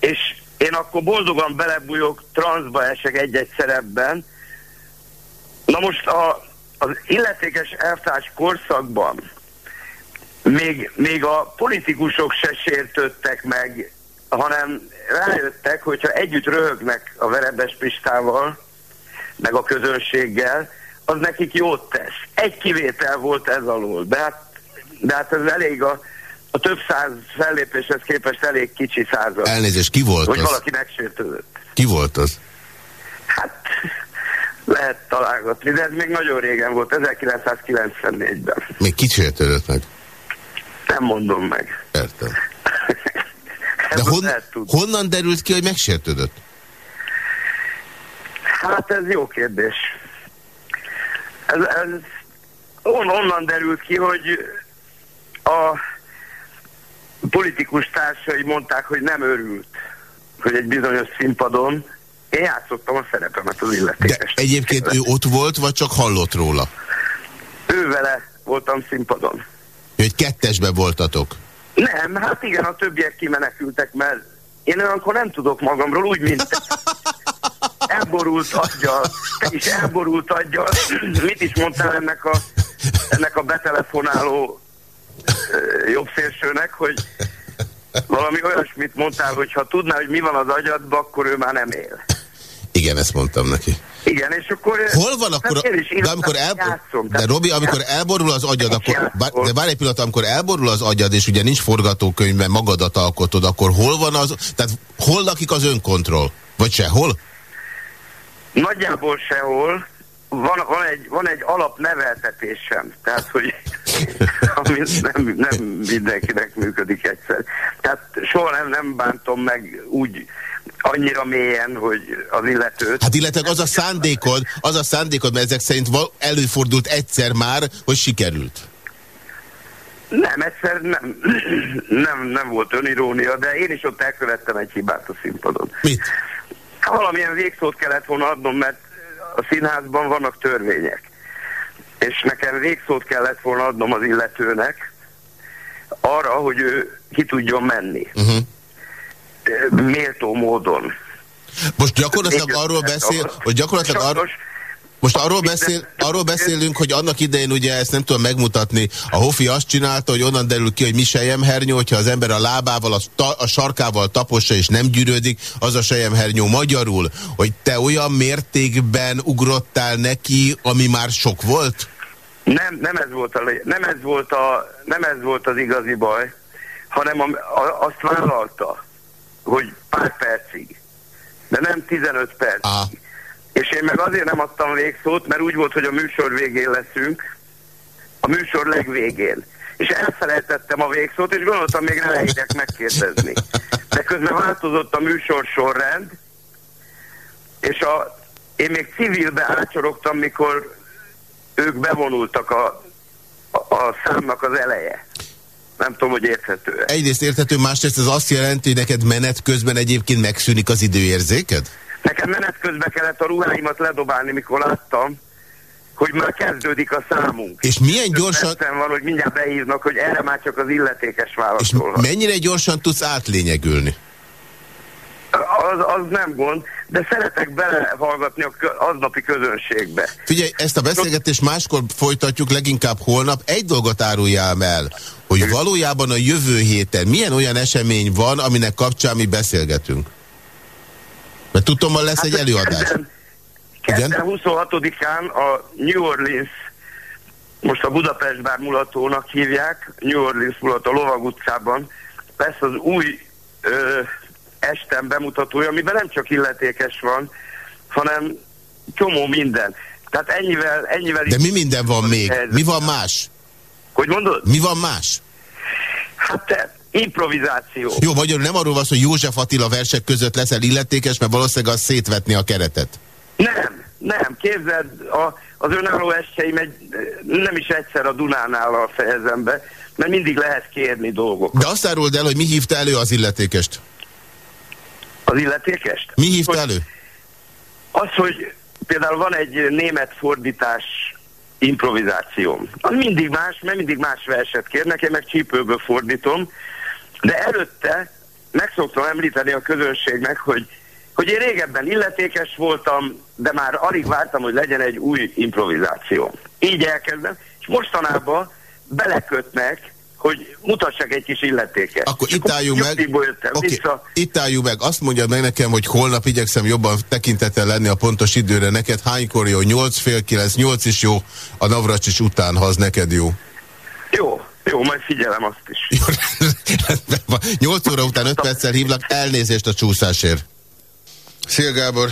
és én akkor boldogan belebújok, transzba esek egy-egy szerepben. Na most a, az illetékes elvtárs korszakban még, még a politikusok se sértődtek meg, hanem rájöttek, hogyha együtt röhögnek a Verebes Pistával, meg a közönséggel, az nekik jót tesz. Egy kivétel volt ez alól, de hát, de hát ez elég a, a több száz fellépéshez képest elég kicsi százal. Elnézést, ki volt Hogy az? valaki megsértődött. Ki volt az? Hát lehet találgatni, de ez még nagyon régen volt, 1994-ben. Még kit sértődött meg? Nem mondom meg. Értem. De hon, honnan derült ki, hogy megsértődött? Hát ez jó kérdés. Ez, ez on, onnan derült ki, hogy a politikus társai mondták, hogy nem örült, hogy egy bizonyos színpadon én játszottam a szerepemet az illetékes. De egyébként ő ott volt, vagy csak hallott róla? Ő vele voltam színpadon. Hogy kettesben voltatok? Nem, hát igen, a többiek kimenekültek, mert én olyankor nem tudok magamról, úgy, mint te. Elborult aggyal, te is elborult aggyal. Mit is mondtál ennek a, ennek a betelefonáló jobbszélsőnek, hogy valami olyasmit mondtál, hogy ha tudná, hogy mi van az agyadban, akkor ő már nem él. Igen, ezt mondtam neki. Igen, és akkor... Hol van akkor, hát én is de amikor el, játszom, de Robi, amikor elborul az agyad, akkor, bár, de várj egy pillanat, amikor elborul az agyad, és ugye nincs forgatókönyvben magadat alkotod, akkor hol van az, tehát hol lakik az önkontroll? Vagy sehol? Nagyjából sehol. Van, van, egy, van egy alapneveltetésem, tehát hogy ami nem, nem mindenkinek működik egyszer. Tehát soha nem, nem bántom meg úgy annyira mélyen, hogy az illetőt. Hát illetve az a szándékod, az a szándékod, mert ezek szerint előfordult egyszer már, hogy sikerült. Nem, egyszer nem, nem, nem volt önirónia, de én is ott elkövettem egy hibát a színpadon. Mit? Valamilyen végszót kellett volna adnom, mert a színházban vannak törvények. És nekem végszót kellett volna adnom az illetőnek arra, hogy ő ki tudjon menni. Uh-huh. Méltó módon. Most gyakorlatilag arról beszél, hogy gyakorlatilag arról... Most arról, beszél, arról beszélünk, hogy annak idején ugye ezt nem tudom megmutatni. A Hofi azt csinálta, hogy onnan derül ki, hogy mi sejemhernyó, hogyha az ember a lábával, a, ta, a sarkával tapossa és nem gyűrődik, az a sejemhernyó magyarul. Hogy te olyan mértékben ugrottál neki, ami már sok volt? Nem, nem ez volt, a, nem ez volt, a, nem ez volt az igazi baj, hanem a, a, azt vállalta, hogy pár percig, de nem 15 percig. Ah. És én meg azért nem adtam végszót, mert úgy volt, hogy a műsor végén leszünk, a műsor legvégén. És elfelejtettem a végszót, és gondoltam, még ráérek megkérdezni. De közben változott a műsor sorrend, és a, én még civilbe átsorogtam, mikor ők bevonultak a, a, a számnak az eleje. Nem tudom, hogy érthető -e. Egyrészt érthető, másrészt ez azt jelenti, hogy neked menet közben egyébként megszűnik az időérzéked? Nekem menet közben kellett a ruháimat ledobálni, mikor láttam, hogy már kezdődik a számunk. És milyen gyorsan... Percen van, hogy mindjárt behívnak, hogy erre már csak az illetékes És válaszolhat. mennyire gyorsan tudsz átlényegülni? Az, az nem gond, de szeretek belehallgatni a kö- aznapi közönségbe. Figyelj, ezt a beszélgetést máskor folytatjuk, leginkább holnap. Egy dolgot áruljál el, hogy valójában a jövő héten milyen olyan esemény van, aminek kapcsán mi beszélgetünk? Mert tudom, hogy lesz egy előadás. Kedden 26-án a New Orleans, most a Budapest bár mulatónak hívják, New Orleans mulató Lovag utcában, lesz az új ö, estem bemutatója, amiben nem csak illetékes van, hanem csomó minden. Tehát ennyivel, ennyivel... De mi minden van még? Mi van más? Hogy mondod? Mi van más? Hát te, improvizáció. Jó, magyarul nem arról van hogy József Attila versek között leszel illetékes, mert valószínűleg az szétvetni a keretet. Nem, nem, képzeld, a, az önálló estjeim egy, nem is egyszer a Dunánál a fejezem be, mert mindig lehet kérni dolgokat. De azt áruld el, hogy mi hívta elő az illetékest? Az illetékest? Mi hívta elő? Az, hogy például van egy német fordítás improvizációm. Az mindig más, mert mindig más verset kérnek, én meg csípőből fordítom, de előtte meg szoktam említeni a közönségnek, hogy, hogy én régebben illetékes voltam, de már alig vártam, hogy legyen egy új improvizáció. Így elkezdem, és mostanában belekötnek, hogy mutassak egy kis illetéket. Akkor itt álljunk meg. Vissza. itt álljunk meg. Azt mondja meg nekem, hogy holnap igyekszem jobban tekintettel lenni a pontos időre. Neked hánykor jó? 8 fél 9, 8 is jó, a Navracsics után, ha az neked jó. Jó, jó, majd figyelem azt is. 8 óra után 5 perccel hívlak, elnézést a csúszásért. Szél Gábor.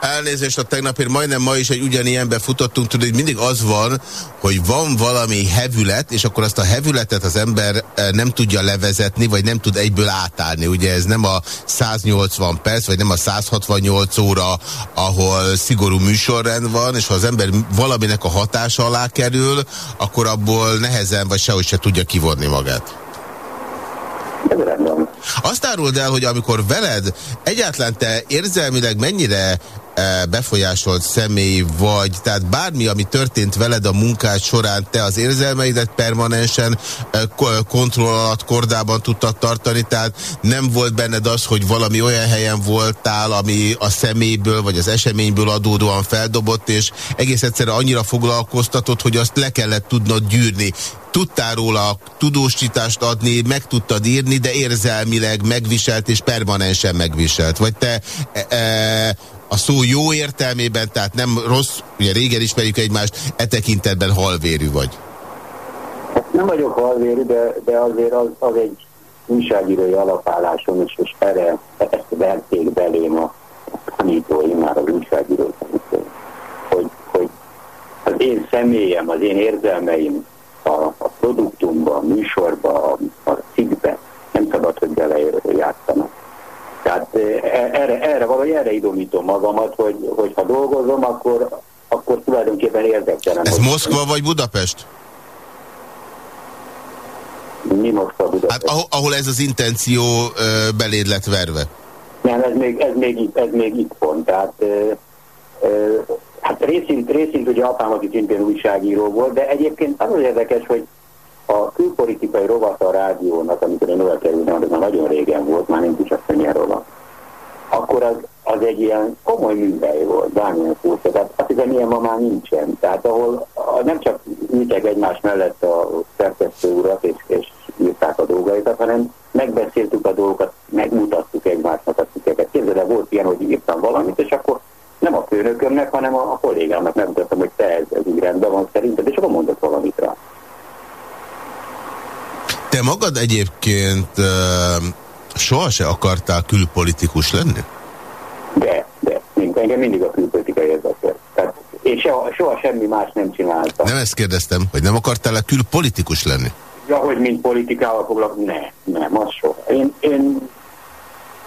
Elnézést a tegnapért, majdnem ma is egy ugyanilyenbe futottunk, tudod, hogy mindig az van, hogy van valami hevület, és akkor azt a hevületet az ember eh, nem tudja levezetni, vagy nem tud egyből átállni. Ugye ez nem a 180 perc, vagy nem a 168 óra, ahol szigorú műsorrend van, és ha az ember valaminek a hatása alá kerül, akkor abból nehezen, vagy sehogy se tudja kivonni magát. Azt áruld el, hogy amikor veled egyáltalán te érzelmileg mennyire befolyásolt személy vagy, tehát bármi, ami történt veled a munkád során, te az érzelmeidet permanensen ko- kontroll alatt, kordában tudtad tartani, tehát nem volt benned az, hogy valami olyan helyen voltál, ami a személyből vagy az eseményből adódóan feldobott, és egész egyszerűen annyira foglalkoztatott, hogy azt le kellett tudnod gyűrni. Tudtál róla tudósítást adni, meg tudtad írni, de érzelmileg megviselt és permanensen megviselt. Vagy te e, e, A szó jó értelmében, tehát nem rossz, ugye régen ismerjük egymást, e tekintetben halvérű vagy. Nem vagyok halvérű, de, de azért az, az egy újságírói alapállásom, és, és erre ezt verték belém a tanítóim, már az újságíró hogy, hogy az én személyem, az én érzelmeim a, a produktumban, a műsorban, a, a cikkben nem szabad, hogy belejátszanak. Tehát eh, erre, erre valahogy erre idomítom magamat, hogy, hogy ha dolgozom, akkor, akkor tulajdonképpen érdektelen. Ez Moszkva vagy Budapest? Mi Moszkva Budapest? Hát ahol, ahol ez az intenció ö, beléd lett verve. Nem, ez még, ez még, itt- ez még itt pont. Tehát, ö, ö, hát részint, részint ugye apám, aki szintén újságíró volt, de egyébként az az érdekes, hogy a külpolitikai rovat a rádiónak, amikor én oda kerültem, az már nagyon régen volt, már nincs is a könnyen rovat, akkor az, az egy ilyen komoly műhely volt, bármilyen furcsa. Tehát azt hiszem, ilyen ma már nincsen. Tehát ahol nem csak ültek egymás mellett a szerkesztő urat, és, és írták a dolgaikat, hanem megbeszéltük a dolgokat, megmutattuk egymásnak a cikkeket. Képzeld el, volt ilyen, hogy írtam valamit, és akkor nem a főnökömnek, hanem a, a kollégámnak megmutattam, hogy te ez, ez így rendben van szerinted, és akkor mondott valamit rá. Te magad egyébként ö, soha se akartál külpolitikus lenni? De, de, engem mindig a külpolitikai érdekel. Tehát én soha, soha semmi más nem csináltam. Nem ezt kérdeztem, hogy nem akartál-e külpolitikus lenni? Ja, hogy mint politikával foglalkozni, ne, nem, az soha. Én, én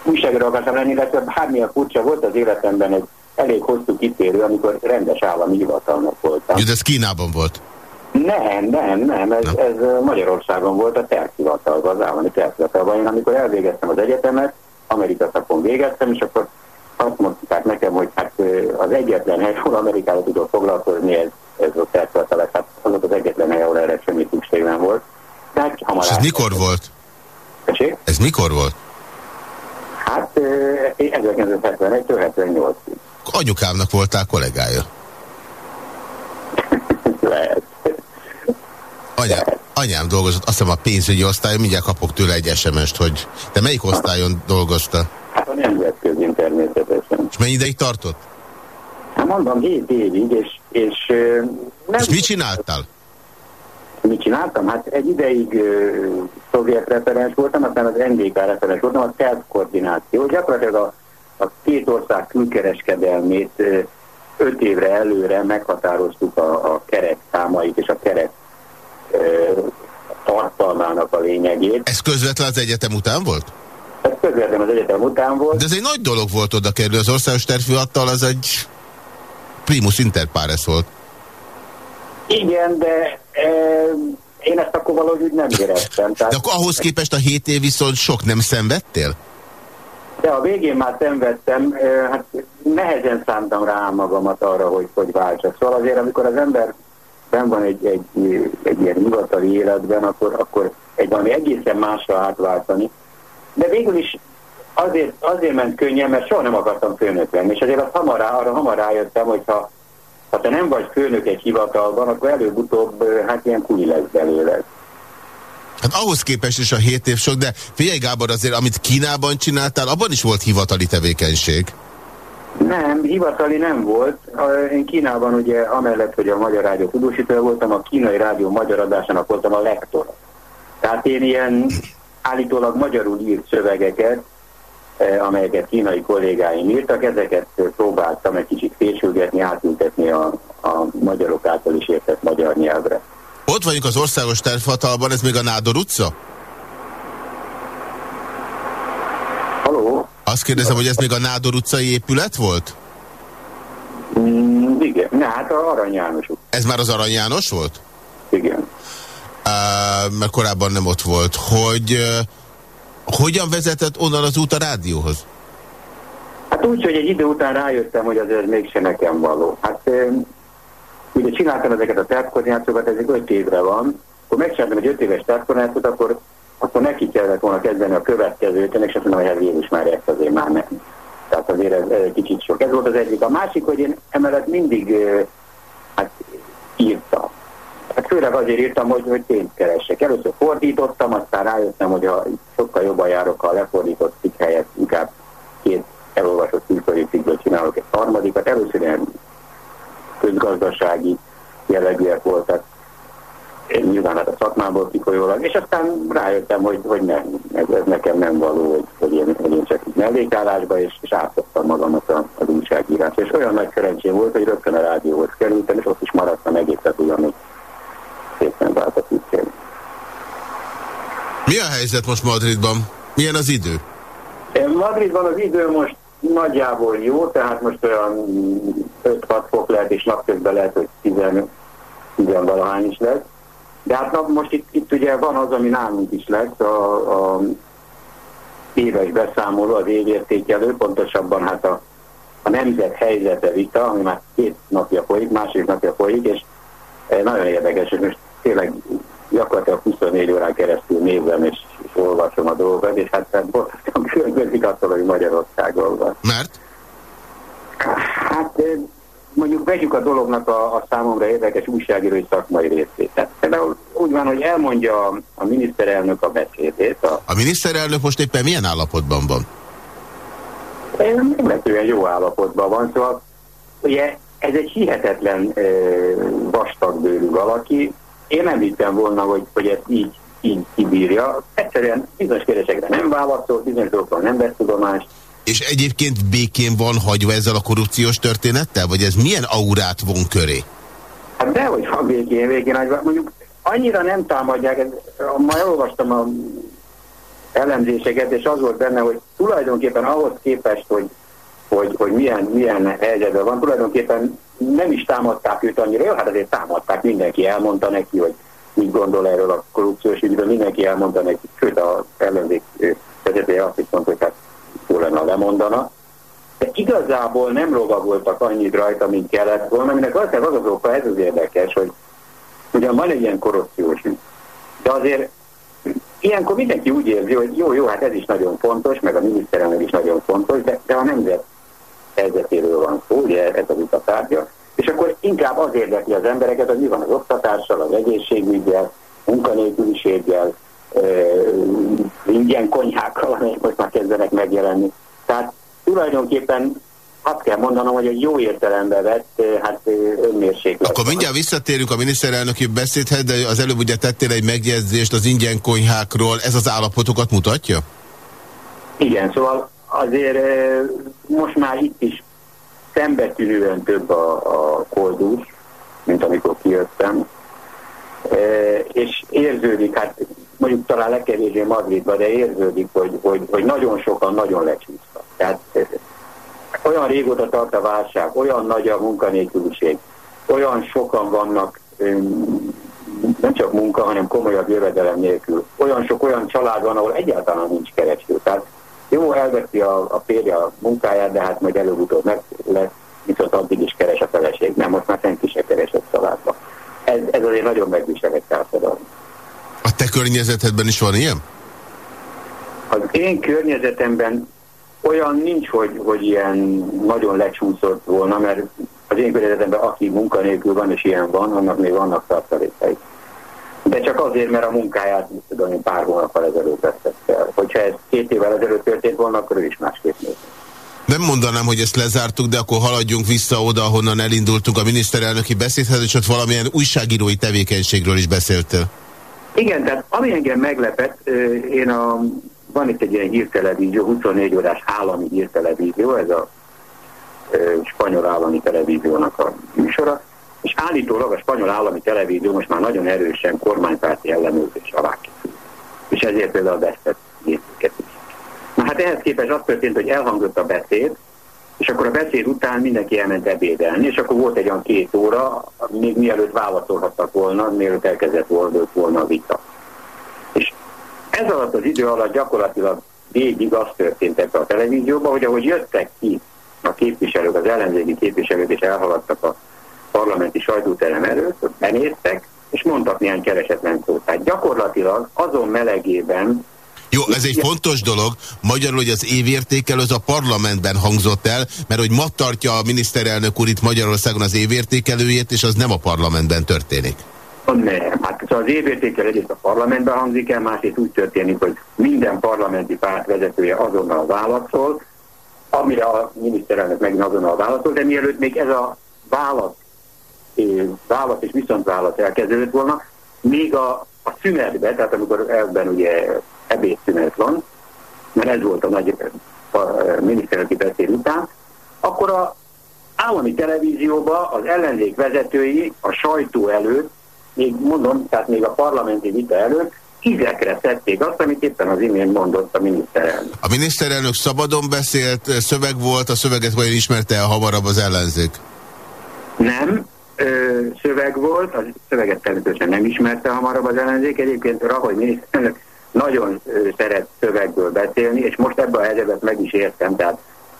újságíró akartam lenni, illetve bármilyen furcsa volt az életemben egy elég hosszú kitérő, amikor rendes állami hivatalnak voltam. Jó, de ez Kínában volt. Nem, nem, nem, ez, ez Magyarországon volt a tervhivatalban, az állami tervhivatalban. Én amikor elvégeztem az egyetemet, Amerika szakon végeztem, és akkor azt mondták nekem, hogy hát az egyetlen hely, ahol Amerikával tudok foglalkozni, ez, ez a tervhivatal, hát az az egyetlen hely, ahol erre semmi szükség nem volt. Tehát hamar És ez mikor volt? Tessék? Ez mikor volt? Hát ö, 1971-től 78-ig. Anyukámnak voltál kollégája. Lehet. Anyám, anyám dolgozott, azt hiszem a pénzügyi osztályon, mindjárt kapok tőle egy SMS-t, hogy te melyik osztályon dolgoztál? Hát a nemzetközi természetesen. És mennyi ideig tartott? Hát mondom, 7 évig, és, és nem... És mit csináltál? Mit csináltam? Hát egy ideig ö, szovjet referens voltam, aztán az NDK referens voltam, a self-koordináció. Gyakorlatilag a, a két ország külkereskedelmét ö, öt évre előre meghatároztuk a, a keret számait és a keret tartalmának a lényegét. Ez közvetlen az egyetem után volt? Ez közvetlen az egyetem után volt. De ez egy nagy dolog volt oda kerülni, az országos tervhivatal az egy primus inter pares volt. Igen, de e, én ezt akkor valahogy nem éreztem. De Tehát, akkor ahhoz képest a 7 év viszont sok nem szenvedtél? de a végén már szenvedtem, hát nehezen szántam rá magamat arra, hogy, hogy váltsak. Szóval azért, amikor az ember ben van egy, egy, egy ilyen hivatali életben, akkor, akkor egy valami egészen másra átváltani. De végül is azért, azért ment könnyen, mert soha nem akartam főnök lenni. És azért azt hamar, arra hamar rájöttem, hogy ha, ha te nem vagy főnök egy hivatalban, akkor előbb-utóbb hát ilyen kuli lesz belőle. Hát ahhoz képest is a 7 év sok, de figyelj Gábor, azért amit Kínában csináltál, abban is volt hivatali tevékenység. Nem, hivatali nem volt. Én Kínában ugye amellett, hogy a Magyar Rádió tudósítója voltam, a kínai rádió magyar adásának voltam a lektor. Tehát én ilyen állítólag magyarul írt szövegeket, eh, amelyeket kínai kollégáim írtak, ezeket próbáltam egy kicsit fésülgetni, átültetni a, a magyarok által is értett magyar nyelvre. Ott vagyunk az országos tervhatalban, ez még a Nádor utca? Haló? Azt kérdezem, hogy ez még a Nádor utcai épület volt? Mm, igen, ne, hát a Arany János. Ez már az Arany János volt? Igen. Uh, mert korábban nem ott volt. Hogy uh, hogyan vezetett onnan az út a rádióhoz? Hát úgy, hogy egy idő után rájöttem, hogy azért mégse nekem való. Hát ö, ugye csináltam ezeket a tervkoordinációkat, ez egy öt évre van, akkor megcsináltam egy öt éves tervkoordinációt, akkor, akkor neki kellett volna kezdeni a következőt, és azt mondom, hogy ez Jézus már ezt azért már nem. Tehát azért ez, ez kicsit sok. Ez volt az egyik. A másik, hogy én emellett mindig hát, írtam. Hát főleg azért írtam, hogy, hogy pénzt keressek. Először fordítottam, aztán rájöttem, hogy a, sokkal jobban járok, ha lefordított cikk helyett inkább két elolvasott külföldi cikkből csinálok egy harmadikat. Először ilyen közgazdasági jellegűek voltak, nyilván hát a szakmából kifolyólag, és aztán rájöttem, hogy, hogy nem, ez, ez nekem nem való, hogy, hogy, én, hogy én csak így mellékállásba, és, és átadtam magamat a, az újságírásra. És olyan nagy szerencsém volt, hogy rögtön a rádióhoz kerültem, és ott is maradtam egészet ugyanúgy szépen vált a tisztén. Mi a helyzet most Madridban? Milyen az idő? Madridban az idő most nagyjából jó, tehát most olyan 5-6 fok lehet, és napközben lehet, hogy 10 valahány is lesz. De hát na, most itt, itt ugye van az, ami nálunk is lesz, a, a éves beszámoló, az évértékelő, pontosabban hát a, a nemzet helyzete vita, ami már két napja folyik, másik napja folyik, és eh, nagyon érdekes, és most tényleg gyakorlatilag 24 órán keresztül nézem és, és olvasom a dolgokat, és hát, hát borzasztóan különbözik attól, hogy Magyarországon van. Mert? Hát mondjuk vegyük a dolognak a, a számomra érdekes újságírói szakmai részét. Tehát például úgy van, hogy elmondja a, a miniszterelnök a beszédét. A, A miniszterelnök most éppen milyen állapotban van? meglepően jó állapotban van, szóval ugye ez egy hihetetlen e, vastagbőrű valaki. Én nem hittem volna, hogy, hogy ezt így, így kibírja. Egyszerűen bizonyos kérdésekre nem válaszol, bizonyos dolgokról nem vesz tudomást. És egyébként békén van hagyva ezzel a korrupciós történettel? Vagy ez milyen aurát von köré? Hát dehogy van végén, végén, hogy mondjuk annyira nem támadják, ma elolvastam a elemzéseket, és az volt benne, hogy tulajdonképpen ahhoz képest, hogy, hogy, hogy milyen, milyen helyzetben van, tulajdonképpen nem is támadták őt annyira, jó, hát azért támadták, mindenki elmondta neki, hogy mit gondol erről a korrupciós ügyről, mindenki elmondta neki, sőt a ellenzék vezetője azt is mondta, hogy hát ha lemondana. De igazából nem rovagoltak annyit rajta, mint kellett volna, aminek valószínűleg az az oka, ez az érdekes, hogy ugyan van egy ilyen korrupciós de azért ilyenkor mindenki úgy érzi, hogy jó, jó, hát ez is nagyon fontos, meg a miniszterelnök is nagyon fontos, de, de a nemzet helyzetéről van szó, ugye ez a vitatárgya, és akkor inkább az érdekli az embereket, hogy mi van az oktatással, az egészségügyel, munkanélküliséggel, ingyen konyhákkal, amelyek most már kezdenek megjelenni. Tehát tulajdonképpen azt kell mondanom, hogy egy jó értelembe vett, hát önmérséklet. Akkor mindjárt visszatérünk a miniszterelnöki beszédhez, de az előbb ugye tettél egy megjegyzést az ingyen konyhákról. Ez az állapotokat mutatja? Igen, szóval azért most már itt is szembetűnően több a, a koldús, mint amikor kijöttem. És érződik, hát mondjuk talán legkevésbé Madridban, de érződik, hogy, hogy, hogy nagyon sokan nagyon lecsúsztak. Tehát olyan régóta tart a válság, olyan nagy a munkanélküliség, olyan sokan vannak nem csak munka, hanem komolyabb jövedelem nélkül. Olyan sok olyan család van, ahol egyáltalán nincs kereső. Tehát jó, elveszi a, a férje a munkáját, de hát majd előbb-utóbb meg lesz, viszont addig is keres a feleség. Nem, most már senki se keresett családba. Ez, ez azért nagyon megvisel egy társadalom. Te környezetedben is van ilyen? Az én környezetemben olyan nincs, hogy, hogy ilyen nagyon lecsúszott volna, mert az én környezetemben aki munkanélkül van, és ilyen van, annak még vannak tartalékai. De csak azért, mert a munkáját, mit tudom én, pár hónappal ezelőtt vesztette el. Hogyha ez két évvel ezelőtt történt volna, akkor ő is másképp néz. Nem mondanám, hogy ezt lezártuk, de akkor haladjunk vissza oda, ahonnan elindultunk a miniszterelnöki beszédhez, és ott valamilyen újságírói tevékenységről is beszéltél. Igen, tehát ami engem meglepett, én a, van itt egy ilyen hírtelevízió, 24 órás állami hírtelevízió, ez a spanyol állami televíziónak a műsora, és állítólag a spanyol állami televízió most már nagyon erősen kormánypárti ellenőrzés alá készül. És ezért például vesztett nézőket is. Na hát ehhez képest az történt, hogy elhangzott a beszéd, és akkor a beszéd után mindenki elment ebédelni, és akkor volt egy olyan két óra, még mielőtt válaszolhattak volna, mielőtt elkezdett volna, volna a vita. És ez alatt az idő alatt gyakorlatilag végig az történt ebbe a televízióban, hogy ahogy jöttek ki a képviselők, az ellenzéki képviselők, és elhaladtak a parlamenti sajtóterem előtt, benéztek, és mondtak néhány keresetlen szót. Tehát gyakorlatilag azon melegében jó, ez egy fontos dolog. Magyarul, hogy az évértékelő az a parlamentben hangzott el, mert hogy ma tartja a miniszterelnök úr itt Magyarországon az évértékelőjét, és az nem a parlamentben történik. Nem, hát szóval az évértékelő egyrészt a parlamentben hangzik el, másrészt úgy történik, hogy minden parlamenti párt vezetője azonnal válaszol, amire a miniszterelnök megint azonnal válaszolt, de mielőtt még ez a válasz, válasz és viszontválasz elkezdődött volna, még a, a szünetbe, tehát amikor ebben ugye ebédszünet van, mert ez volt a nagy miniszterelnöki beszéd után, akkor a állami televízióba az ellenzék vezetői a sajtó előtt, még mondom, tehát még a parlamenti vita előtt, ízekre tették azt, amit éppen az imént mondott a miniszterelnök. A miniszterelnök szabadon beszélt, szöveg volt, a szöveget vajon ismerte el hamarabb az ellenzék? Nem, ö, szöveg volt, a szöveget természetesen nem ismerte hamarabb az ellenzék, egyébként Rahogy miniszterelnök nagyon szeret szövegből beszélni, és most ebben a helyzetben meg is értem, tehát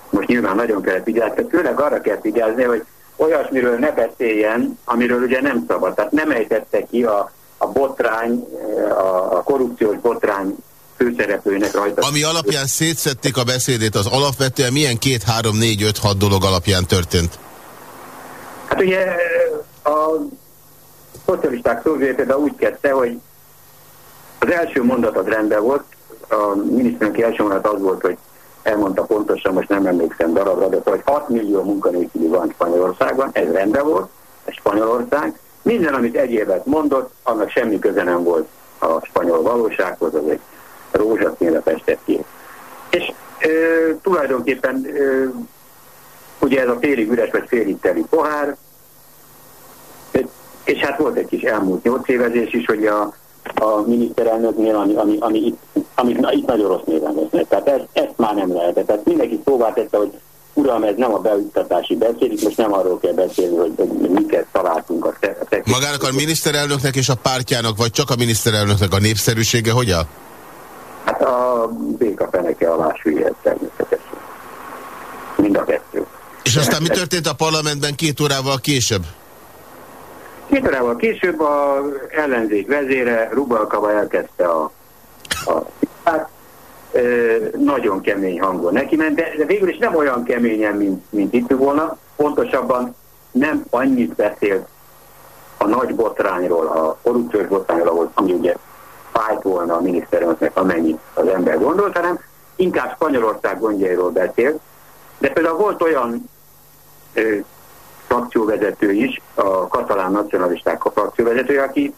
most nyilván nagyon kell vigyázni, főleg arra kell vigyázni, hogy olyasmiről ne beszéljen, amiről ugye nem szabad. Tehát nem ejtette ki a, a botrány, a, a korrupciós botrány főszereplőinek rajta. Ami alapján szétszették a beszédét, az alapvetően milyen két, három, négy, öt, hat dolog alapján történt? Hát ugye a szocialisták például úgy kezdte, hogy az első mondat az rendben volt, a miniszterünk első mondat az volt, hogy elmondta pontosan, most nem emlékszem darabra, de hogy 6 millió munkanélküli van Spanyolországban, ez rendben volt, ez Spanyolország. Minden, amit egyébet mondott, annak semmi köze nem volt a spanyol valósághoz, az egy rózsaszínre festett ki. És ö, tulajdonképpen ö, ugye ez a félig üres vagy félig teli pohár, és hát volt egy kis elmúlt nyolc évezés is, hogy a, a miniszterelnöknél, ami, ami, ami itt, ami, na, itt nagyon rossz néven vesznek. Tehát ezt, ezt már nem lehetett. Tehát mindenki szóvá tette, hogy uram, ez nem a beüttatási beszéd, itt most nem arról kell beszélni, hogy, hogy miket találtunk a, te, a te Magának a miniszterelnöknek és a pártjának, vagy csak a miniszterelnöknek a népszerűsége hogyan? Hát a béka feneke alá süllyed természetesen. Mind a kettő. És aztán mi történt a parlamentben két órával később? Két órával később a ellenzék vezére Rubalkava elkezdte a, a hát, e, nagyon kemény hangon neki ment, de, de végül is nem olyan keményen, mint, mint itt volna, pontosabban nem annyit beszélt a nagy botrányról, a korrupciós botrányról, ahol, ami ugye fájt volna a miniszterelnöknek, amennyit az ember gondolt, hanem inkább Spanyolország gondjairól beszélt, de például volt olyan ö, frakcióvezető is, a katalán nacionalisták a frakcióvezetője, aki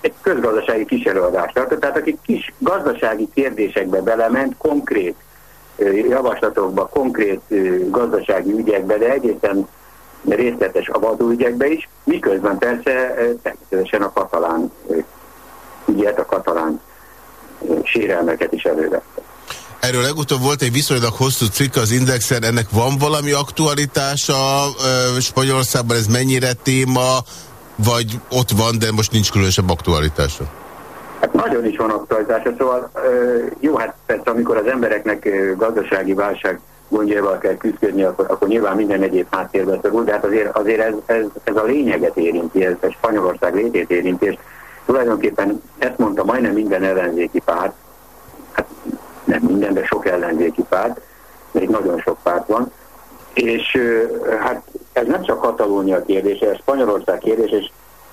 egy közgazdasági kis előadást tartott, tehát aki kis gazdasági kérdésekbe belement, konkrét javaslatokba, konkrét gazdasági ügyekbe, de egészen részletes avadóügyekbe is, miközben persze természetesen a katalán ügyet, a katalán sérelmeket is elővette. Erről legutóbb volt egy viszonylag hosszú cikk az Indexen, ennek van valami aktualitása Spanyolországban, ez mennyire téma, vagy ott van, de most nincs különösebb aktualitása? Hát nagyon is van aktualitása, szóval jó, hát persze amikor az embereknek gazdasági válság gondjával kell küzdeni, akkor, akkor nyilván minden egyéb háttérbe szorul, de hát azért, azért ez, ez, ez a lényeget érinti, ez a Spanyolország létét érinti, és tulajdonképpen ezt mondta majdnem minden ellenzéki párt, hát nem minden, de sok ellenzéki párt, még nagyon sok párt van, és hát ez nem csak Katalónia kérdése, ez Spanyolország kérdése, és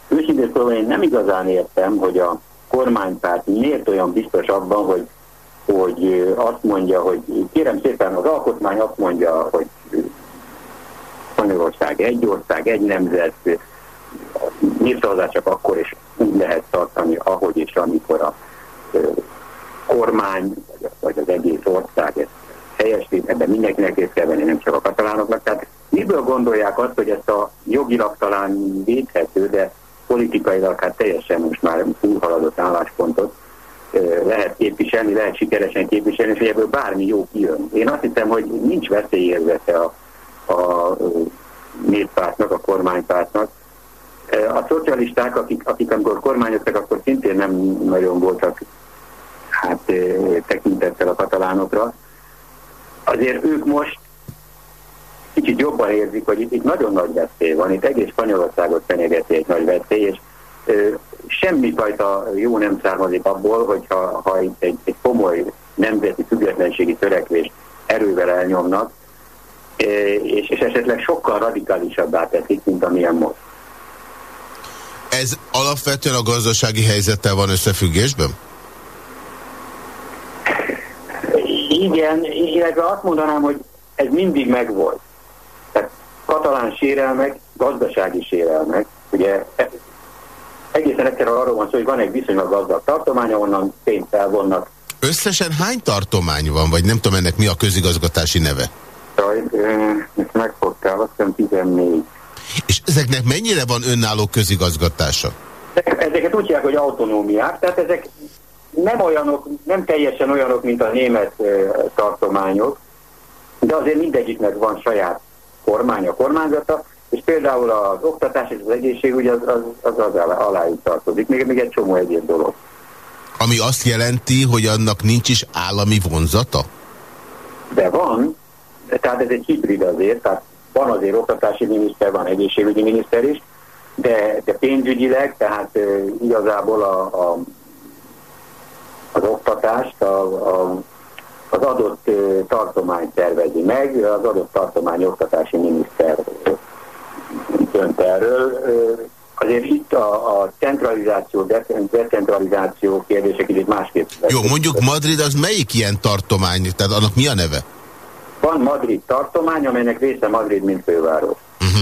őszintén szóval én nem igazán értem, hogy a kormánypárt miért olyan biztos abban, hogy, hogy azt mondja, hogy kérem szépen, az alkotmány azt mondja, hogy Spanyolország egy ország, egy nemzet, népszavazás csak akkor is úgy lehet tartani, ahogy és amikor a kormány, vagy az egész ország ezt helyesít, ebben mindenkinek részt kell venni, nem csak a katalánoknak. Tehát miből gondolják azt, hogy ezt a jogilag talán védhető, de politikailag hát teljesen most már túlhaladott álláspontot lehet képviselni, lehet sikeresen képviselni, és hogy ebből bármi jó kijön. Én azt hiszem, hogy nincs veszélyérzete a, a néppártnak, a kormánypártnak. A szocialisták, akik, akik amikor kormányoztak, akkor szintén nem nagyon voltak hát tekintettel a katalánokra. Azért ők most kicsit jobban érzik, hogy itt, itt nagyon nagy veszély van, itt egész Spanyolországot fenyegeti egy nagy veszély, és ö, semmifajta jó nem származik abból, hogyha ha itt egy, egy komoly nemzeti függetlenségi törekvés erővel elnyomnak, ö, és, és esetleg sokkal radikálisabbá teszik, mint amilyen most. Ez alapvetően a gazdasági helyzettel van összefüggésben? Igen, illetve azt mondanám, hogy ez mindig megvolt. Tehát katalán sérelmek, gazdasági sérelmek, ugye e- egészen egyszerűen arról van szó, hogy van egy viszonylag gazdag tartomány, onnan pénzt elvonnak. Összesen hány tartomány van, vagy nem tudom ennek mi a közigazgatási neve? Jaj, ezt megfogtál, azt hiszem 14. És ezeknek mennyire van önálló közigazgatása? Ezek- Ezeket úgy hívják, hogy autonómiák, tehát ezek nem olyanok, nem teljesen olyanok, mint a német tartományok, de azért mindegyiknek van saját kormánya, kormányzata, és például az oktatás és az egészségügy az az, az, az alá, aláig tartozik, még, még egy csomó egyéb dolog. Ami azt jelenti, hogy annak nincs is állami vonzata? De van, tehát ez egy hibrid azért, tehát van azért oktatási miniszter, van egészségügyi miniszter is, de, de pénzügyileg, tehát ö, igazából a, a, az oktatást a, a, az adott tartomány szervezi meg, az adott tartomány oktatási miniszter dönt erről. Azért itt a, a centralizáció, de- decentralizáció kérdések itt másképp. Jó, mondjuk Madrid az melyik ilyen tartomány? Tehát annak mi a neve? Van Madrid tartomány, amelynek része Madrid, mint főváros. Uh-huh.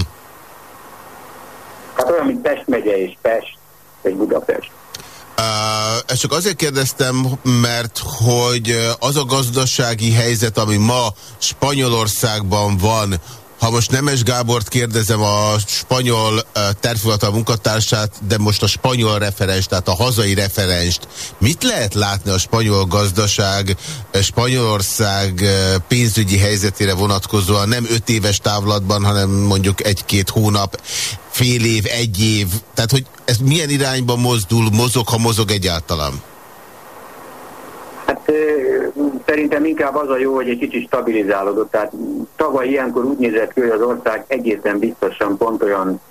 Hát olyan, mint Pest megye és Pest, vagy Budapest. Ezt csak azért kérdeztem, mert hogy az a gazdasági helyzet, ami ma Spanyolországban van, ha most Nemes Gábort kérdezem, a spanyol tervhivatal munkatársát, de most a spanyol referens, tehát a hazai referenst, mit lehet látni a spanyol gazdaság, Spanyolország pénzügyi helyzetére vonatkozóan, nem öt éves távlatban, hanem mondjuk egy-két hónap, fél év, egy év, tehát hogy ez milyen irányba mozdul, mozog, ha mozog egyáltalán? Hát szerintem inkább az a jó, hogy egy kicsit stabilizálódott. Tehát tavaly ilyenkor úgy nézett ki, hogy az ország egészen biztosan pont olyan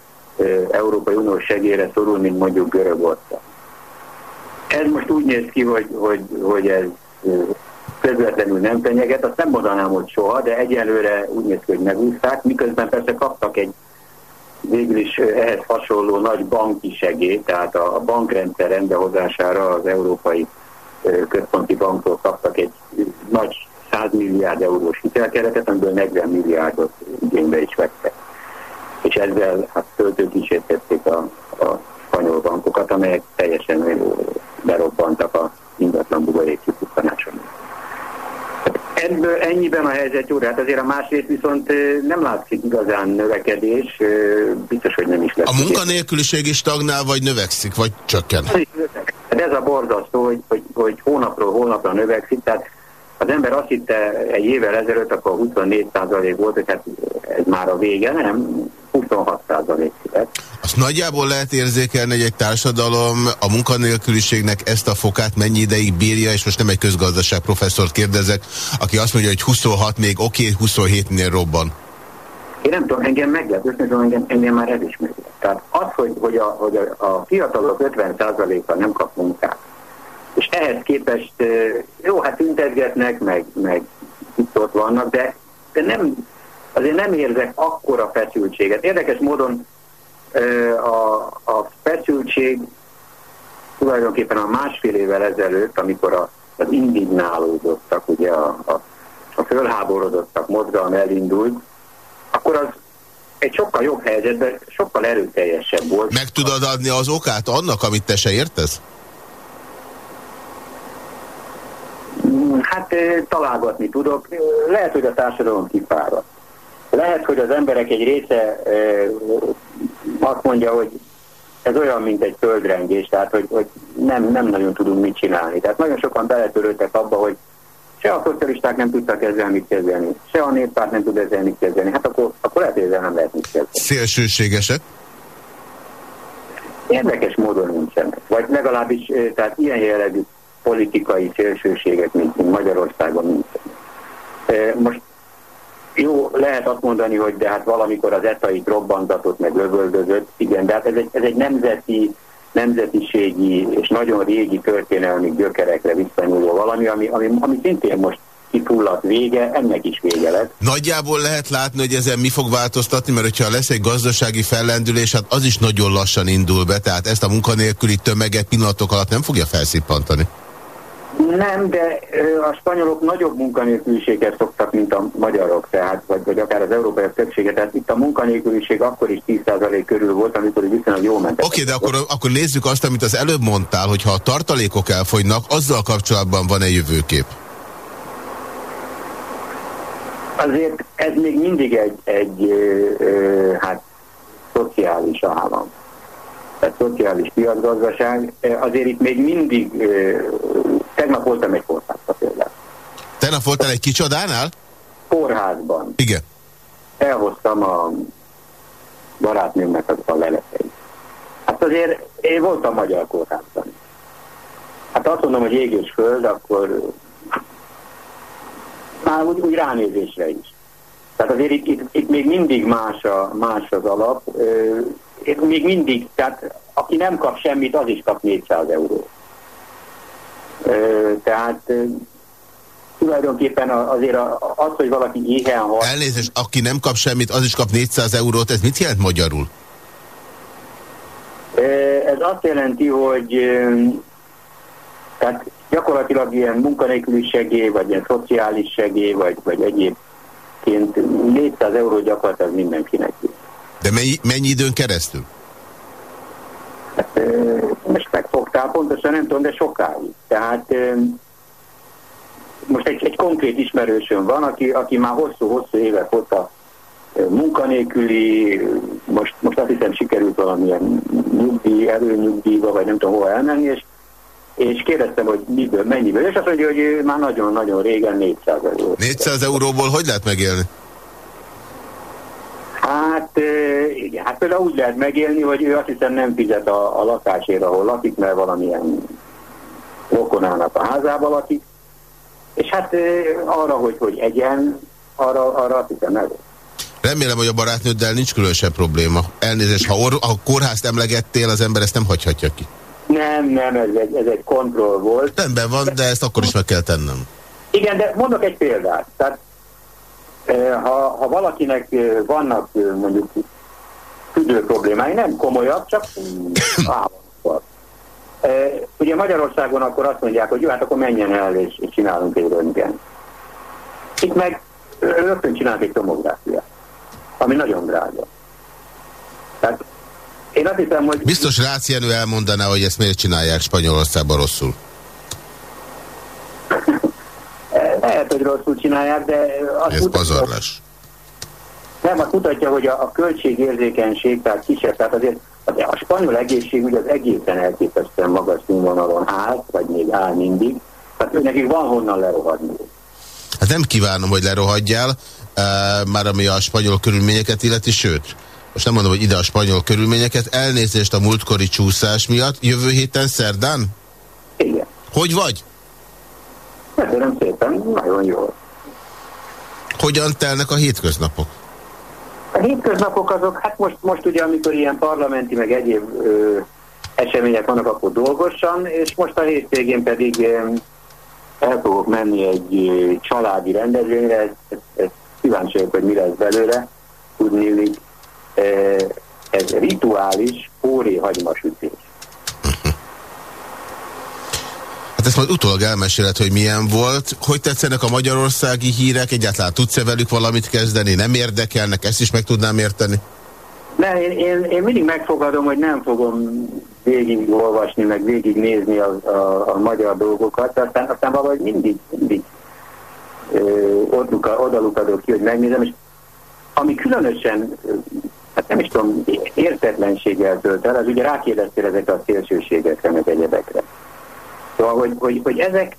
Európai Uniós segélyre szorul, mint mondjuk Görögország. Ez most úgy néz ki, hogy, hogy, hogy ez közvetlenül nem fenyeget, azt nem mondanám, hogy soha, de egyelőre úgy néz ki, hogy megúszták, miközben persze kaptak egy végül is ehhez hasonló nagy banki segély, tehát a, bankrendszer rendbehozására az Európai Központi Banktól kaptak egy nagy 100 milliárd eurós hitelkeretet, amiből 40 milliárdot igénybe is vettek. És ezzel hát töltőkísértették a, a spanyol bankokat, amelyek teljesen berobbantak a ingatlan buborék kipukkanáson. Ebből ennyiben a helyzet jó, de hát azért a másrészt viszont nem látszik igazán növekedés, biztos, hogy nem is lesz. A munkanélküliség is stagnál, vagy növekszik, vagy csökken? De ez a borzasztó, hogy, hogy, hogy hónapról hónapra növekszik, tehát az ember azt hitte egy évvel ezelőtt, akkor 24% volt, hogy hát ez már a vége, nem? 26% lett. Azt nagyjából lehet érzékelni, hogy egy társadalom a munkanélküliségnek ezt a fokát mennyi ideig bírja, és most nem egy közgazdaság professzort kérdezek, aki azt mondja, hogy 26 még oké, okay, 27-nél robban. Én nem tudom, engem meglep, őszintén engem, engem már ez is meglep. Tehát az, hogy, hogy, a, hogy a, a fiatalok 50%-a nem kap munkát, és ehhez képest, jó, hát tüntetgetnek, meg, meg itt ott vannak, de, de nem, azért nem érzek akkora feszültséget. Érdekes módon a, a feszültség tulajdonképpen a másfél évvel ezelőtt, amikor a, az indignálódottak, ugye a, a, a fölháborodottak mozgalom elindult, akkor az egy sokkal jobb helyzetben, sokkal erőteljesebb volt. Meg tudod adni az okát annak, amit te se értesz? Hát eh, találgatni tudok. Eh, Lehet, hogy a társadalom kifárad. Lehet, hogy az emberek egy része eh, azt mondja, hogy ez olyan, mint egy földrengés, tehát hogy, hogy nem, nem nagyon tudunk mit csinálni. Tehát nagyon sokan beletörődtek abba, hogy se a szocialisták nem tudtak ezzel mit kezdeni, se a néppárt nem tud ezzel mit kezdeni. Hát akkor, akkor lehet, ezzel nem lehet mit kezdeni. Szélsőségesek? Érdekes módon nincsenek. Vagy legalábbis, eh, tehát ilyen jellegű politikai szélsőségek, mint, mint Magyarországon nincsenek. Eh, Most jó, lehet azt mondani, hogy de hát valamikor az etait robbantatott, meg lövöldözött, igen, de hát ez egy, ez egy nemzeti, nemzetiségi és nagyon régi történelmi gyökerekre visszanyúló valami, ami, ami, ami szintén most kifulladt vége, ennek is vége lett. Nagyjából lehet látni, hogy ezen mi fog változtatni, mert hogyha lesz egy gazdasági fellendülés, hát az is nagyon lassan indul be, tehát ezt a munkanélküli tömeget pillanatok alatt nem fogja felszippantani. Nem, de a spanyolok nagyobb munkanélküliséget szoktak, mint a magyarok, tehát, vagy, vagy akár az európai többsége. Tehát itt a munkanélküliség akkor is 10% körül volt, amikor viszonylag jól ment. Oké, de akkor, akkor nézzük azt, amit az előbb mondtál, hogy ha a tartalékok elfogynak, azzal kapcsolatban van-e jövőkép? Azért ez még mindig egy, egy ö, ö, hát, szociális állam. Tehát szociális piacgazdaság. Azért itt még mindig, tegnap voltam egy kórházban például. Tegnap voltál egy kicsodánál? Kórházban. Igen. Elhoztam a barátnőmnek az a leleteit. Hát azért én voltam magyar kórházban. Hát azt mondom, hogy ég és föld, akkor már úgy, úgy ránézésre is. Tehát azért itt, itt, itt még mindig más, a, más az alap. Ö, még mindig, tehát aki nem kap semmit, az is kap 400 euró. Tehát tulajdonképpen azért az, hogy valaki éhen hal, Elnézést, aki nem kap semmit, az is kap 400 eurót, ez mit jelent magyarul? Ez azt jelenti, hogy tehát gyakorlatilag ilyen munkanélküli segély, vagy ilyen szociális segély, vagy, vagy egyébként 400 euró gyakorlatilag mindenkinek. De mennyi, mennyi időn keresztül? Ö, Most megfogtál, pontosan nem tudom, de sokáig. Tehát most egy, egy konkrét ismerősöm van, aki, aki már hosszú-hosszú évek óta munkanélküli, most, most azt hiszem sikerült valamilyen nyugdíj, erőnyugdíjba, vagy nem tudom hova elmenni, és, és kérdeztem, hogy miből, mennyiből, és azt mondja, hogy már nagyon-nagyon régen 400 euró. 400 euróból hogy lehet megélni? Hát igen, hát például úgy lehet megélni, hogy ő azt hiszem nem fizet a, a lakásért, ahol lakik, mert valamilyen rokonának a házába lakik, és hát arra, hogy, hogy egyen, arra, arra azt hiszem meg. Remélem, hogy a barátnőddel nincs különösebb probléma. Elnézést, ha, or, ha kórházt emlegettél, az ember ezt nem hagyhatja ki. Nem, nem, ez egy, ez egy kontroll volt. Rendben van, de ezt akkor is meg kell tennem. Igen, de mondok egy példát. Tehát, ha, ha valakinek ö, vannak ö, mondjuk tüdő problémái, nem komolyabb, csak állandóak. Ugye Magyarországon akkor azt mondják, hogy jó, hát akkor menjen el és, és csinálunk egy röntgen. Itt meg rögtön csinálunk egy tomográfiát, ami nagyon drága. Tehát én azt hiszem, hogy Biztos Rácz Jenő elmondaná, hogy ezt miért csinálják Spanyolországban rosszul. Lehet, hogy rosszul csinálják, de azt Ez mutatja, pazarlás. Nem, azt mutatja, hogy a, a költségérzékenység, tehát kisebb, tehát azért a spanyol egészségügy az egészen elképesztően magas színvonalon áll, vagy még áll mindig, tehát nekik van honnan lerohadni. Hát nem kívánom, hogy lerohadjál, uh, már ami a spanyol körülményeket illeti, sőt, most nem mondom, hogy ide a spanyol körülményeket, elnézést a múltkori csúszás miatt, jövő héten szerdán? Igen. Hogy vagy? Köszönöm szépen, nagyon jól. Hogyan telnek a hétköznapok? A hétköznapok azok, hát most, most ugye, amikor ilyen parlamenti, meg egyéb ö, események vannak, akkor dolgosan, és most a hétvégén pedig ö, el fogok menni egy ö, családi rendezvényre, ez, ez, ez kíváncsi vagyok, hogy mi lesz belőle, tudni ez rituális óri hagymasütés. Hát ezt majd utólag elmeséled, hogy milyen volt. Hogy tetszenek a magyarországi hírek? Egyáltalán tudsz-e velük valamit kezdeni? Nem érdekelnek? Ezt is meg tudnám érteni? Ne, én, én, én mindig megfogadom, hogy nem fogom végig olvasni, meg végig nézni a, a, a magyar dolgokat, de aztán, aztán valahogy mindig, mindig ö, oda lukadok ki, hogy megnézem, és ami különösen, hát nem is tudom, értetlenséggel tölt el, az ugye rákérdeztél ezekre a szélsőségekre, meg egyebekre. Szóval, hogy, hogy, hogy ezek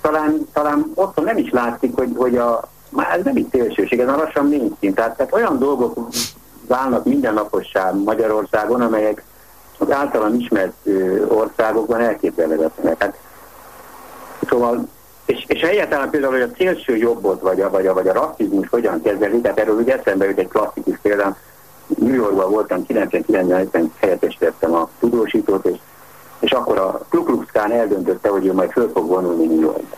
talán, talán otthon nem is látszik, hogy, hogy a, már ez nem így szélsőség, ez már lassan mainstream. Tehát, tehát olyan dolgok válnak mindennapossá Magyarországon, amelyek az általam ismert országokban elképzelhetetlenek. Hát, szóval, és, és egyáltalán például, hogy a szélső jobbot, vagy a, vagy a, vagy a rasszizmus hogyan kezeli, tehát erről ugye eszembe jut egy klasszikus példám, New Yorkban voltam, 99-ben helyettesítettem a tudósítót, és, és akkor a Klux eldöntötte, hogy ő majd föl fog vonulni New Yorkba.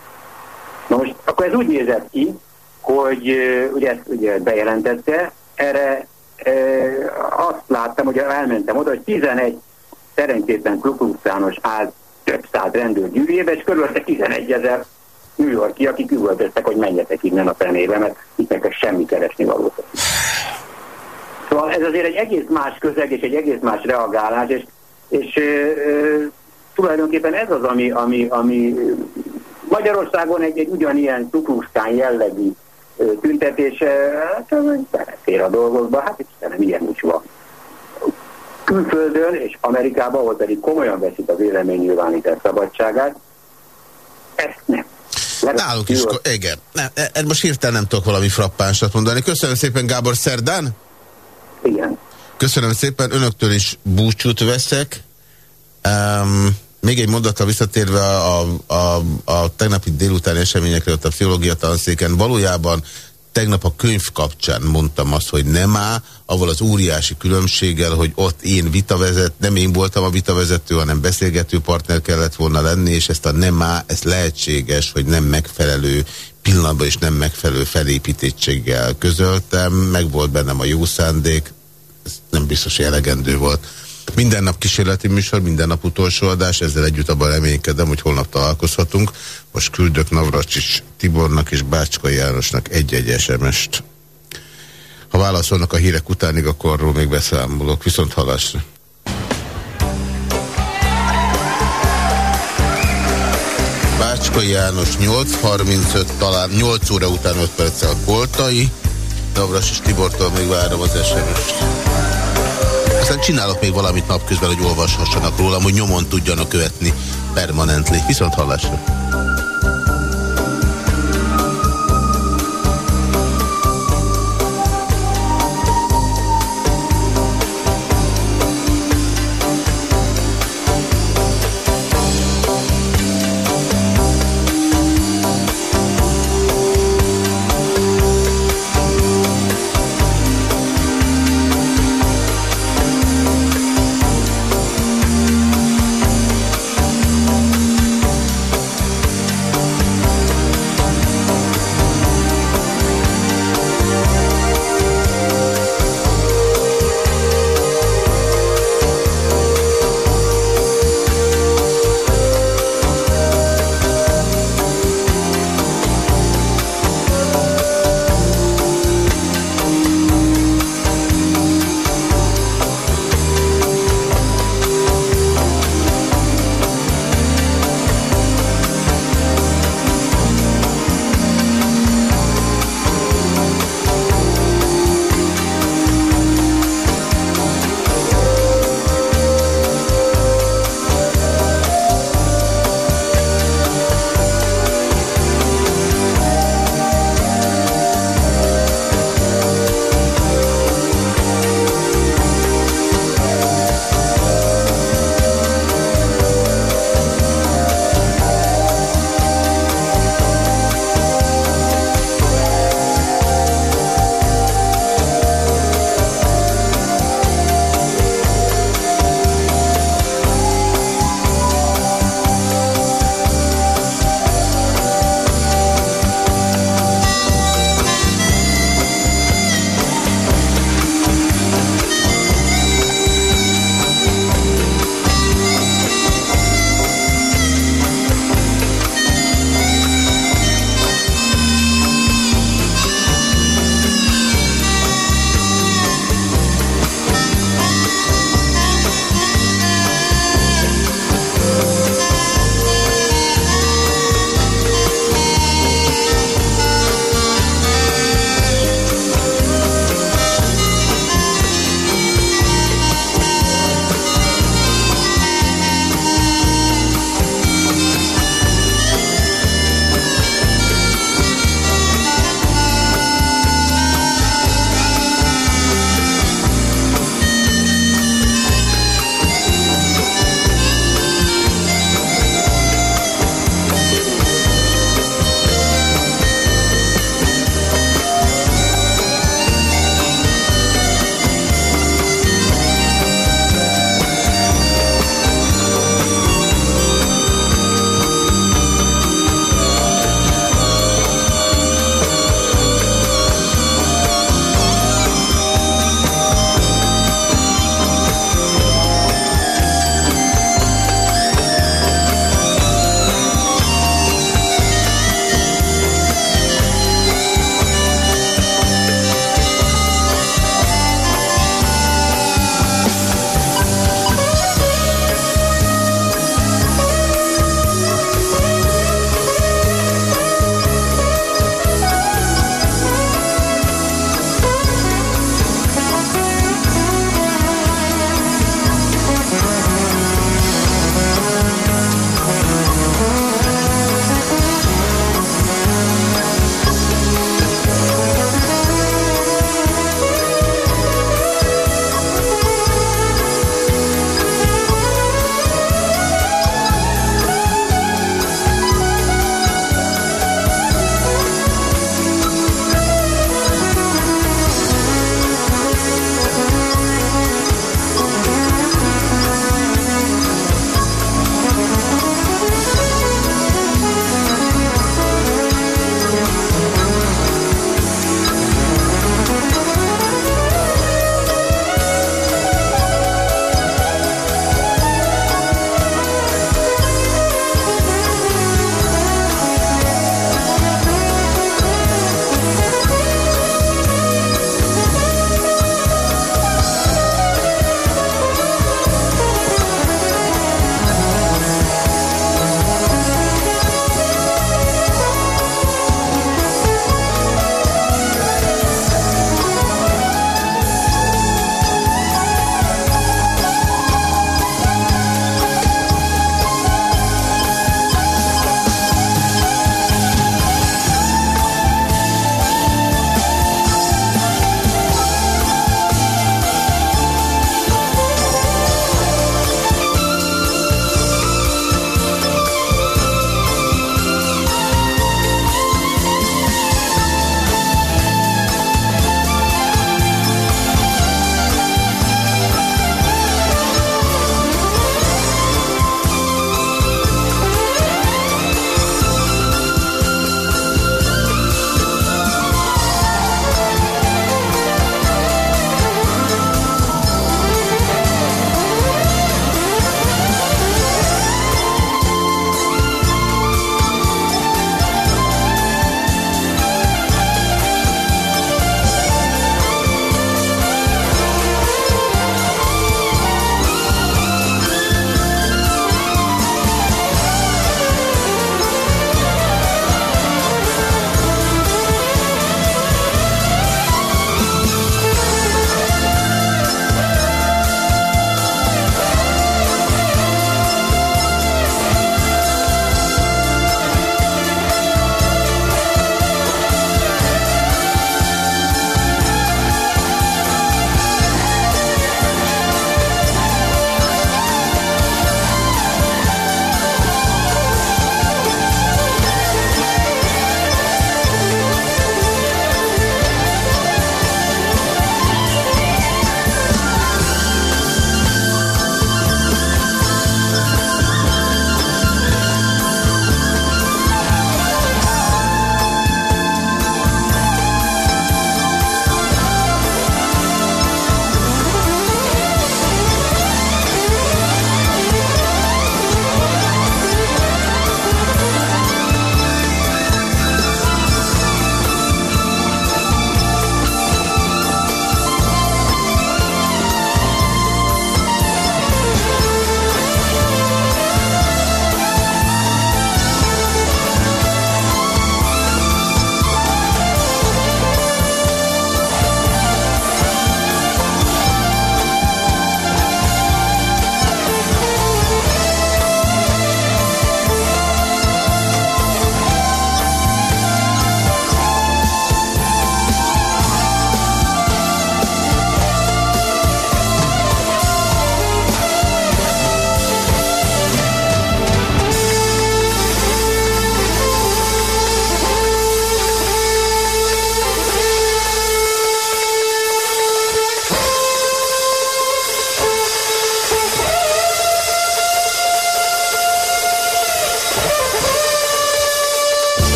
Na most, akkor ez úgy nézett ki, hogy ugye ezt ugye bejelentette, erre e, azt láttam, hogy elmentem oda, hogy 11 szerencsétlen Ku Klux Klanos állt több száz rendőr gyűrűjébe, és körülötte 11 ezer New Yorki, akik üvöltöztek, hogy menjetek innen a fenébe, mert itt nektek semmi keresni való. Szóval ez azért egy egész más közeg és egy egész más reagálás, és, és ö, ö, tulajdonképpen ez az, ami, ami, ami Magyarországon egy, egy ugyanilyen cukruszkán jellegű tüntetése, hát belefér a dolgokba, hát Istenem, ilyen is van. Külföldön és Amerikában, ahol pedig komolyan veszik a véleménynyilvánítás szabadságát, ezt nem. Nálunk is, igen. Ne, ne, most hirtelen nem tudok valami frappánsat mondani. Köszönöm szépen, Gábor Szerdán. Igen. Köszönöm szépen, önöktől is búcsút veszek. Um, még egy mondattal visszatérve a, a, a, tegnapi délutáni eseményekre ott a pszichológia tanszéken, valójában tegnap a könyv kapcsán mondtam azt, hogy nem áll, avval az óriási különbséggel, hogy ott én vitavezet, nem én voltam a vitavezető, hanem beszélgető partner kellett volna lenni, és ezt a nem áll, ez lehetséges, hogy nem megfelelő pillanatban és nem megfelelő felépítettséggel közöltem, meg volt bennem a jó szándék, ez nem biztos, hogy elegendő volt. Minden nap kísérleti műsor, minden nap utolsó adás, ezzel együtt abban reménykedem, hogy holnap találkozhatunk. Most küldök Navracsics Tibornak és Bácskai Jánosnak egy-egy SMS-t. Ha válaszolnak a hírek utánig, akkor arról még beszámolok. Viszont halásra. Bácskai János 8.35, talán 8 óra után 5 perccel Koltai. Navras és Tibortól még várom az SMS-t. Aztán csinálok még valamit napközben, hogy olvashassanak rólam, hogy nyomon tudjanak követni permanently. Viszont hallásra.